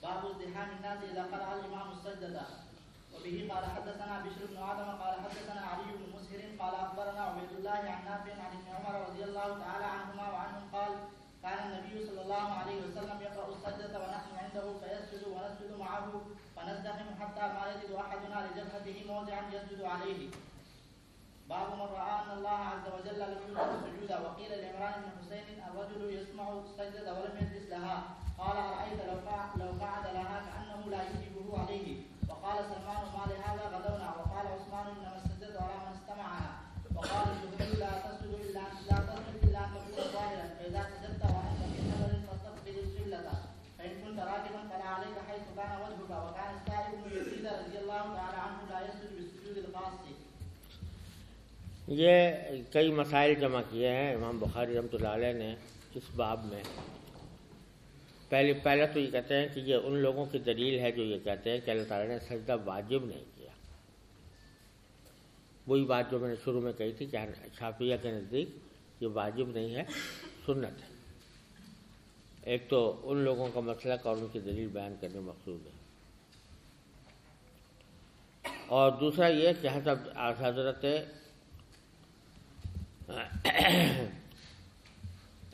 F: باب ازدحام الناس إذا قرأ الإمام السجدة. وبه قال حدثنا بشر بن آدم، قال حدثنا علي بن مسهر، قال أخبرنا عبيد الله عن نافع عن ابن عمر رضي الله تعالى عنهما وعنهم قال كان النبي صلى الله عليه وسلم يقرأ السجدة ونحن عنده فيسجد ونسجد معه فنزدحم حتى ما يجد أحدنا لجبهته موضعا يسجد عليه. باب من رأى أن الله عز وجل لم يوجد السجود، وقيل لعمران بن حسين الرجل يسمع السجدة ولم يجلس لها. قال أرأيت لو لو قعد لها كأنه لا يجيبه عليه. وقال سلمان ما لهذا؟ غدونا. وقال عثمان إنما السجدة على من استمعنا وقال الزهري لا تسجد إلا لا تسجد إلا أن تكون ظاهرا فإذا سجدت وأنت في نظر فاستقبل القبلة فإن كنت راكبا فلا عليك حيث كان وجهك وكان السائب بن يزيد رضي الله تعالى عنه لا يسجد بالسجود الخاص
B: یہ کئی مسائل جمع کیے ہیں۔ امام بخاری رحمۃ اللہ علیہ نے اس باب میں پہلے پہلا تو یہ کہتے ہیں کہ یہ ان لوگوں کی دلیل ہے جو یہ کہتے ہیں کہ اللہ تعالیٰ نے سجدہ واجب نہیں کیا۔ وہی بات جو میں نے شروع میں کہی تھی کہ شافیہ کے نزدیک یہ واجب نہیں ہے، سنت ہے۔ ایک تو ان لوگوں کا مسئلہ اور ان کی دلیل بیان کرنے مقصود ہے۔ اور دوسرا یہ کہ حضرت حضرت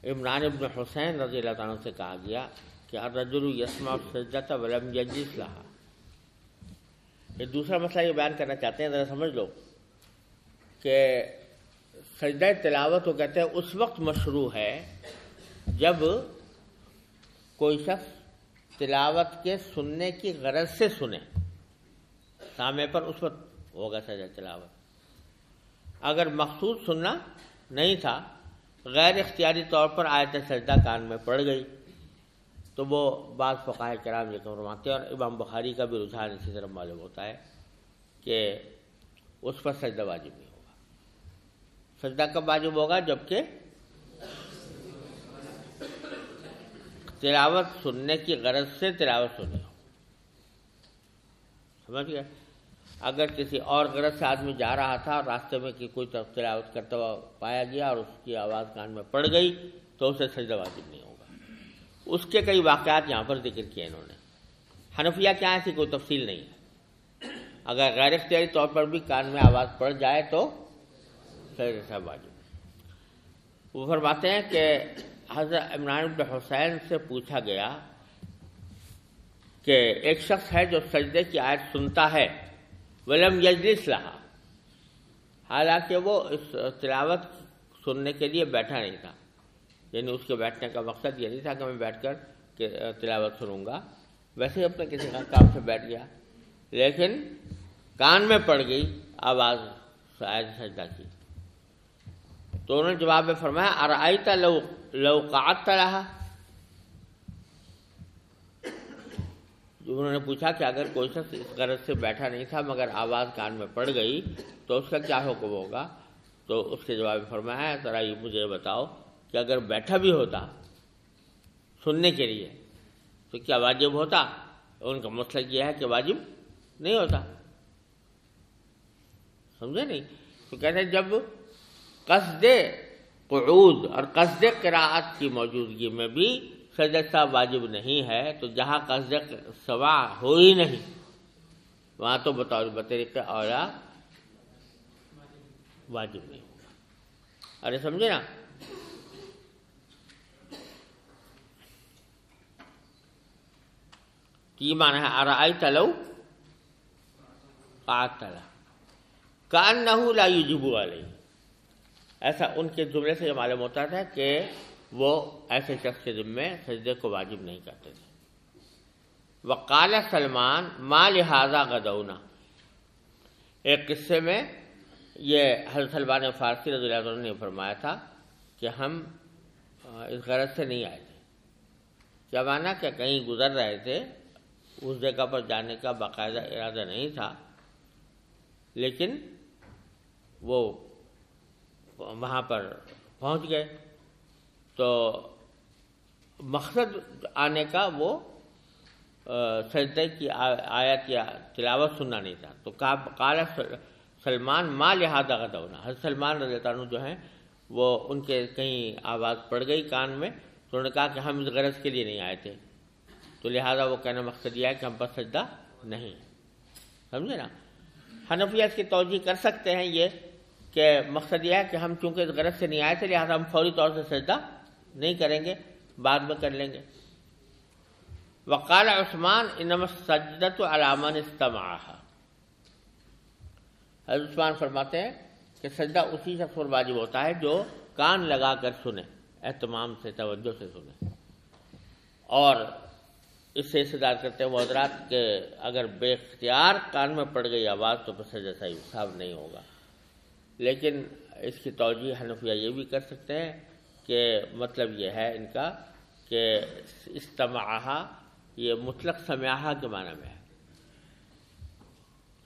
B: عمران ابن حسین رضی اللہ تعالیٰ سے کہا گیا کہ الرجل یسما سجدت ولم یجلس لہا۔ یہ دوسرا مسئلہ یہ بیان کرنا چاہتے ہیں، ذرا سمجھ لو کہ سجدہ تلاوت وہ کہتے ہیں اس وقت مشروع ہے جب کوئی شخص تلاوت کے سننے کی غرض سے سنے۔ سامع پر اس وقت ہوگا سجدہ تلاوت۔ اگر مخصوص سننا نہیں تھا، غیر اختیاری طور پر آیت سجدہ کان میں پڑ گئی، تو وہ بعض فقاہ کرام یہ فرماتے ہیں اور امام بخاری کا بھی رجحان اسی طرح معلوم ہوتا ہے کہ اس پر سجدہ واجب نہیں ہوگا۔ سجدہ کب واجب ہوگا؟ جبکہ تلاوت سننے کی غرض سے تلاوت سنی ہو۔ سمجھ گئے اگر کسی اور غرض سے آدمی جا رہا تھا اور راستے میں کہ کوئی طرف تلاوت کرتا ہوا پایا گیا اور اس کی آواز کان میں پڑ گئی، تو اسے سجدہ واجب نہیں ہوگا۔ اس کے کئی واقعات یہاں پر ذکر کیے انہوں نے۔ حنفیہ کیا ایسی کوئی تفصیل نہیں ہے۔ اگر غیر اختیاری طور پر بھی کان میں آواز پڑ جائے تو سجدہ واجب وہ فرماتے ہیں کہ حضرت عمران بن حسین سے پوچھا گیا کہ ایک شخص ہے جو سجدے کی آیت سنتا ہے۔ ولم یجلس رہا حالانکہ وہ اس تلاوت سننے کے لیے بیٹھا نہیں تھا۔ یعنی اس کے بیٹھنے کا مقصد یہ نہیں تھا کہ میں بیٹھ کر تلاوت سنوں گا۔ ویسے ہی اپنے کسی کا کام سے بیٹھ گیا۔ لیکن کان میں پڑ گئی، آواز شاید سجدہ کی۔ تو انہوں نے جواب میں فرمایا ارآتا لو لوقات رہا انہوں نے پوچھا کہ اگر کوئی شخص اس غرض سے بیٹھا نہیں تھا مگر آواز کان میں پڑ گئی تو اس کا کیا حکم ہوگا؟ تو اس کے جواب فرمایا ذرا یہ مجھے بتاؤ کہ اگر بیٹھا بھی ہوتا سننے کے لیے تو کیا واجب ہوتا؟ ان کا مسئلہ یہ ہے کہ واجب نہیں ہوتا۔ سمجھے نہیں؟ تو کہتے ہیں جب قصد قعود اور قصد قراءت کی موجودگی میں بھی سجدہ واجب نہیں ہے، تو جہاں قصد سوا ہو ہی نہیں۔ وہاں تو بطور بطریق اولا واجب نہیں۔ ہوگا ارے سمجھے نا؟ یہ معنی ہے ارائی تلو قاتلا کانہو لا یجبو علیہ۔ ایسا ان کے جملے سے یہ معلوم ہوتا تھا کہ وہ ایسے شخص کے ذمے سجدے کو واجب نہیں کرتے تھے۔ وقال سلمان، ما لہذا غدونا؟ ایک قصے میں یہ حضرت سلمان فارسی رضی اللہ عنہ نے فرمایا تھا کہ ہم اس غرض سے نہیں آئے تھے۔ کیا مانا کہ کہیں گزر رہے تھے، اس جگہ پر جانے کا باقاعدہ ارادہ نہیں تھا، لیکن وہ وہاں پر پہنچ گئے۔ تو مقصد آنے کا وہ سجدے کی آیت یا تلاوت سننا نہیں تھا۔ تو کالا سلمان ماں لہٰذا غدونا حضرت سلمان رضی اللہ عنہ جو ہیں، وہ ان کے کہیں آواز پڑ گئی کان میں، تو انہوں نے کہا کہ ہم اس غرض کے لیے نہیں آئے تھے۔ تو لہٰذا وہ کہنا مقصد یہ ہے کہ ہم پر سجدہ نہیں۔ سمجھے نا؟ حنفیہ اس کی توجہ کر سکتے ہیں یہ کہ مقصد یہ ہے کہ ہم چونکہ اس غرض سے نہیں آئے تھے، لہٰذا ہم فوری طور سے سجدہ نہیں کریں گے، بعد میں کر لیں گے۔ وقال عثمان، انما سجدت علامن استماع حضرت عثمان فرماتے ہیں کہ سجدہ اسی شخص پر واجب ہوتا ہے جو کان لگا کر سنے، اہتمام سے، توجہ سے سنے۔ اور اس سے استدار کرتے ہیں، وہ حضرات کہ اگر بے اختیار کان میں پڑ گئی آواز تو پھر سجدہ صحیح صاحب نہیں ہوگا۔ لیکن اس کی توجہ حنفیہ یہ بھی کر سکتے ہیں۔ کہ مطلب یہ ہے ان کا کہ استماع یہ مطلق سمیاحہ کے معنی میں ہے۔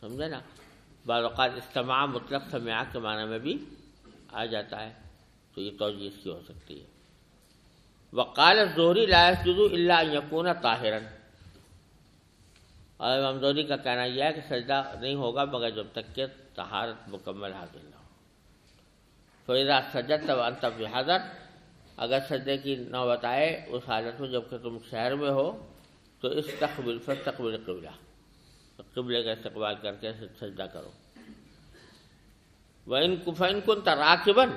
B: سمجھے نا؟ بعض اوقات استماع مطلق سمیاح کے معنی میں بھی آ جاتا ہے، تو یہ توجہ اس کی ہو سکتی ہے۔ وقال زہری لاس جدو اللہ یقون طاہرن۔ اور امام زہری کا کہنا یہ ہے کہ سجدہ نہیں ہوگا مگر جب تک کہ طہارت مکمل حاصل نہ ہو۔ فیضا سجد تب انت حضرت اگر سجدے کی نہ بتائے اس حالت میں جبکہ تم شہر میں ہو، تو اس تقبل پر تقبل قبلہ۔ قبلے کا استقبال کر کے سجدہ کرو۔ وہ ان کفین کن تراکبن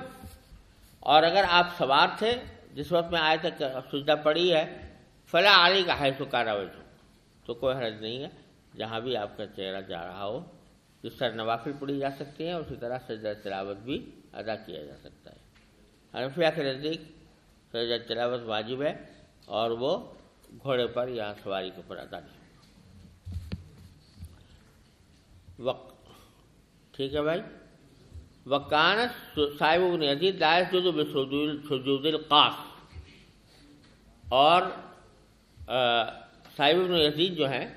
B: اور اگر آپ سوار تھے، جس وقت میں آئے تھے سجدہ پڑی ہے فلاں علی کا ہے سکارا وجہ تو کوئی حرج نہیں ہے، جہاں بھی آپ کا چہرہ جا رہا ہو جس طرح نوافل پڑھی جا سکتی ہیں اسی طرح سجدہ تلاوت بھی ادا کیا جا سکتا ہے۔ حنفیہ کے نزدیک سجدہ تلاوت واجب ہے اور وہ گھوڑے پر یا سواری کے اوپر ادا نہیں وق ٹھیک ہے بھائی؟ وکان صاحب ابن عزیز دائر جو سجود القاف۔ اور صاحب ابن عزیز جو ہیں،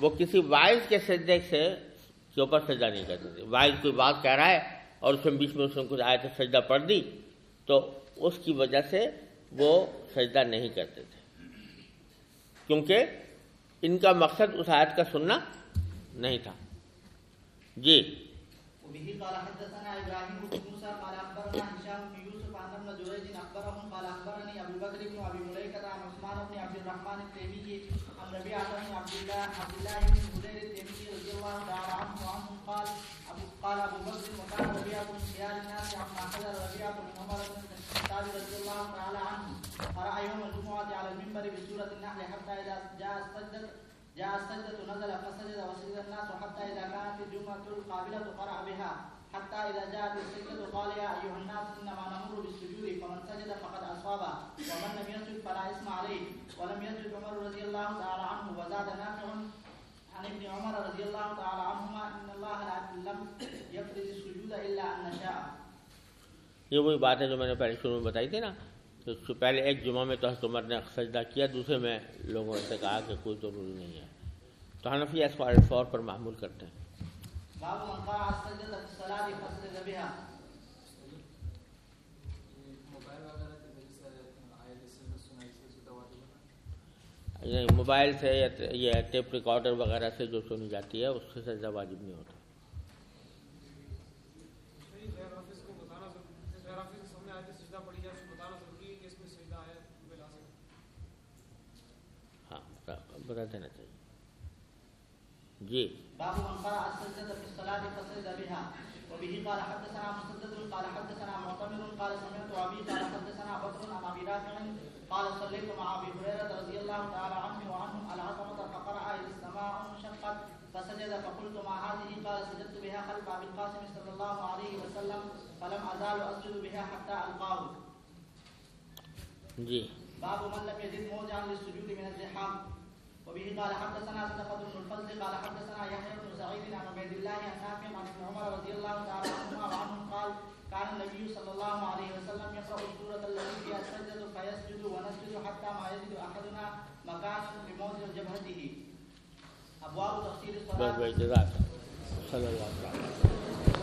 B: وہ کسی وائز کے سجدے سے کے اوپر سجدہ نہیں کرتے تھے۔ وائز کوئی بات کہہ رہا ہے اور اس میں بیچ میں اس نے کچھ آئے تو سجدہ پڑھ دی، تو اس کی وجہ سے وہ سجدہ نہیں کرتے تھے۔ کیونکہ ان کا مقصد اس آیت کا سننا نہیں تھا۔ جی۔
F: وبه قال قال ابو بكر بن ابي بن ربيعه بن خيار الناس عما حضر ربيعه بن عمر بن الخطاب رضي الله تعالى عنه. قرأ يوم الجمعه على المنبر بسوره النحل حتى اذا جاء السجده جاء السجدة نزل فسجد وسجد الناس حتى إذا كانت الجمعة القابلة قرأ بها. حتى إذا جاءت السجدة قال يا أيها الناس إنما نمر بالسجود، فمن سجد فقد أصاب، ومن لم يسجد فلا إثم عليه. ولم يسجد عمر رضي الله تعالى عنه وزاد نافع عن ابن عمر رضي الله تعالى عنهما إن الله لم يفرض السجود إلا أن نشاء.
B: یہ وہی بات ہے جو میں نے پہلے شروع میں بتائی تھی نا تو اس سے پہلے ایک جمعہ میں تو حضرت عمر نے سجدہ کیا دوسرے میں لوگوں سے کہا کہ کوئی ضروری نہیں ہے۔ تو حنفیہ اس فور پر معمول کرتے ہیں۔
F: باب من قرأ السجدة في الصلاة فسجد بها.
B: موبائل سے یا یہ ٹیپ ریکارڈر وغیرہ سے جو سنی جاتی ہے اس سے سجدہ واجب نہیں ہوتا۔ ہاں بتا دینا چاہیے۔ جی۔
F: باب من قرأ السجدة في الصلاة فسجد بها وبه قال حدثنا مسدد قال حدثنا معتمر قال سمعت أبي قال حدثنا بكر عن أبي رافع قال صليت مع أبي هريرة رضي الله تعالى عنه وعنهم العظمة فقرأ إذ السماء انشقت فسجد فقلت ما هذه؟ قال سجدت بها خلف أبي القاسم صلى الله عليه وسلم فلم أزال أسجد بها حتى ألقاه.
B: جی.
F: باب من لم يجد موضعا للسجود من الزحام. وبه قال حدثنا صدقة بن الفضل قال حدثنا يحيى بن سعيد عن عبيد الله عن نافع عن ابن عمر رضي الله تعالى عنهما وعنهم قال كان النبي صلى الله عليه وسلم، يقرأ السورة التي فيها السجدة فيسجد ونسجد حتى ما يجد أحدنا مكانا بموضع جبهته أبواب تفسير الصلاة.
B: بھائی جزاک صلی اللہ علیہ وسلم.